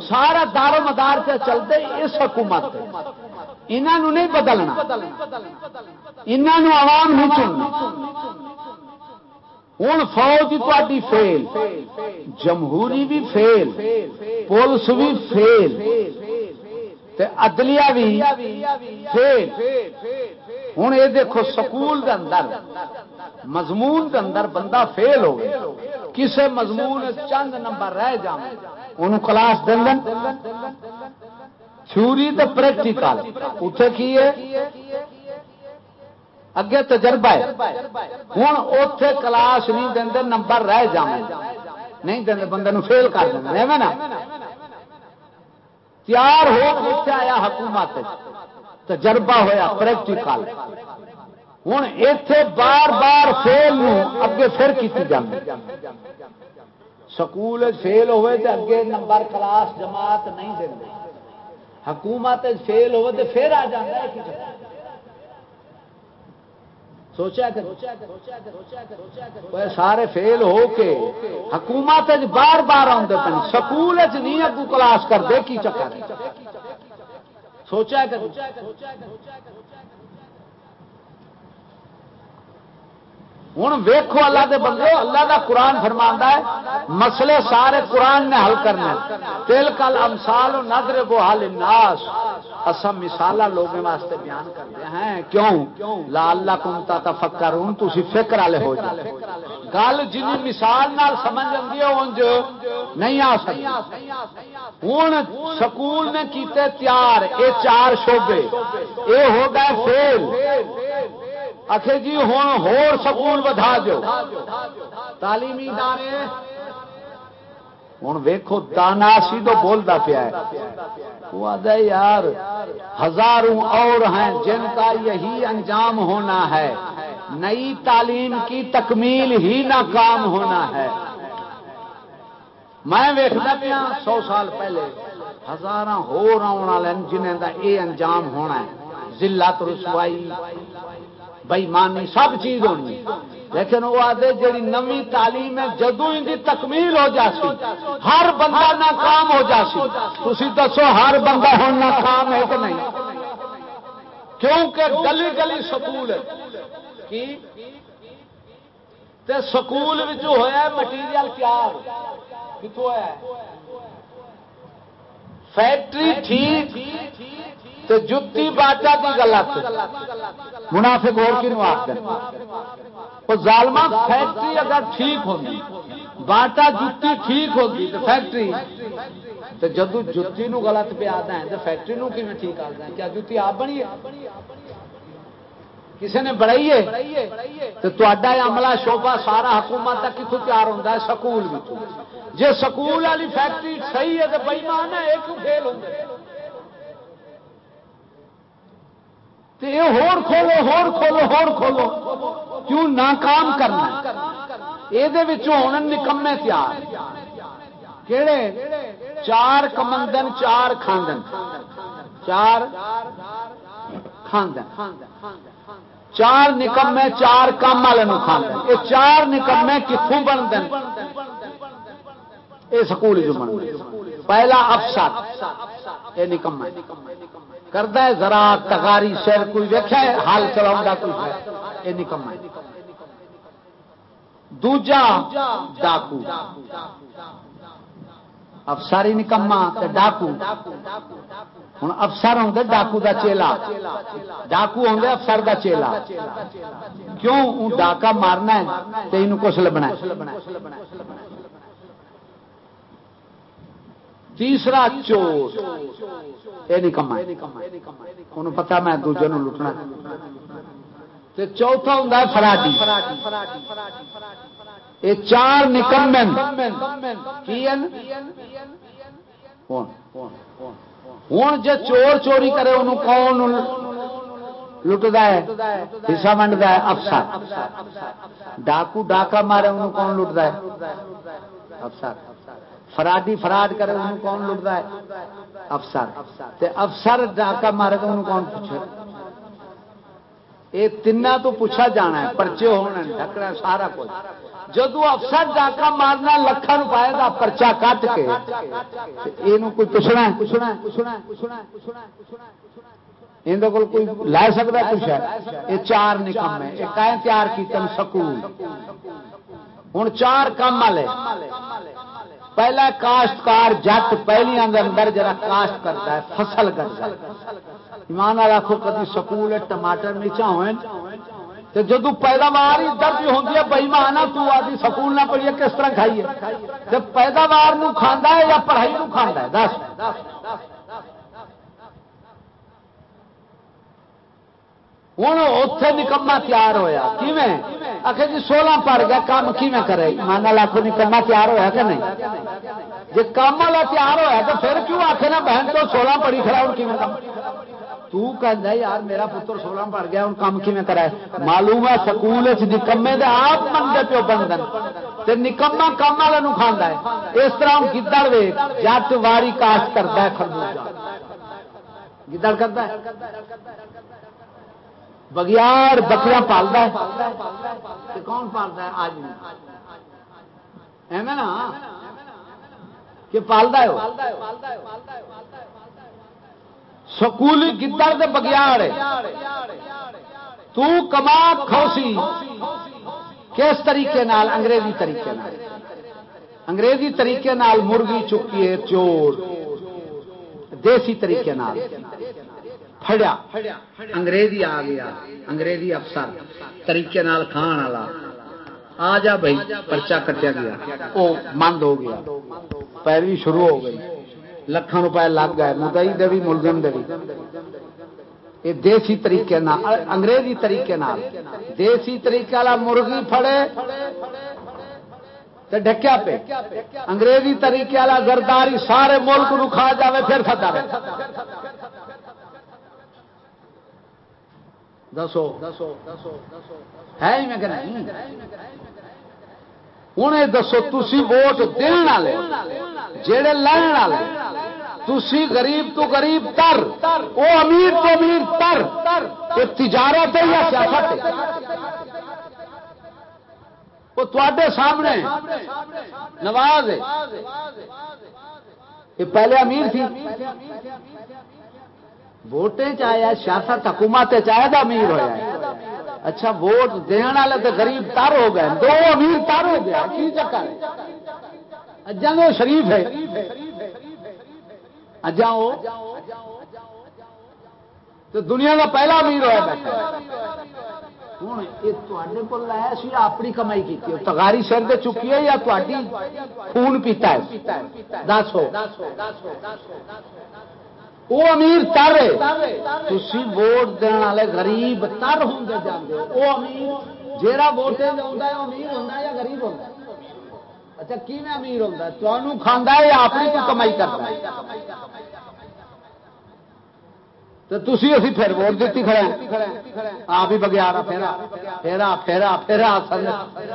سارا دار مدار سے چلتے اس حکومت انہوں نہیں بدلنا۔ انہوں عوام نہیں چننا۔ ہوں فوج تاری فیل، جمہوری بھی فیل، پولیس بھی فیل عدلیہ بھی فیل۔ ہوں یہ دیکھو، سکول دے اندر، مضمون دے اندر بندہ فیل ہو گیا کسے مضمون چند نمبر رہ جا ان کلاس دن تھوری تو پریکٹیکل اتنے کی ہے؟ اگے تجربہ ہے۔ ہوں اتے کلاس نہیں دے نمبر رہ جا نہیں دے بندے فیل کر دیں نا؟ تیار ہو آیا حکومت۔ تجربہ ہویا پریکٹیکل ہوں اتے بار بار فیل اگے پھر کی جائے سکول فیل ہوئے تو اگے نمبر کلاس جماعت نہیں دیں حکومت فیل ہوئے تو پھر آ جائے سوچا سارے فیل ہو کے حکومت بار بار آتے پہ سکول نہیں اگو کلاس کرتے کی چکر سوچا ہوں ویخو اللہ دے بندے، اللہ دا قرآن فرما ہے، مسئلے سارے قرآن نے حل کرنا تل کل امسال نظر بو حال ناس اصم مثالا لوگوں واسطے بیان کرتے ہیں۔ کیوں؟ لا اللہ کمتا تفکر ہوں تھی فکر والے ہو جائے گل جن مثال نال سمجھ آتی ہے انج نہیں آ سکتی۔ ہوں سکول نے کیتے تیار یہ چار شعبے۔ یہ ہو گئے فیل۔ آخر جی ہوں ہور سکول بدھا دو تعلیمی ادارے ہوں ویکو دانا سی تو بولتا پیا وہ آدھا یار، ہزاروں اور ہیں جن کا یہی انجام ہونا ہے۔ نئی تعلیم کی تکمیل ہی ناکام ہونا ہے۔ میں ویکنا پیا سو سال پہلے ہزار ہو جنہیں کا یہ انجام ہونا ہے۔ ضلع رسوائی بےمانی سب چیز ہونی لیکن وہ آدھے جی نمی تعلیم ہے جدو ان کی تکمیل ہو جاسی، ہر بندہ ناکام ہو جاسی۔ تھی دسو، ہر بندہ ہوں ناکام ہے کہ نہیں؟ کیونکہ گلی گلی سکول ہے۔ سکول ہوا مٹیریل تیار۔ کتوں ہے؟ فیکٹری ٹھیک۔ تو جتی باٹا کی غلط منافق اور کی نواز وہ ظالما فیکٹری اگر ٹھیک ہوگی باٹا جتی ٹھیک ہوگی تو فیکٹری۔ تو جدو جتی نو غلط پہ آتا ہے تو فیکٹری نو کی ٹھیک آتا ہے؟ کیا جتی آپ بنی کسی نے بڑھائی ہے؟ تو تا عملہ شوبہ سارا حکومت تک کتوں تیار ہوتا ہے؟ سکول جی سکول والی فیکٹری صحیح ہے تو بئیمان ہے، ایک فیل ہوتا ہور کھولو ہور کھولو ہور کھولو۔ کیوں ناکام کرنا؟ یہ نکمے تیار۔ کہڑے چار کمندن، چار کھاندن۔ چار کھاندن۔ چار نکمے، چار کام والے کھاندن۔ یہ چار نکمے کتوں بنتے یہ سکول جو بن پہلا افسر یہ نکما کرتا ہے، ذرا تگاری شہر کوئی ویکیا ہے، حال چلا کوئی ہے۔ یہ نکم ہے۔ دوجا ڈاکو۔ افساری نکما ڈاکو۔ ہوں افسر ہوں ڈاکو دا چیلا۔ ڈاکو ہوں افسر دا چیلا۔ کیوں؟ ڈاکا مارنا ہے تو یہ کچھ لبنا تیسرا چور۔ یہ نہیں کما پتا میں دوجے لٹنا۔ چوتھا ہوں فراڈی۔ یہ چار نکمن۔ ہوں جی چور چوری کرے انہوں کون لٹتا ہے؟ حصہ منڈتا ہے افسر۔ ڈاکو ڈاکا مارے انہوں کون لٹتا ہے؟ افسر۔ فراڈی فراڈ کرے، انہوں کون لٹتا ہے؟ افسر۔ افسر ڈاکا مارے تو انہوں کون پوچھے؟ یہ تین تو پوچھا جانا ہے، پرچے ہونے ڈکنا سارا کچھ۔ جدو افسر ڈاکا مارنا لکھان روپئے کا پرچا کٹ کے یہ کوئی پوچھنا پوچھنا پوچھنا اندر کوئی لے سکتا کچھ ہے؟ یہ چار نکم ہے یہ کہیں تیار کی سکول۔ ہوں چار کام والے۔ پہلا کاشتکار جٹ پہلی اندر جرا کاشت کرتا ہے، فصل کرتا ہے۔ ایمان والا کو کدی سکول ٹماٹر نیچا ہوئے جدو پیداوار ہی درج ہوتی ہے بئی مانا تو آدھی سکول نہ پڑھیے کس طرح کھائیے۔ جب پیداوار کھانا ہے یا پڑھائی نو کھانا ہے؟ دس۔ ہوں اتے نکما تیار ہوا کیویں؟ آخر جی سولہ پڑ گیا کام کیویں کرے؟ مان لاکھ نکما تیار ہوا کہ نہیں؟ جی کام والا تیار ہوا تو پھر کیوں آخے نا بہن تو سولہ پڑی کھڑا، ہوں کیون تو کہ یار میرا پتر سولہ پڑ گیا، ہوں کام کیون کرا معلوم ہے سکول نکمے دے آپ منگے پیو بندن، تے نکما کام والے کھانا ہے۔ اس طرح ہوں گدڑ وے جٹ واری کاشت کرتا ہے خربوزہ۔ گدڑ کرتا ہے؟ بگیار بکرا پالتا ہے. کون پالتا ہے؟ آج ایویں نا؟ کہ پالتا ہے سکولی گدڑ دے بگیار تو کما کھوسی. کس طریقے نال؟ انگریزی طریقے نال. انگریزی طریقے نال مرغی چکی ہے چور. دیسی طریقے نال. پھڑیا انگریزی آ گیا انگریزی افسر طریقے نال کھان والا۔ آ جا بھائی پرچا کٹیا گیا۔ وہ مند ہو گیا۔ پیروی شروع ہو گئی۔ لکھان روپئے لگ گئے مدئی دے بھی ملزم دے بھی یہ دیسی طریقے انگریزی طریقے دیسی طریقے والا مرغی پھڑے ڈکیا پہ انگریزی طریقے والا گرداری سارے ملک نو کھا جائے پھر سدا دسو ہے میں کہ نہیں ہوں یہ دسو تھی ووٹ دن والے جہے لین والے تھی غریب تو غریب تر وہ امیر تو امیر تر تجارت ہے یا سیاست وہ تے سامنے نواز یہ پہلے امیر تھی ووٹیں چاہے سیاست حکومت چاہے تو امیر ہوا اچھا ووٹ دن والے تو غریب تر ہو گئے دو امیر تر ہو گیا کی چکر اجا وہ شریف ہے۔ اجا وہ تو دنیا کا پہلا امیر ہوا بیٹھا ہوں، یہ تے کو لایا سی، اپنی کمائی کی تگاری سر دے چکی ہے یا تاری خون پیتا ہے؟ دس ہو۔ وہ امیر تر تھی ووٹ دن والے غریب تر ہوں جانے وہ امیر۔ ووٹ امیر ہوتا ہے یا غریب ہوتا اچھا کی میں امیر ہوتا تمہوں کھانا ہے اپنی کو کمائی کرتا ہے؟ تو تھی اسی پھر ووٹ دیتی کھڑے آپ ہی بگیارا پھیرا پھیرا پھیرا پھیرا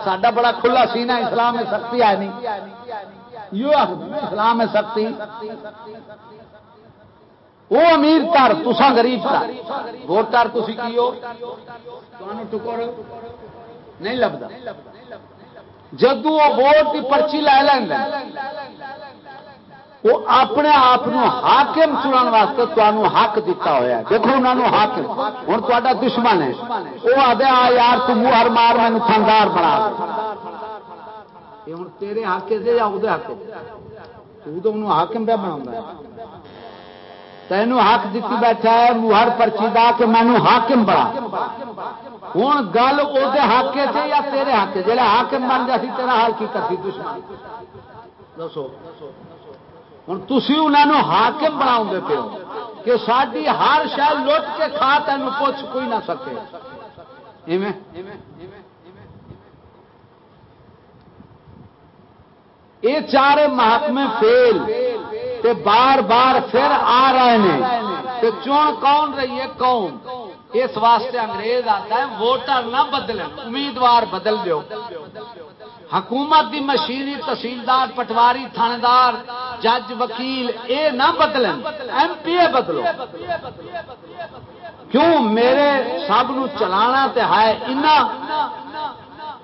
ساڈا بڑا کھلا سینا اسلام میں سختی ہے نہیں اسلام میں سختی۔ وہ امیر تر تسا غریب تر۔ ووٹ تر تھی کی ہو؟ ٹکر نہیں لبدا۔ جدو وہ ووٹ کی پرچی لے لینا وہ اپنے آپ حاکم چنن واسطے تمہوں حق دتا ہوا دیکھو انہوں حاکم ہوں تا دشمن ہے۔ وہ آدھے آ یار تم ہر مار مینو تھندار بنا ہوں تیرے حق سے یا وہ حق تو انہوں حاکم پہ بنا تینوں حق دیتی بیٹھا ہے ہر پرچی دا کہ مینو حاکم بڑا ہوں گل وہ حق سے یا تیرے حق جا حاکم بن جا سی، تیرا حال کی کرتی دشمن؟ دسو۔ ہوں تھی انہوں حاکم بنا پیو کہ ساری ہر شہر لٹ کے کھا تین پوچھ کوئی نہ سکے۔ یہ چار محکمے فیل تے بار بار پھر آ رہے ہیں۔ تے چون کون رہی ہے؟ قوم اس واسطے انگریز آتا ہے، ووٹر نہ بدل امیدوار بدل دو حکومت دی مشینی تحصیلدار، پٹواری، تھاندار، جج، وکیل، اے نہ بدلن ایم پی اے بدلو۔ کیوں؟ میرے سب نو چلانا تے ہے انا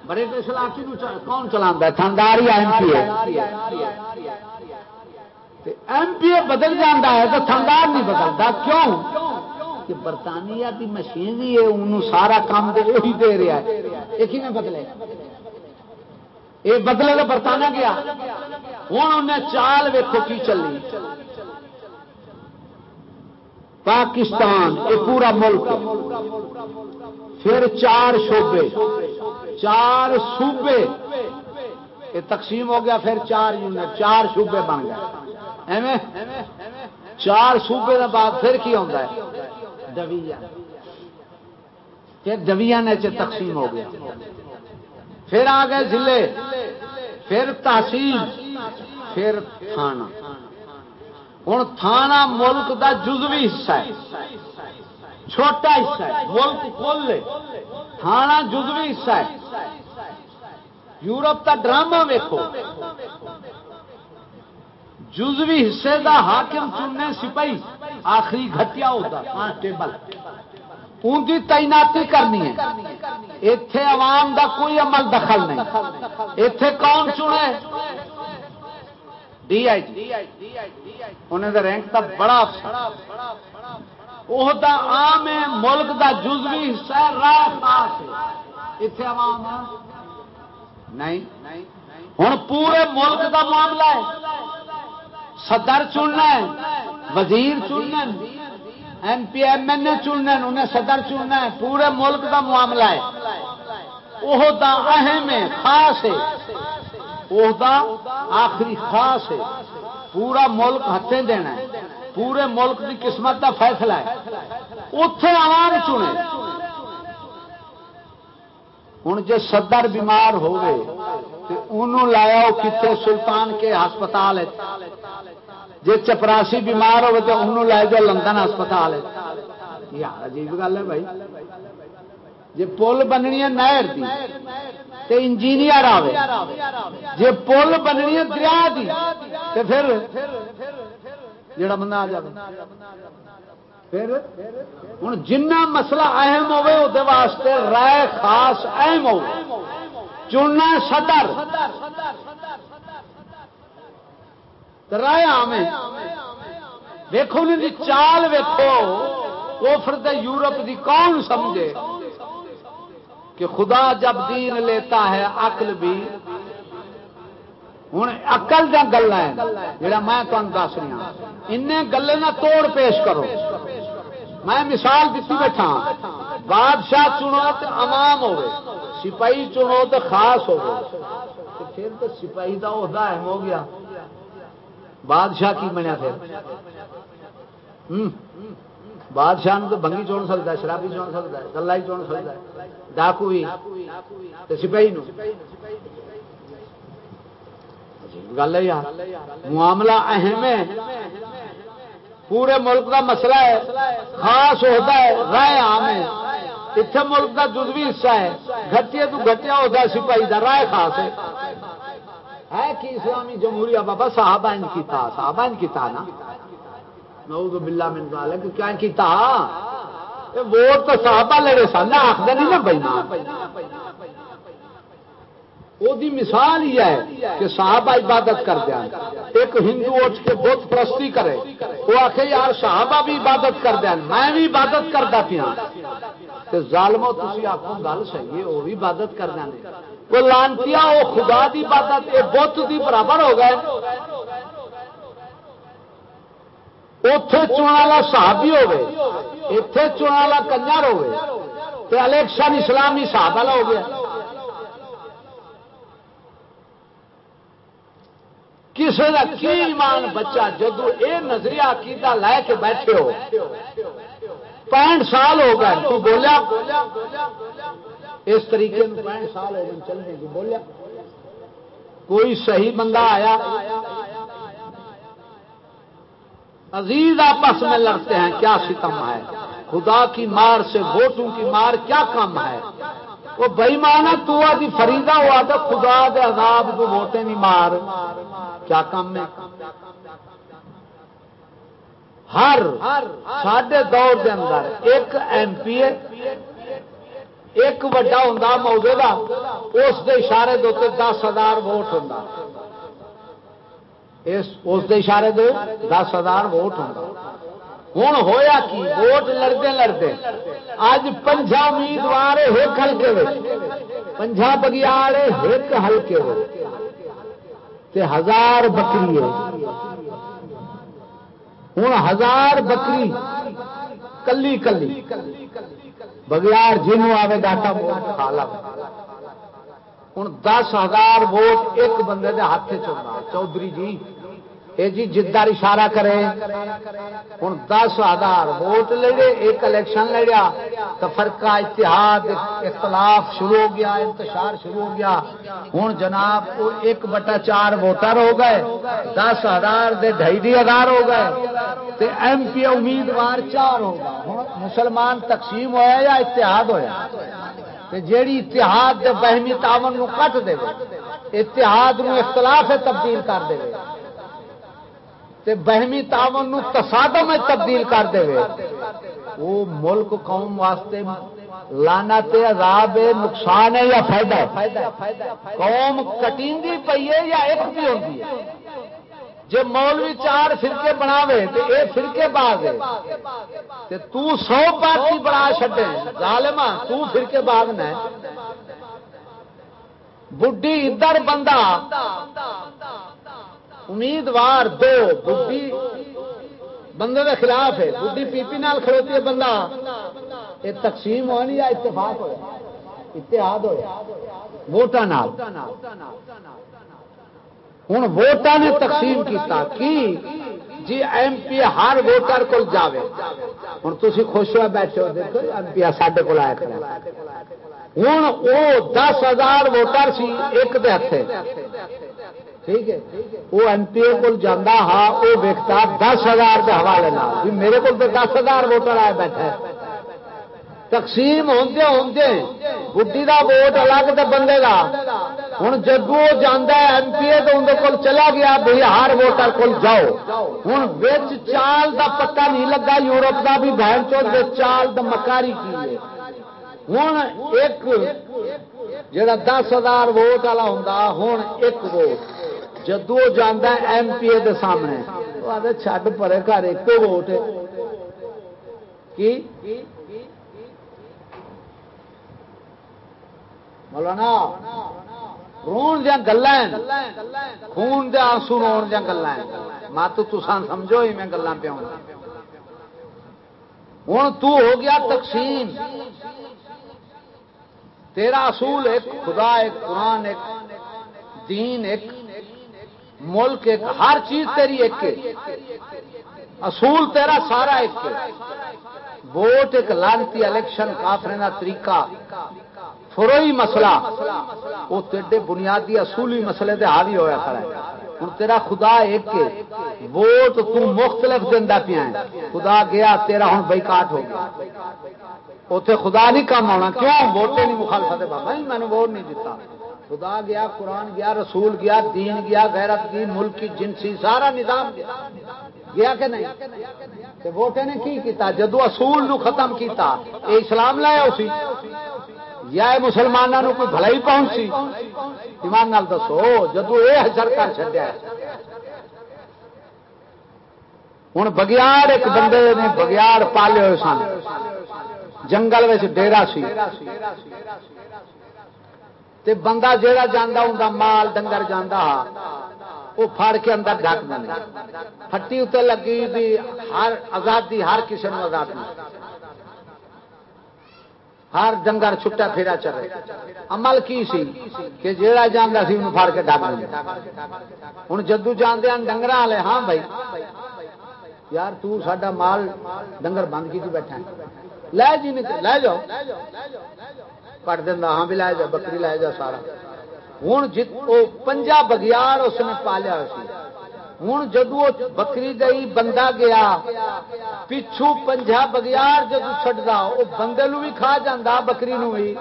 بڑے تو علاقے کون چلا تھاندار یا M P A M P اے بدل جانا ہے تو تھاندار نہیں بدلتا، کیوں؟ کہ برطانیہ کی مشین ہی ہے انہوں سارا کام دے وہی دے رہا ہے۔ ایک ہی میں بدلے۔ یہ بدلے تو برطانیہ گیا۔ ہوں انہیں چال ویکو کی چلی۔ پاکستان، یہ پورا ملک۔ پھر چار شعبے۔ چار صوبے۔ یہ تقسیم ہو گیا، پھر چار یونٹ۔ چار صوبے بن گئے۔ ایویں؟ چار صوبے کے بعد پھر کی ہوتا ہے؟ ڈویا پھر ڈویا نے تقسیم ہو گیا۔ پھر آ گئے ضلع۔ پھر تحصیل۔ پھر تھانہ۔ ہوں تھانہ ملک دا جزوی حصہ ہے۔ چھوٹا حصہ ہے۔ ملک کل تھانہ جزوی حصہ ہے۔ یورپ کا ڈرامہ ویکو جزوی حصے دا حاکم چننے سپاہی، آخری گھٹیا ہوتا ہاں، ٹیبل۔ ان کی تعیناتی کرنی ہے۔ اتے عوام دا کوئی عمل دخل نہیں۔ اتے کون چنے؟ D I G. انہیں رینک کا بڑا وہ عام ہے ملک دا جزوی حصہ راہ خاص اتے عوام نہیں۔ ہوں پورے ملک دا معاملہ ہے۔ صدر چننا ہے، وزیر چننا M P, M L A چننا انہیں صدر چننا ہے۔ پورے ملک کا معاملہ ہے۔ وہ اہم ہے، خاص ہے۔ وہ آخری خاص ہے۔ پورا ملک ہاتھیں دینا ہے۔ پورے ملک کی قسمت کا فیصلہ ہے۔ اتے عوام چنے۔ ہوں جی صدر بیمار ہوئے تو انہوں لایا کتنے سلطان کے ہسپتال جی چپراسی بیمار ہوئے تو انہوں لے جاؤ لندن ہسپتال یار عجیب گل ہے بھائی۔ جی پل بننی ہے نہر کی تو انجینئر آئے جی پل بننی ہے دریا کی تو پھر جڑا بندہ آ جائے پھر ہوں جنہ مسئلہ اہم ہوے وہ واسطے رائے خاص اہم ہو چننا صدر۔ رائے آم ویکو چال ویکو کوفر یورپ دی کون سمجھے کہ خدا جب دین لیتا ہے، عقل بھی ہوں اقل جا گلا ہے جڑا میں تمہیں دس رہا ہاں۔ ان گلے نہ توڑ پیش کرو۔ میں مثال دیتی بیٹھا ہاں۔ بادشاہ چنو تو عوام ہوے سپاہی چنو تو خاص ہو پھر تو سپاہی کا عہدہ اہم ہو گیا۔ بادشاہ کی بنیا پھر؟ بادشاہ تو بنگی چون سکتا ہے، شرابی چون سکتا ہے گلا ہی چون سکتا ہے۔ ڈاکو بھی سپاہی گل ہے یار، معاملہ اہم ہے۔ پورے ملک کا مسئلہ ہے، خاص ہوتا ہے، رائے عام ہے۔ اتنے ملک کا جزوی حصہ ہے۔ گٹیا تو گٹیا ہوتا ہے، سپاہی کا رائے خاص ہے۔ ہے کہ اسلامی جمہوریہ بابا صحابہ ان کی تھا صحابہ ان کی تھا نا۔ نعوذ باللہ من ذالک، کیا ان کی تھا ووٹ تو صحابہ لڑے سن آخر نہیں نا بھائی وہ مثال ہی ہے کہ صحابہ عبادت کر دیا ایک ہندو اٹھ کے بت پرستی کرے وہ آخ یار صحابہ بھی عبادت کر دیا میں بھی عبادت کرتا پیا ظالمو تھی آخو گل صحیح ہے وہ بھی عبادت کر دیا وہ لانتی وہ خدا دی عبادت یہ بت دی برابر ہو گئے اتے چنا والا صحابی ہوے اتے چنا والا کنجر ہوے الیکشن اسلامی صاحب والا ہو گیا کسی کا کی ایمان بچہ جدو یہ نظریہ عقیدہ لے کے بیٹھے ہو؟ پینٹ سال ہو گئے، تو بولیا؟ اس طریقے پینٹ سال ہو گئے، چلنے کی بولیا؟ کوئی صحیح بندہ آیا؟ عزیز، آپس میں لڑتے ہیں، کیا ستم ہے؟ خدا کی مار سے ووٹوں کی مار کیا کم ہے؟ وہ بئی تو آدھی فریدا ہوا تو خدا دے عذاب کو ووٹیں نہیں مار۔ کیا کم ہے؟ ہر ساڈے دور کے اندر ایک ایم پی ایک وڈا ہوں موضوع کا اس کے اشارے دے دس ہزار ووٹ ہوں اس اشارے دے دس ہزار ووٹ ہوں ہوں ہویا کی ووٹ لڑتے لڑتے اج پنجا امیدوار ایک ہلکے پنجا بگیال ایک ہلکے ہزار بکری ہوں ہزار بکری. کلی کلی. بگیار جنوں آئے ڈاٹا ووٹ کھا ہوں دس ہزار ووٹ ایک بندے دے ہاتھ چلنا چودھری جی. یہ جی جدار اشارہ کرے ہوں دس ہزار ووٹ لڑے ایک الیکشن لڑیا تو فرقہ، اتحاد، اختلاف شروع ہو گیا، انتشار شروع ہو گیا۔ ہوں جناب ایک بٹا چار ووٹر ہو گئے، دس ہزار دے ڈھائی ہزار ہو گئے ایم پی امیدوار چار ہو گئے۔ مسلمان تقسیم ہوا یا اتحاد ہوا جیڑی اتحاد دے بہمی تعاون کٹ دے اتحاد نو اختلاف تبدیل کر دے تے بہمی تعاون نو تصادم میں تبدیل کر دے وہ ملک قوم واسطے لانا تے عذاب، نقصان ہے یا فائدہ ہے؟ قوم کٹیندی پئی ہے یا ایک بھی ہوتی ہے؟ جی مولوی چار فرقے بناوے تو اے فرقے باغ ہے۔ تے تو سو پارٹی بنا چھڈے۔ ظالما تو فرقے باغ نہ بڈھی ادھر بندہ امیدوار، دو، بڈی بندے کے خلاف ہے۔ بڈی پی پی نال کھڑوتی ہے بندہ۔ یہ تقسیم ہونی یا اتفاق ہوا اتحاد ہوا ووٹان ہوں ووٹان نے تقسیم کیتا۔ کی؟ جی ایم پی ہر ووٹر کو جاوے۔ ہوں تھی خوش ہوا بیٹھے ہو، دیکھو جی، ایم پی سڈے کو آیا ہوں وہ دس ہزار ووٹر سی، ایک دے ہاتھ ٹھیک ہے؟ وہ ایم پی کو جانا ہاں وہ ویکتا دس ہزار کے حوالے جی میرے کو دس ہزار ووٹر آئے بیٹھا تقسیم ہوتے ہوتے بڈی کا ووٹ الگ تو بندے کا ہوں جدو جانا ایم پی اے تو اندر کول چلا گیا بھائی ہر ووٹر کول جاؤ۔ ہوں بچ چال دا پتا نہیں لگا، یورپ کا بھی بہن چوتھ چال دا مکاری کی ہے۔ ہوں ایک جا دس ہزار ووٹ والا ہوں ہوں ایک ووٹ۔ جدو جانا ایم پی اے سامنے۔ چھڈ پرے گھر ایک ووٹ کی؟ مولانا، رون دیا گلا خون دیا آنسو رو دیا گلا مت تسان سمجھو ہی میں گلا پیا ہوں۔ تو ہو گیا تقسیم۔ تیرا اصول ایک، خدا ایک، قرآن ایک، دین ایک۔ ملک ایک، ہر چیز تیری ایک اصول تیرا سارا ایک ووٹ ایک لانتی الیکشن کافرے کا طریقہ۔ فروئی مسئلہ۔ وہ تیرے بنیادی اصولی مسئلے دے حاوی ہوا کھڑا ہے۔ ہوں تیرا خدا ایک ووٹ تو مختلف دینا پیا خدا گیا، تیرا ہوں بائیکاٹ ہو گیا۔ اتنے خدا نہیں کام آنا کیوں؟ ووٹیں نہیں مخالفت بابا، میں نے ووٹ نہیں دیتا۔ خدا گیا، قرآن گیا، رسول گیا، دین گیا، غیرت کی، ملک کی، جنسی، سارا نظام گیا۔ گیا کہ نہیں؟ ووٹے نے کی کیتا؟ جدو اصول نو ختم کیتا، اے اسلام لایا اسی۔ یا مسلمانوں کوئی بھلائی پہنچی؟ ایمان نال دسو، جدو یہ حجر کر چڈیا ہوں بگیار ایک بندے نے بگیار پالے ہوئے سن۔ جنگل ڈیرا سی۔ تے بندہ جہا جانا ہوں مال ڈنگر جانا وہ پھڑ کے اندر ڈک دینا ہٹی اتنے لگی بھی ہر آزادی ہر کسی نے آزادی ہر ڈنگر چھٹا پھیرا چلے عمل کی سی؟ کہ جہاں جانا سی انہوں پھڑ کے ڈک دینا ہوں جدو جانے ڈنگر والے ہاں بھائی۔ یار تا مال ڈنگر بند کی بیٹھا لے جی لے جاؤ۔ کٹ دینا ہاں بھی لے جاؤ بکری لے جاؤ سارا۔ ہوں پنجا بگیار اس نے پالیا ہوں جدو بکری گئی، بندہ گیا، پچھو پنجا بگیار جدو چڈا وہ بندے بھی کھا جا بکری نو بھی۔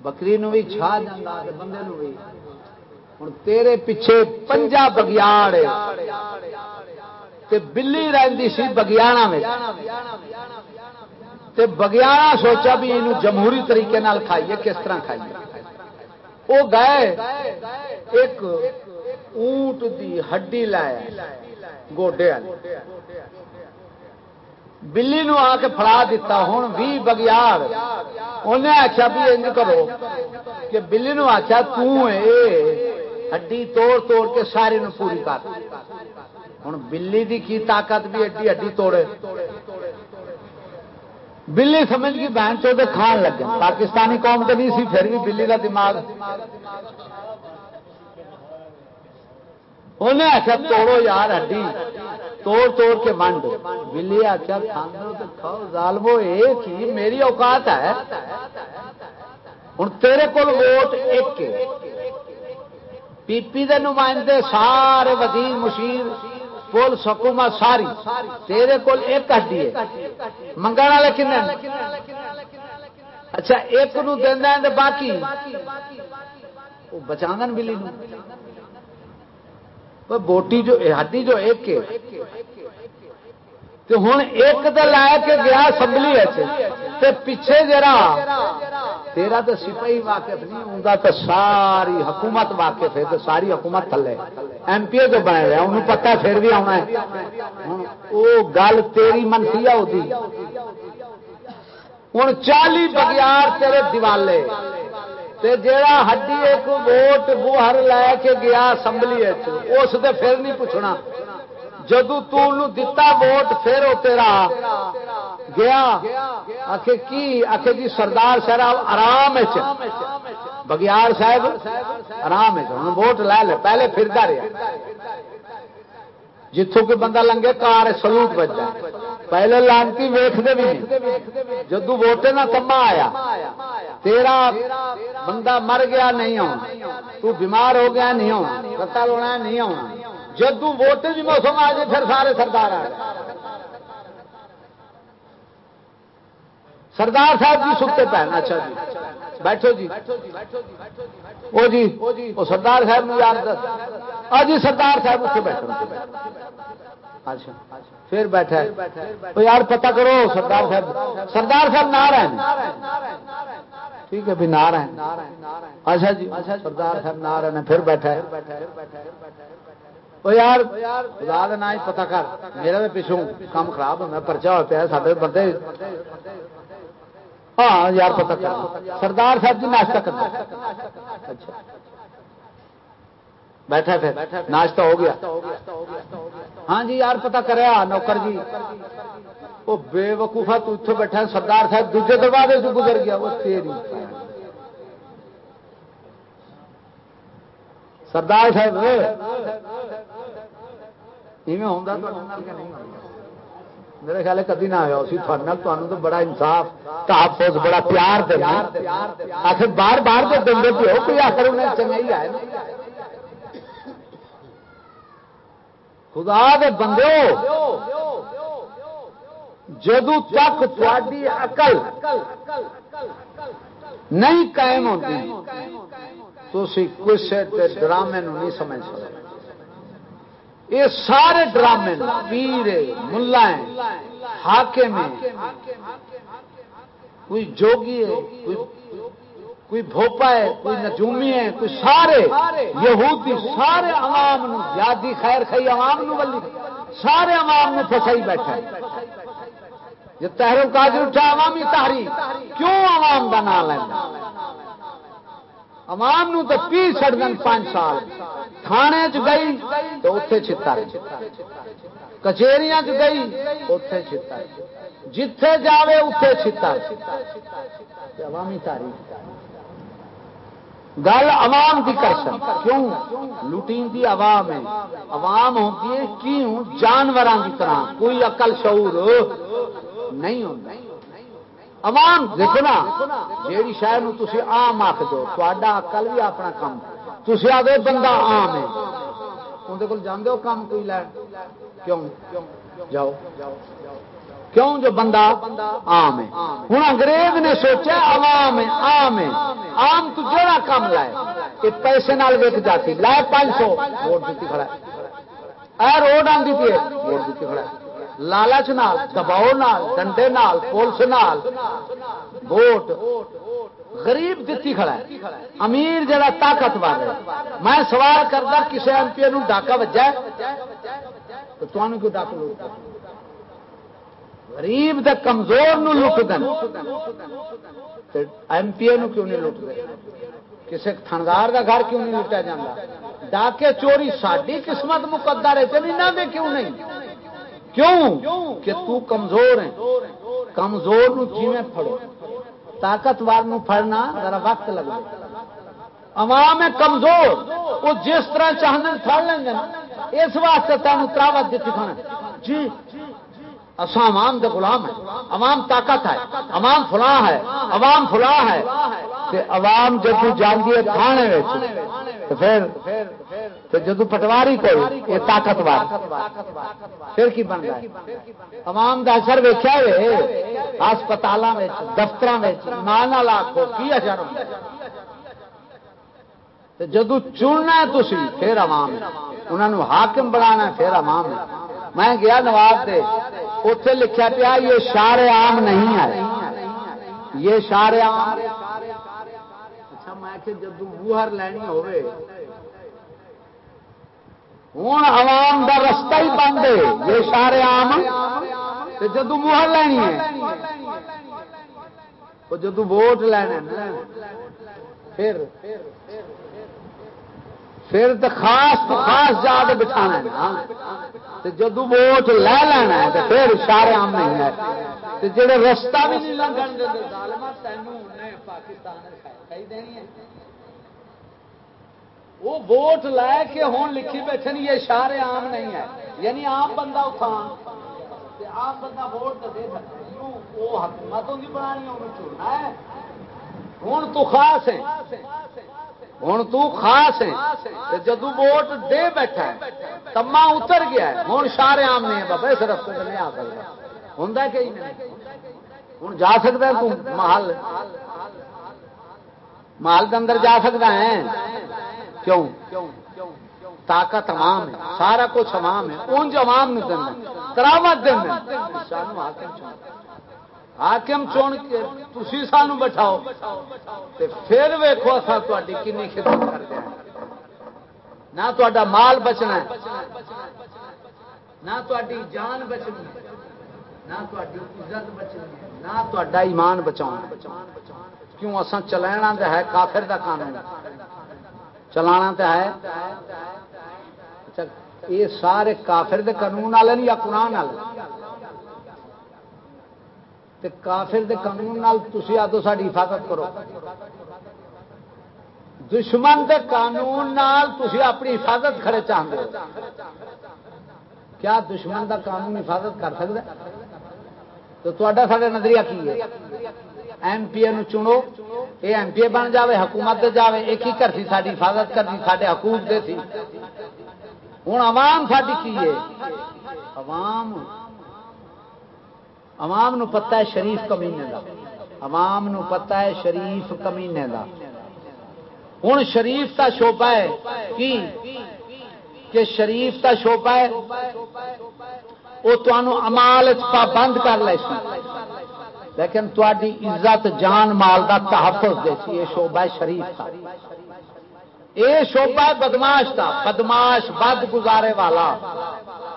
بکری نو بھی چھا جا بندے بھی۔ ہوں تیرے پیچھے پنجا بگیاڑ بلی رہی سی بگیاڑا میں بگیاڑا سوچا بھی یہ جمہوری طریقے کھائیے، کس طرح کھائیے؟ وہ گئے، ایک اونٹ دی ہڈی لایا گوڈے بلی نو آ کے فڑا دیتا ہوں بھی بگیار انہیں آخیا بھی انج کرو کہ بلی نو آخیا ہڈی توڑ توڑ کے سارے نو پوری کر۔ ہوں بلی دی کی طاقت بھی ایڈی ہڈی توڑے۔ بلی سمجھ گئی بہن چوتے کھان لگے۔ پاکستانی قوم تو نہیں سی، پھر بھی بلی کا دماغ۔ انہیں آخیا، توڑو یار ہڈی۔ توڑ توڑ کے منڈ۔ بلی آخیا ظالمو ایک ہی میری اوقات ہے۔ ہوں تیرے کو ووٹ ایک پی پی دے نمائندے سارے وزیر، مشیر پول سکوما ساری، تیرے کول ایک ہڈی ہے۔ منگا والے کن اچھا ایک نو دینا باقی؟ وہ بچا بلی بوٹی جو، ہڈی جو ایک ہوں ایک تو لا کے گیا اسمبلی پیچھے جرا تیرا تو سپاہی واقف نہیں ہوں تو ساری حکومت واقف ہے تو ساری حکومت تھلے۔ ایم پی جو بنے انہوں پتا پھر بھی آنا ہے۔ وہ گل تیری منفی ہے ہوں چالی بگیار تیرے دیوالے۔ جا ہڈی ایک ووٹ بوہر لے کے گیا اسمبلی اس پھر نہیں پوچھنا۔ جدو دتا ووٹ، پھر وہ تیرا گیا۔ آخ کی؟ آخ جی سردار صاحب آرام بگیار صاحب آرام ووٹ لے لے۔ پہلے پھرتا رہا۔ جتوں کوئی بندہ لنگے کار سلوٹ بجا پہلے لانتی ویختے بھی نہیں۔ جدو ووٹے نہ کما آیا، تیرا بندہ مر گیا، نہیں آنا۔ تو بیمار ہو گیا، نہیں آنا۔ قتل ہونا نہیں آنا۔ جدو ووٹ بھی موسم آ جائے پھر سارے سردار آ سردار صاحب جی سکتے پہن اچھا جی۔ بیٹھو جی۔ وہ جی وہ سردار صاحب نے یار دس جی سردار صاحب اتنے بیٹھو اچھا۔ پھر بیٹھا۔ تو یار، پتہ کرو، سردار صاحب سردار صاحب نہ رہے ٹھیک ہے، بھی نہ رہے اچھا جی سردار صاحب نہ رہے پھر بیٹھا۔ ہے یار خدا نہ ہی پتا کر میرا تو پچھوں کام خراب ہونا پرچا ہو پیا سارے بندے ہاں یار پتا کر سردار صاحب جی ناشتہ کرنا اچھا بیٹھا پھر ناشتہ ہو گیا ہاں جی یار پتا کریا نوکر جی وہ بے وقوفا تو اتوں بیٹھا سردار صاحب دوجے دروازے سے گزر گیا وہ تیری سردار صاحب میرے خیال کدی نہ آیا اسی تھوڑے تو بڑا انصاف، تحفظ، بڑا پیار دینا آخر بار بار تو دیں گے پیو کوئی آخر انہیں چنگائی آئے خدا دے بندے جدو تک تاری اقل نہیں قائم ہوتی تھی کسی ڈرامے نہیں سمجھ سکتے یہ سارے ڈرامے پیر ملا ہاکے میں کوئی جوگی ہے، کوئی کوئی بھوپا ہے، کوئی نجومی ہے، کوئی سارے۔ یہودی سارے عوام یادی خیر خی عوام نو بلی سارے عوام نو فسائی بیٹھا یہ تحریر کاجر اٹھا عوامی تحریک، کیوں عوام کا نام لینا؟ عوام نو تو پی چڑ دن پانچ سال۔ تھانے چ گئی تو اتے چھتا کچہری چ گئی اتے چھتا جتھے جاوے اتے چھتا عوامی تاریخ گل عوام کی کر سک کیوں؟ لوٹین دی عوام ہے۔ عوام ہوتی ہے کیوں جانوروں کی طرح۔ کوئی عقل شعور نہیں ہوتا عوام، دیکھو نا، جیڑی شہر تھی آم آخ دو تا اکل بھی اپنا کام تھی آگے بندہ آم ہے۔ اندر کول جانے ہو کام کوئی لین۔ کیوں؟ جاؤ۔ کیوں جو بندہ آم ہے؟ ہوں انگریز نے سوچا عوام ہے آم ہے۔ آم تو جڑا کام لائے یہ پیسے نال ویک جاتی۔ لائے پانچ سو۔ ووٹ دیتی کھڑا ہے۔ اے روڈ آتی پی ووٹ دیتی کھڑا ہے۔ لالچ نال دباؤ نال ڈنڈے نال پولیس نال۔ ووٹ۔ غریب دتی کھڑا ہے۔ امیر جڑا طاقتور ہے میں سوال کرتا کسی ایم پی ڈاکا وجا تو تمہیں کیوں ڈاک لوٹ غریب دے کمزور نو لٹ دین ایم پی اے کیوں نہیں لٹ دے کسی تھندار دا گھر کیوں نہیں لٹیا جاتا ڈاکے چوری ساری قسمت مقدر ہے چلی نہ دے کیوں نہیں؟ کیوں؟ کہ تو کمزور ہے کمزور نو جیویں پھڑو۔ طاقتور نو پھڑنا ذرا وقت لگ عوام ہے کمزور، وہ جس طرح چاہتے پڑ لیں گے اس واسطے تمہیں تراوت دیتی کھانا جی اصا عوام دے غلام ہے عوام طاقت ہے، عوام فلاں ہے، عوام فلاں ہے۔ عوام جب جانتی ہے کھانے پھر جدو پٹواری کو یہ طاقتور۔ پھر کی بن گیا عوام کا اثر ویکیا ہسپتال دفتر نہ لاکھو کی اثر جدو چننا تھی پھر عوام انہوں حاکم بنا پھر عوام میں گیا نواب دے اتے لکھا پیا، یہ شار عام نہیں ہے یہ شار عام اچھا میں جدو بوہر لینی ہوئے ہوں عوام دا رستہ ہی بند ہے، یہ سارے آم جدو موہر لینی ہے جدو ووٹ لینا پھر پھر تو خاص تو خاص جا کے بچھا جدو ووٹ لے لینا ہے تو پھر سارے آم نہیں ہے۔ جڑے رستہ بھی نہیں لگن پاکستان صحیح دینی ہے وہ ووٹ لے کے ہوں لکھی بیٹھے یہ اشارے عام نہیں ہے یعنی عام بندہ اتھا عام بندہ ووٹ تو دے سکتا وہ حکومت نہیں بنانی انہوں چننا ہے۔ ہوں تو خاص ہے۔ ہوں تو خاص ہے۔ جدو ووٹ دے بیٹھا ہے تما اتر گیا ہے۔ ہوں اشارے عام نہیں ہے بابا، اس رستے سے نہیں آ سکتا۔ ہوں کہ ہوں جا سکتا ہے، تو محل محل کے اندر جا سکتا ہے۔ کیوں؟ طاقت عوام ہے، سارا کچھ عوام ہے ان جو عوام نے دینا تراوت دینا حاکم چون۔ کے تھی سانو بٹھاؤ۔ پھر ویکو اصا تاری کنی خدمت کرتے ہیں نہ تا مال بچنا ہے، نہ تاری جان بچنی نہ تاری عزت بچنی نہ تا ایمان بچاؤ کیوں اصا چلانا ہے کافر دا قانون؟ چلانا تو ہے؟ اچھا، یہ سارے کافر دے قانون والے یا قرآن والے تے کافر دے قانون تھی آدھو ساری حفاظت کرو۔ دشمن دے قانون تھی اپنی حفاظت کھڑے چاہتے ہو۔ کیا دشمن دا قانون حفاظت کر سکتا تو تا سارا نظریہ کی ہے؟ ایم پی اے چنو یہ ایم پی اے بن جائے حکومت جائے ایک ہی کرتی ساری حفاظت کرتی سارے حقوق دے تھی ہوں عوام ساری کی ہے؟ عوام عوام نو پتہ ہے شریف کمینے دا۔ عوام نو پتہ ہے شریف کمینے دا۔ ہوں شریف کا شوبا ہے کی؟ کہ شریف کا شوبا ہے وہ تمہوں امال پابند کر لے سی۔ لیکن تاری عزت جان مال کا تحفظ دے یہ شوبہ شریف تھا یہ شوبہ بدماش تھا بدماش بد گزارے والا۔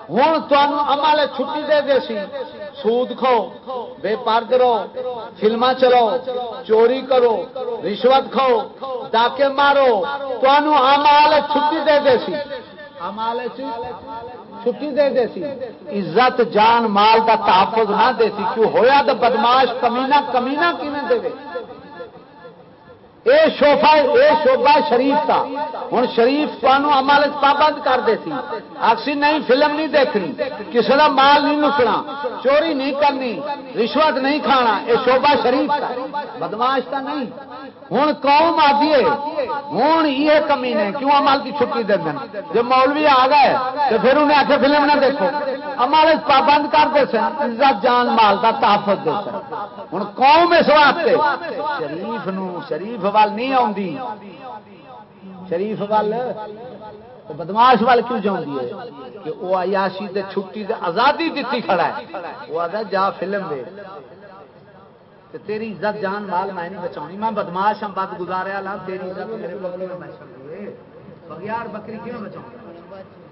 ہوں تمہوں عمل چھٹی دے دے سی۔ سود کھو، بے پرد رہو فلما چلو، چوری کرو، رشوت کھو ڈاکے مارو۔ تمہوں عمل چھٹی دے دے سی۔ عمل چھٹی دے دے سی۔ عزت، جان، مال کا تحفظ نہ دے سی۔ کیوں ہویا تو بدماش کمینا کمینا کیویں دے اے شوفا اے شوبا شریف تھا۔ ہوں شریف تمہوں عمل پابند کر دے سی آخسی نہیں فلم نہیں دیکھنی۔ کسی کا مال نہیں لکنا چوری نہیں کرنی۔ رشوت نہیں کھانا۔ اے شوبا شریف تھا۔ بدماش تھا نہیں۔ ہوں قوم آدھی ہوں یہ کمی نے۔ کیوں عمل کی چھٹی دے دیں جب مولوی آ گئے، تو پھر انہیں آخر فلم نہ دیکھو۔ عمل پابند کر دے سن۔ عزت جان مال کا تحفظ دے سن۔ ہوں قوم اس واسطے شریف نو شریف وال نہیں آتی شریف وال؟ بدماش وال کیوں جاتی ہے؟ کہ وہ عیاشی تے چھٹی تے آزادی دیتی کھڑا ہے۔ وہ آدھا جا فلم دے۔ تیری عزت جان، مال میں نہیں بچاؤنی میں بدماش ہم بد گزاریا لا ہاں، تیری عزت میرے بغیار بکری کیوں بچاؤں؟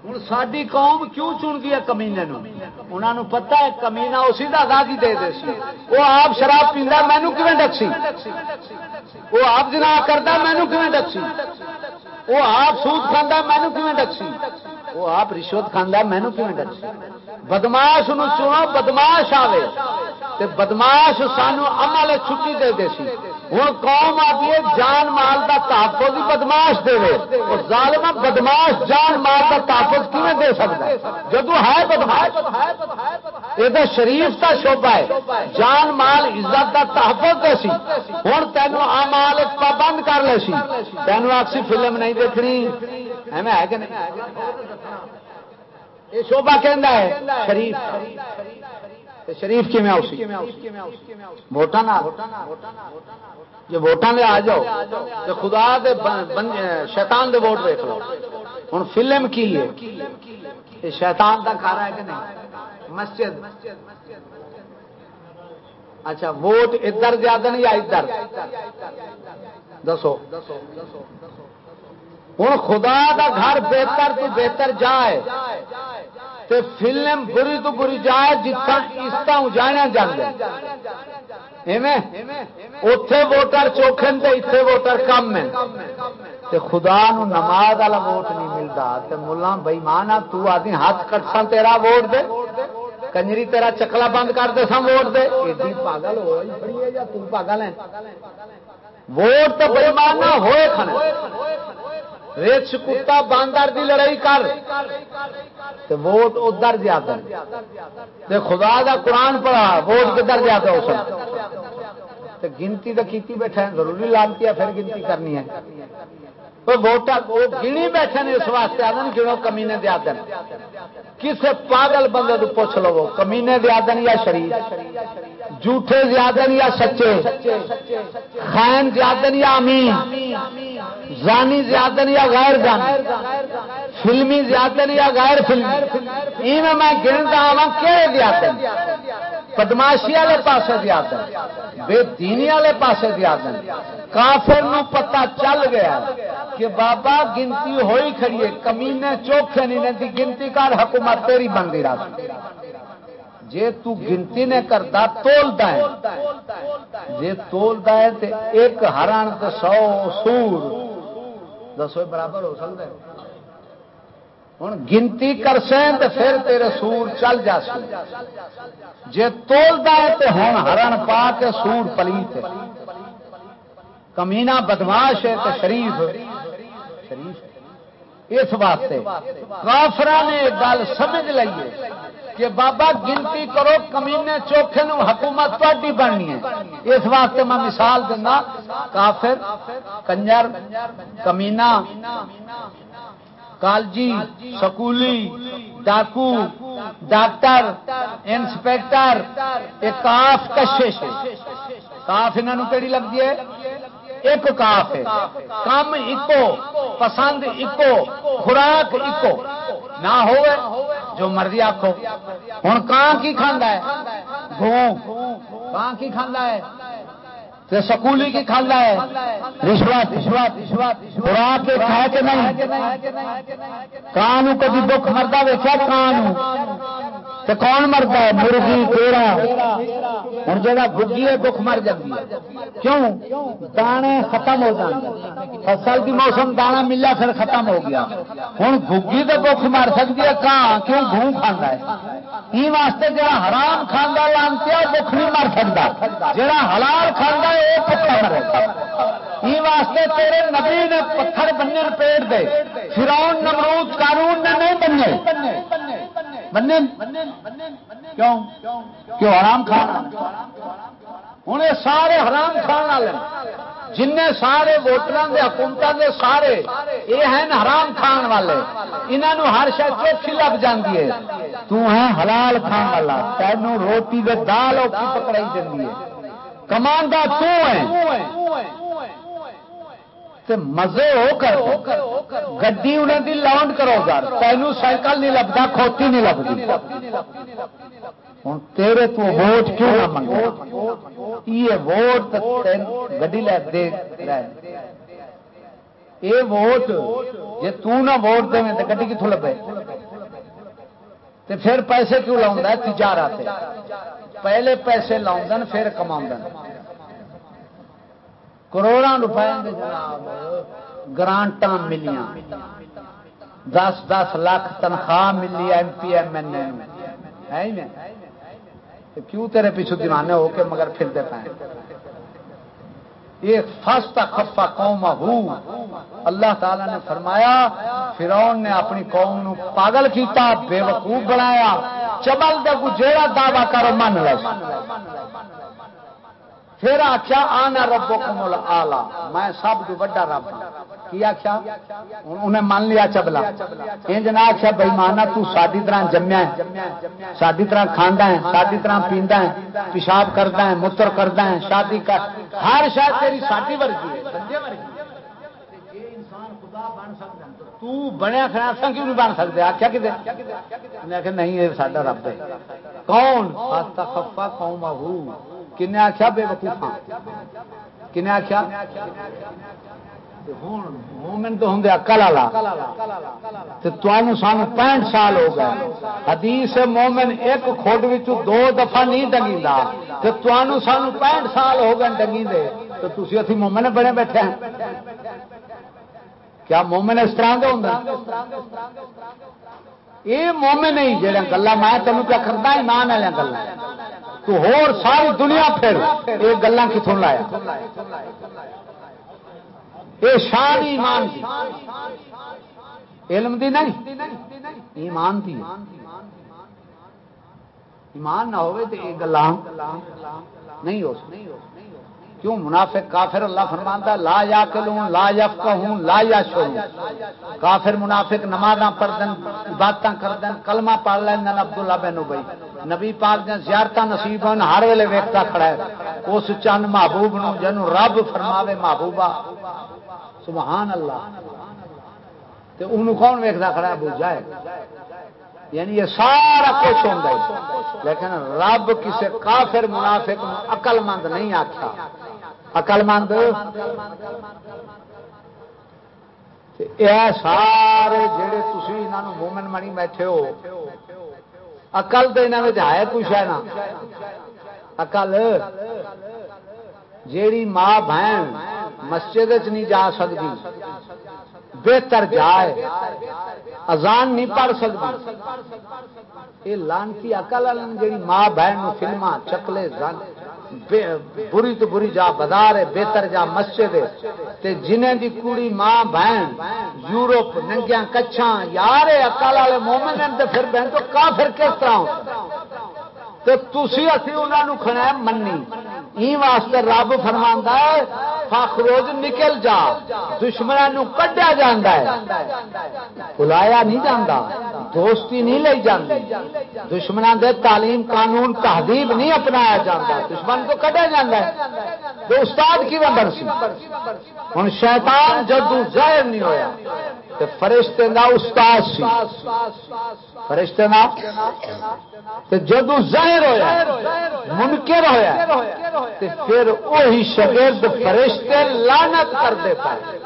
ہوں ساری قوم کیوں چنتی ہے کمینے انہوں نے پتا ہے کمینا اسی کا آزادی دے دے سی وہ آپ شراب پیندا مینو کیون ڈکسی وہ آپ جنا کرتا مینو کیون ڈکسی وہ آپ سود کھانا مینو کیون ڈکسی وہ آپ رشوت کھانا مینو کیون ڈکسی بدماش چنو بدماش آئے بدماش سانو عمل چھٹی دے دے سی ہوں قوم آتی ہے جان مال کا تحفظ ہی بدماش دے ظالم بدماش جان مال کا تحفظ کیون دے سکتا ہے؟ جدو ہے بدماش یہ تو شریف کا شوبہ ہے۔ جان مال عزت کا تحفظ دے سی۔ ہوں تینوں آمال پابند کر لے سی۔ تینوں آخسی فلم نہیں دیکھنی۔ ایویں ہے کہ نہیں؟ یہ شوبہ کہہ ہے، شریف شریف کی میں ووٹان جی ووٹان دے آ جاؤ تو خدا دے شیطان دے ووٹ دیکھ لو۔ ہوں فلم کی ہے؟ یہ شیطان دا کھارا ہے کہ نہیں؟ مسجد۔ اچھا ووٹ ادھر زیادہ نہیں یا ادھر؟ دسو۔ ہوں خدا دا گھر بہتر تو بہتر جائے تے فلم بری تو بری جائے جتنا اس طرح جانا جانا اتے ووٹر چوکھن تے اتنے ووٹر کم ہے تے خدا نو نماز والا ووٹ نہیں ملتا تے ملا بئیمان تو آدمی ہاتھ کٹسا تیرا ووٹ دے۔ کنجری تیرا چکلا بند کر دے سا ووٹ دے۔ ایڈی پاگل ہو یا تم پاگل ہے ووٹ تو بئیمان ہوئے کھانے رچ کتا باندر دی لڑائی کر ووٹ ادھر زیادہ خدا دا قرآن پڑھا، ووٹ کدھر زیادہ ہو سکتا گنتی تو کیتی بیٹھا ہے، ضروری لانتی ہے، پھر گنتی کرنی ہے۔ ووٹر گنی بیٹھے نے اس واسطے آدھے گنو، کمینے دیا دن کسے پاگل بندے تو پوچھ لو کمینے دیا دن یا شریف؟ جھوٹے زیادن یا سچے؟ خین زیادن یا امین؟ زانی زیادن یا غیر زانی؟ فلمی زیادن یا غیر فلمی؟ این میں گنتا ہوا کہڑے زیادن بدماشی والے پاس زیادہ بے دینی والے پاس زیادہ کافر نو پتا چل گیا کہ بابا گنتی ہوئی کھڑی ہے، کمینے چوکھے نہیں رہتی گنتی کر حکومت تیری بن رات۔ جے تو گنتی نے کرتا تولتا ہے۔ جے تولتا ہے تو ایک ہرن تو سو سور۔ دسو برابر ہو سکتا ہے۔ ہوں گنتی کر سیں تو پھر تیرے سور چل جا سو جے تولتا ہے تو ہوں ہرن پا کے سور پلیت ہے۔ کمینا بدماش ہے تو شریف. شریف اس واسطے کافرا نے گل سمجھ لئیے کہ بابا گنتی کرو کمینے چوکھے نو حکومت تھی بننی ہے۔ اس واسطے میں مثال دینا کافر، کنجر کمینا کالجی، سکولی، ڈاکو، ڈاکٹر، انسپیکٹر کاف کشش کاف انہوں کہڑی لگتی ہے؟ ایک کاف ہے۔ کم اکو، پسند اکو، خوراک اکو۔ نہ ہو جو مرضی آخو ہوں کان کی کھانا ہے؟ گوں کان کی کھانا ہے؟ سکولی کی کھانا ہے۔ رشوت رشوت رشوت خوراک کھائے کہ نہیں؟ کان کبھی دکھ مردا ویچا کان کون مرد ہے؟ مرغی کیڑا ہوں جا بگی ہے، دکھ مر جاتی ہے۔ کیوں؟ دانے ختم ہو جاتے فصل کی موسم دانا ملا، پھر ختم ہو گیا۔ ہوں بگی تو دکھ مر سکتی ہے کہاں کیوں گھوم کھانا ہے؟ یہ واسطے جا حرام کھانا لانتے دکھ نہیں مر سکتا جا حلال کھانا ہے وہ پتھر مرے یہ واسطے تیرے نبی نے پتھر بننے پیٹ دے۔ فرون نمرود قانون نے نہیں بننے بننے کیوں؟ کیوں؟ حرام کھانا ہوں سارے حرام کھان والے جن سارے ووٹروں کے حکومتوں کے سارے، یہ ہیں حرام کھان والے۔ انہوں ہر شاید چوکھی لگ جاتی ہے۔ تو ہے حلال کھان والا۔ تینوں روٹی دے دال اوپی پکڑائی دینی ہے۔ کمانڈا تو ہے۔ مزے ہو کر گڈی انہیں دی لانڈ کرو گا تینوں سائیکل نہیں لگتا کھوتی نہیں لگتی ہوں تیرے تو ووٹ کیوں نہ منگو یہ ووٹ گڈی لے دے یہ ووٹ جی تنا ووٹ دے تو گڈی کتوں لگے پھر پیسے کیوں لاؤں تجارت پہلے پیسے لاؤں پھر کما کروڑوں روپئے جناب گرانٹ ملیاں۔ دس دس لاکھ تنخواہ ملی M P, M L A کیوں تیرے پیچھو دیوانے ہو کے مگر پھرتے پائے؟ یہ فستا خفا قوم ہو۔ اللہ تعالی نے فرمایا، فرعون نے اپنی قوم نو پاگل کیتا، بے وقوف بنایا۔ چبل دے کو جیڑا دعوی کرو من لے۔ پھر آخیا آنا ربو کمل آلہ میں سب تو بڑا رب ہاں۔ کی آخیا انہیں مان لیا چبلا۔ یہ جنا آخیا بھائی مانا تاری طرح جمیا ساری طرح کھانا ہے ساری طرح پیندا ہے۔ پیشاب کرتا ہے موتر کرتا ہے، شادی کر ہر شاید تیری ساری ورگی ہے۔ انسان خدا بن سکتا ہے۔ بنیا خراب سا کیوں نہیں بن سکتے آخیا کہ نہیں یہ سا رب ہے۔ کون؟ خفا قوم کن آخیا بے وقوفا کن آخیا مومن تو ہوں اکل والا سان پینٹ سال ہو گئے۔ حدیث مومن ایک کھوٹ دو دفعہ نہیں ڈنگی تو سان پینٹ سال ہو گئے ڈنگی دے تو تھی اتنی مومن بڑے بیٹھے ہیں۔ کیا مومن اس طرح کے ہوں یہ مومن نہیں جہاں گلا میں تینوں کیا کرتا ایمان والی گلا تو ہور ساری دنیا پھر یہ گلا کتوں لایا؟ یہ شان ایمان دی۔ علم دی نہیں، ایمان دی۔ ایمان نہ ہوئے تو یہ گلا نہیں ہو سکتی کیوں منافق کافر اللہ فرماتا لا یا کلوں لا یف ہوں لا یا شروع کافر منافق نماز پڑھدن عبادت کردن، کلمہ پڑھ لین عبداللہ بن ابئی نبی پاک دیا زیارت نصیب ہوں ہر ویلے ویکتا کھڑا ہے۔ اس چند محبوب نو جنو رب فرماوے محبوبہ۔ سبحان اللہ۔ تے انہوں کون ویکتا کھڑا ہے؟ ابو جائے یعنی یہ سارا کچھ ہوں لیکن رب کسی کافر منافق اقل مند نہیں آخا اقل مند سارے جڑے تھی یہاں مومن منی بیٹھے ہو اقل تو یہاں ہے کچھ ہے نا اقل جیڑی ماں بہن مسجد چ نہیں جا سکتی بہتر جائے۔ اذان نہیں پڑھ سکتی۔ یہ لانتی اکل جی ماں بہن فلما چکلے بری تو بری جا بازار ہے، بہتر جا مسجد جنہیں دی کڑی ماں بہن یورپ ننگیا کچھا یار اکل والے مومن پھر بہن تو کافر کس طرح تو تھی اسی انہوں کھڑا منی۔ ای واسطے رب فرما ہے فخروج نکل جا دشمنوں کڈیا جا بلایا نہیں جانا دوستی نہیں لئی جاتی دشمنوں دے تعلیم قانون تہذیب نہیں اپنایا جاتا دشمن کو کڈیا جا تو استاد کی نمبر سی ہوں شیطان جدو ظاہر نہیں ہویا۔ تو فرشتے کا استاد سی۔ فرشتے دا تے جدو ظاہر ہوا منکر ہوا پھر وہی شگرد فرشتے لانت کرتے پائے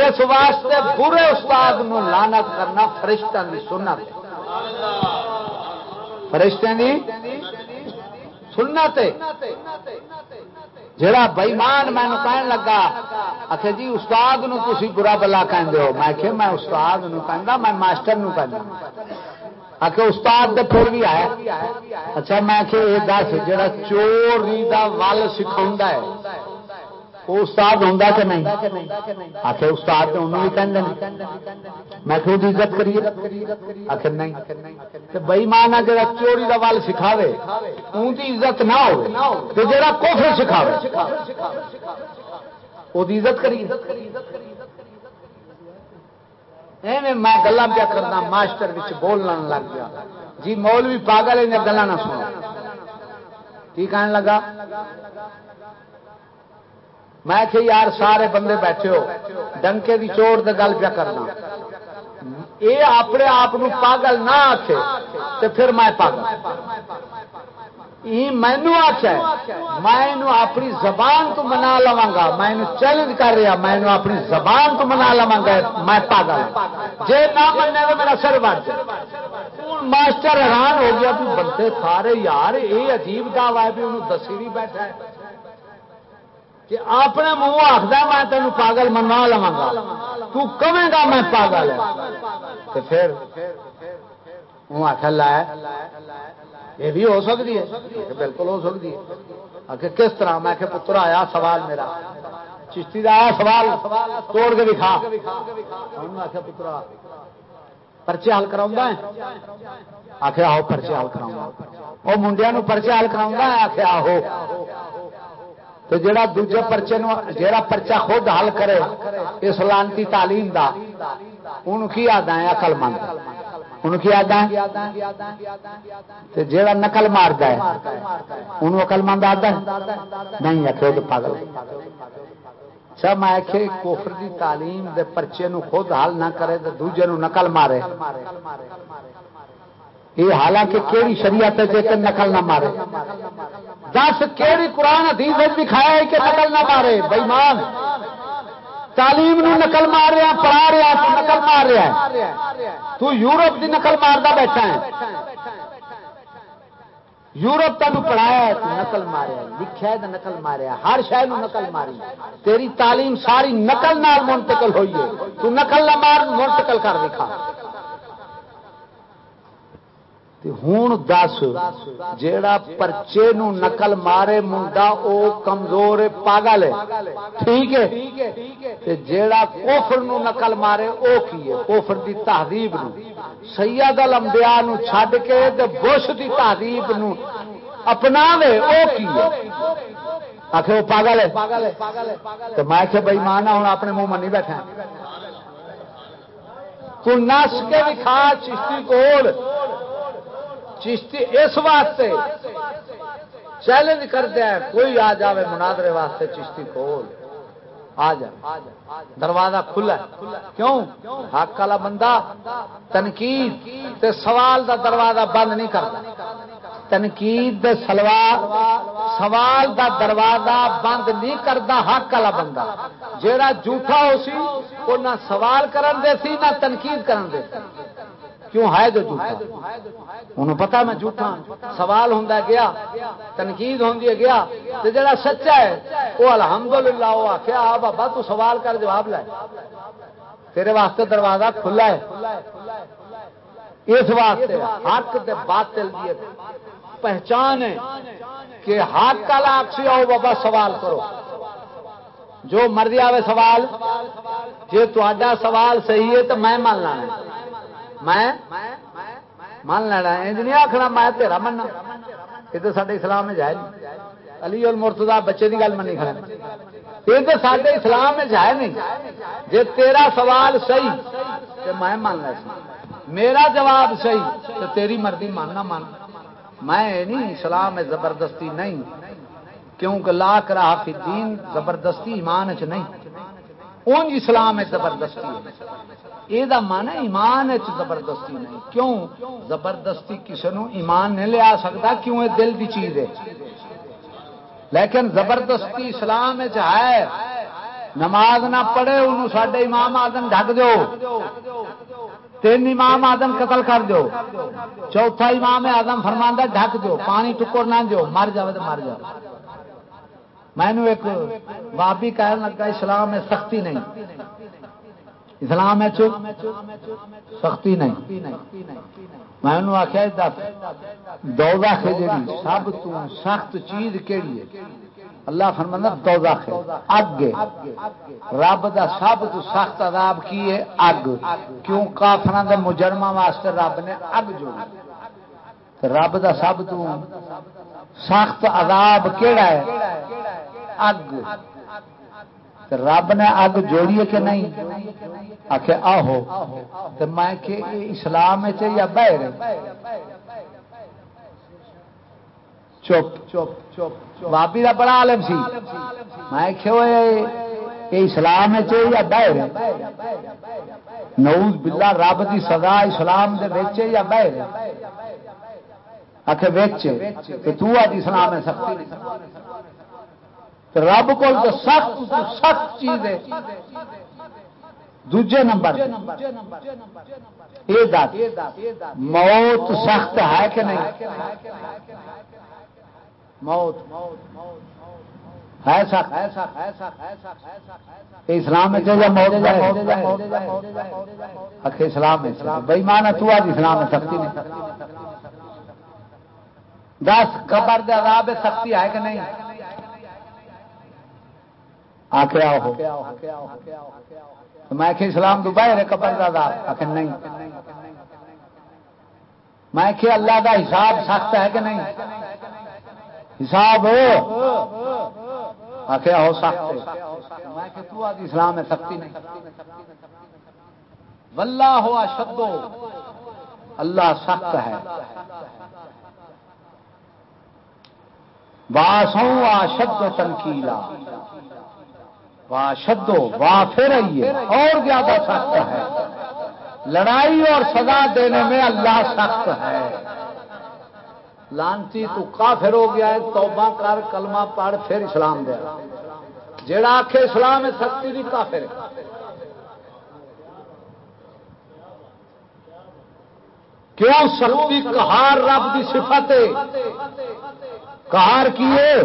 اس واسطے برے استاد نو لانت کرنا فرشتہ کی سنت فرشتے کی سننا تے جڑا بئیمان مینو کہن لگا آخر جی استاد نو برا بلا کہ میں کہ میں استاد نو میں ماسٹر نو کہنا استاد تو پھر بھی آیا اچھا میں کہ یہ دس جا چوری دا ول سکھاؤں ہے۔ وہ استاد ہوں کہ نہیں؟ آخر استاد تو انہوں بھی کہہ میں عزت کریے؟ آخر نہیں۔ بئی مانا جا چوری کا ول سکھاوے ان کی عزت نہ ہو تو جا کوفر سکھاوے وہ عزت کریے۔ میں گلا پیا کرنا ماسٹر بولنا لگ گیا جی مول بھی پاگل ہے گلا نہ سنا کی کہنے لگا؟ میں کہ یار سارے بندے بیٹھے ہو، ڈنکے کی چوڑ دے گل پیا کرنا۔ یہ اپنے آپ پاگل نہ آخے تو پھر میں پاگل۔ مینو آخیا میں اپنی زبان تو منا لوا گا، میں چیلنج کر رہا، میں اپنی زبان تو منا لوا گا، میں پاگل جی نہ منیا تو میرا سر بن جائے۔ ماسٹر حیران ہو گیا، تو بندے سارے یار یہ عجیب دعوی ہے بھی انہوں دسی بھی بیٹھا ہے۔ کہ اپنے منہ آخر میں تینوں پاگل منا لوا گا تو گا میں پاگل ہاں۔ ہے پھر وہ آخر لایا یہ بھی ہو سکتی ہے۔ بالکل ہو سکتی ہے۔ کہ کس طرح؟ میں کہ پتر، آیا سوال میرا۔ چشتی کا آیا سوال، توڑ کے دکھا آخیا پترا پرچے حل کرا آخر آؤ پرچے حل کرا وہ منڈیا پرچے حل کرا آخر آہو۔ تو جڑا دوجے پرچے جڑا پرچا خود حل کرے، اس لانتی تعلیم دا ان کی یاد ہے اقل مند؟ ان کی یاد ہے جڑا نقل مارتا ہے ان اقل مند آتا ہے؟ نہیں ہے، خود پاگل سب اچھا، میں آخے کوفر دی تعلیم دے پرچے نو خود حل نہ کرے تو دوجے نو نقل مارے۔ یہ حالانکہ کیڑی شریعت ہے کہ نقل نہ مارے۔ دس، کیڑی قرآن، حدیث دکھایا ہے کہ نقل نہ مارے۔ بےمان۔ تعلیم نو نقل مار رہا پڑھا رہا، تو نقل مار رہا ہے۔ تو یورپ دی نقل مارتا بیٹھا ہے۔ یورپ تین پڑھایا تو نقل ماریا لکھا ہے تو نقل ماریا ہر شہر نقل ماری۔ تیری تعلیم ساری نقل نال منتقل ہوئی ہے۔ تو نقل نہ مار، منتقل کر دکھا۔ ہوں دس، جیڑا پرچے نو نقل مارے منڈا، او کمزور پاگل ہے۔ ٹھیک ہے؟ جیڑا کوفر نو نقل مارے، او کی ہے؟ کوفر دی تہذیب نو۔ سید الانبیاء نو چھڈ کے تے بش دی تہذیب نو اپناوے، او کی ہے؟ آخر وہ پاگل ہے۔ تو میں کہ بھائی مانا ہوں، اپنے منہ منی بیٹھا۔ تو نس کے بھی کھا، چشتی کول۔ چشتی اس واسطے چیلنج کر دیا کوئی آ جائے منادرے واسطے چشتی کھول آ جا۔ دروازہ کھلا کیوں؟ حق والا بندہ تنقید تے سوال دا دروازہ بند نہیں کرتا۔ تنقید سلوار، سوال دا دروازہ بند نہیں کرتا حق والا بندہ۔ جہاں جھوٹا ہو سی وہ نہ سوال کرن دے سی، نہ تنقید کرن دے سی۔ کیوں ہے جو جھوٹا؟ انہوں پتا میں جھوٹا۔ سوال ہوں گیا، تنقید ہوں گیا۔ تو جڑا سچا ہے وہ الحمدللہ وہ آخیا آ بابا تو سوال کر جواب لائے تیرے واسطے دروازہ کھلا ہے۔ اس واسطے حق دے باطل دی پہچان ہے کہ حق کا لاکسی آؤ بابا سوال کرو۔ جو مرضی آئے سوال جی تا سوال صحیح ہے تو میں مان لانا میں من لینا نہیں آخنا میں تیرا مننا۔ یہ تو سارے اسلام میں جائے نہیں۔ علی اور مرتدا بچے کی گل منی کھڑا یہ تو سارے اسلام میں جائے نہیں۔ جی تیرا سوال صحیح تو میں مان لیا میرا جواب صحیح تو تیری مرضی ماننا مان میں نہیں، اسلام میں زبردستی نہیں۔ کیونکہ لا کرا فی دین زبردستی ایمان چ نہیں۔ اون اسلام ہے زبردستی ہے۔ یہ من ایمان زبردستی نہیں۔ کیوں؟ زبردستی کسی نو ایمان نہیں لیا سکتا، کیوں یہ دل کی چیز ہے۔ لیکن زبردستی اسلام ہے نماز نہ پڑھے، انہوں سڈے امام آدم ڈک دو تین امام آدم قتل کر دو چوتھا امام آدم فرماندہ ڈھک دو پانی ٹکر نہ دو مر جائے تو مر جائے میں نے ایک بابی کہنے لگا، اسلام میں سختی نہیں۔ اسلام ہے سختی نہیں۔ میں انہوں آخیا دس۔ دودا جی سب تو سخت چیز کہڑی ہے؟ اللہ فرمانا دودا اگ رب دا سب تو سخت عذاب کی ہے؟ اگ۔ کیوں کافر دے مجرمہ واسطے رب نے اگ جوڑی؟ رب دا سب تو سخت عذاب کیڑا ہے؟ اگ۔ رب نے اگ جوڑی ہے کہ نہیں؟ آخ آہو تو میں کہ اسلام یا بہر چپ چپ چپ بابی کا بڑا عالم سی۔ میں کہ اسلام یا بہر نوز بلا رب کی سزا اسلام دے یا بہر آخ تو آج اسلام ہے سختی۔ رب کو سخت سخت چیز ہے۔ دوجے نمبر۔ موت سخت ہے کہ نہیں؟ موت۔ ہے سخت۔ اسلام اسلام بھائی مان تو آج اسلام میں سختی نہیں۔ دس، قبر دے عذاب سختی ہے کہ نہیں؟ آخر میں کہ اسلام تو باہر قبر دا آخر نہیں۔ میں کہ اللہ دا حساب سخت ہے کہ نہیں؟ حساب آخر ہو سخت میں کہ تو آج اسلام میں سختی نہیں۔ ولہ ہوا شدو اللہ سخت ہے۔ باسوں آ شد تنکیلا۔ شدو واہ پھر آئیے۔ اور زیادہ سخت ہے۔ لڑائی اور سزا دینے میں اللہ سخت ہے۔ لانتی تو کافر ہو گیا ہے، توبہ کر، کلمہ پڑھ، پھر اسلام دیا جڑا آخ اسلام ہے سختی بھی کافر ہے۔ کیوں سختی؟ کہار رب کی صفت ہے۔ کہار کیے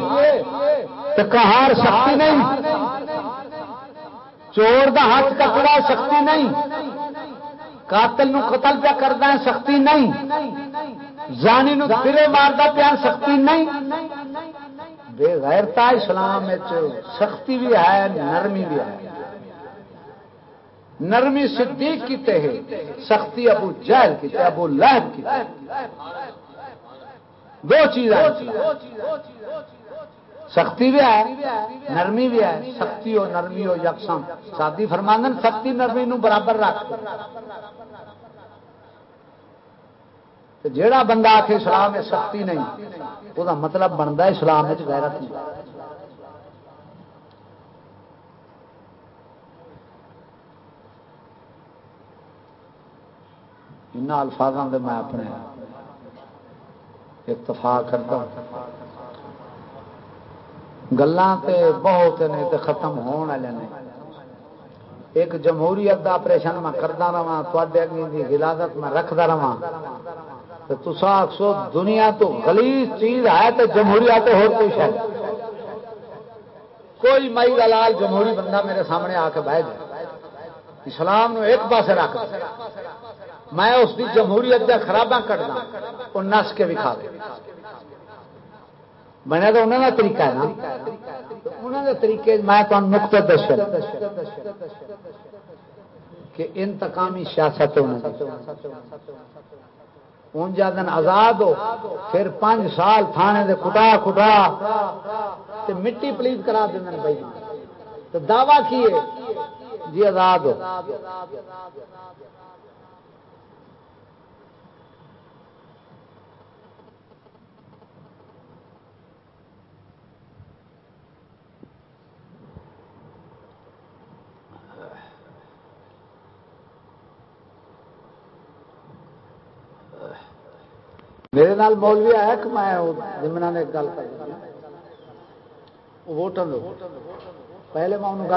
تو کہار سختی نہیں۔ چور دا ہاتھ کپڑا سختی نہیں۔ قاتل نو قتل پیا کرتا ہے سختی نہیں۔ زانی نو پھرے مارتا پیا سختی نہیں۔ بے غیرتا اسلام سختی بھی ہے، نرمی بھی ہے۔ نرمی صدیق کی تے سختی ابو جہل کی تے ابو لہب کی دو چیز سختی بھی ہے، نرمی بھی ہے، سختی اور نرمی ہو یکساں سادی فرماندن، سختی، نرمی نو برابر رکھ جیڑا بندہ آ کے اسلام میں سختی نہیں وہ مطلب بنتا اسلام غیرت نہیں۔ ان الفاظوں سے میں اپنے اتفاق کرتا ہوں۔ گلان تے بہت نے تے ختم ہونے والے نے۔ ایک جمہوریت دا آپریشن میں کرتا رہا تے اگلی ہلاکت میں رکھتا رہا تو سو دنیا تو گلیز چیز ہے تو جمہوریت ہو کچھ ہے۔ کوئی مائی دلال جمہوری بندہ میرے سامنے آ کے بہ جائے۔ اسلام نو ایک پاس رکھ میں اس کی جمہوریت کا خرابہ کٹنا وہ نس کے بھی کھا بنیا تو انہوں کا طریقہ ہے نا۔ انہوں کے طریقے میں تمہیں نقط دس کہ انتقامی سیاست ان جا دن آزاد ہو، پھر پانچ سال تھانے دے کٹا کٹا تے مٹی پلیت کرا دیں بھائی تو دعوی کیے جی آزاد ہو۔ میرے نال مولوی آیا کہ میں جمنا نے گل کر ووٹر پہلے میں انہوں گل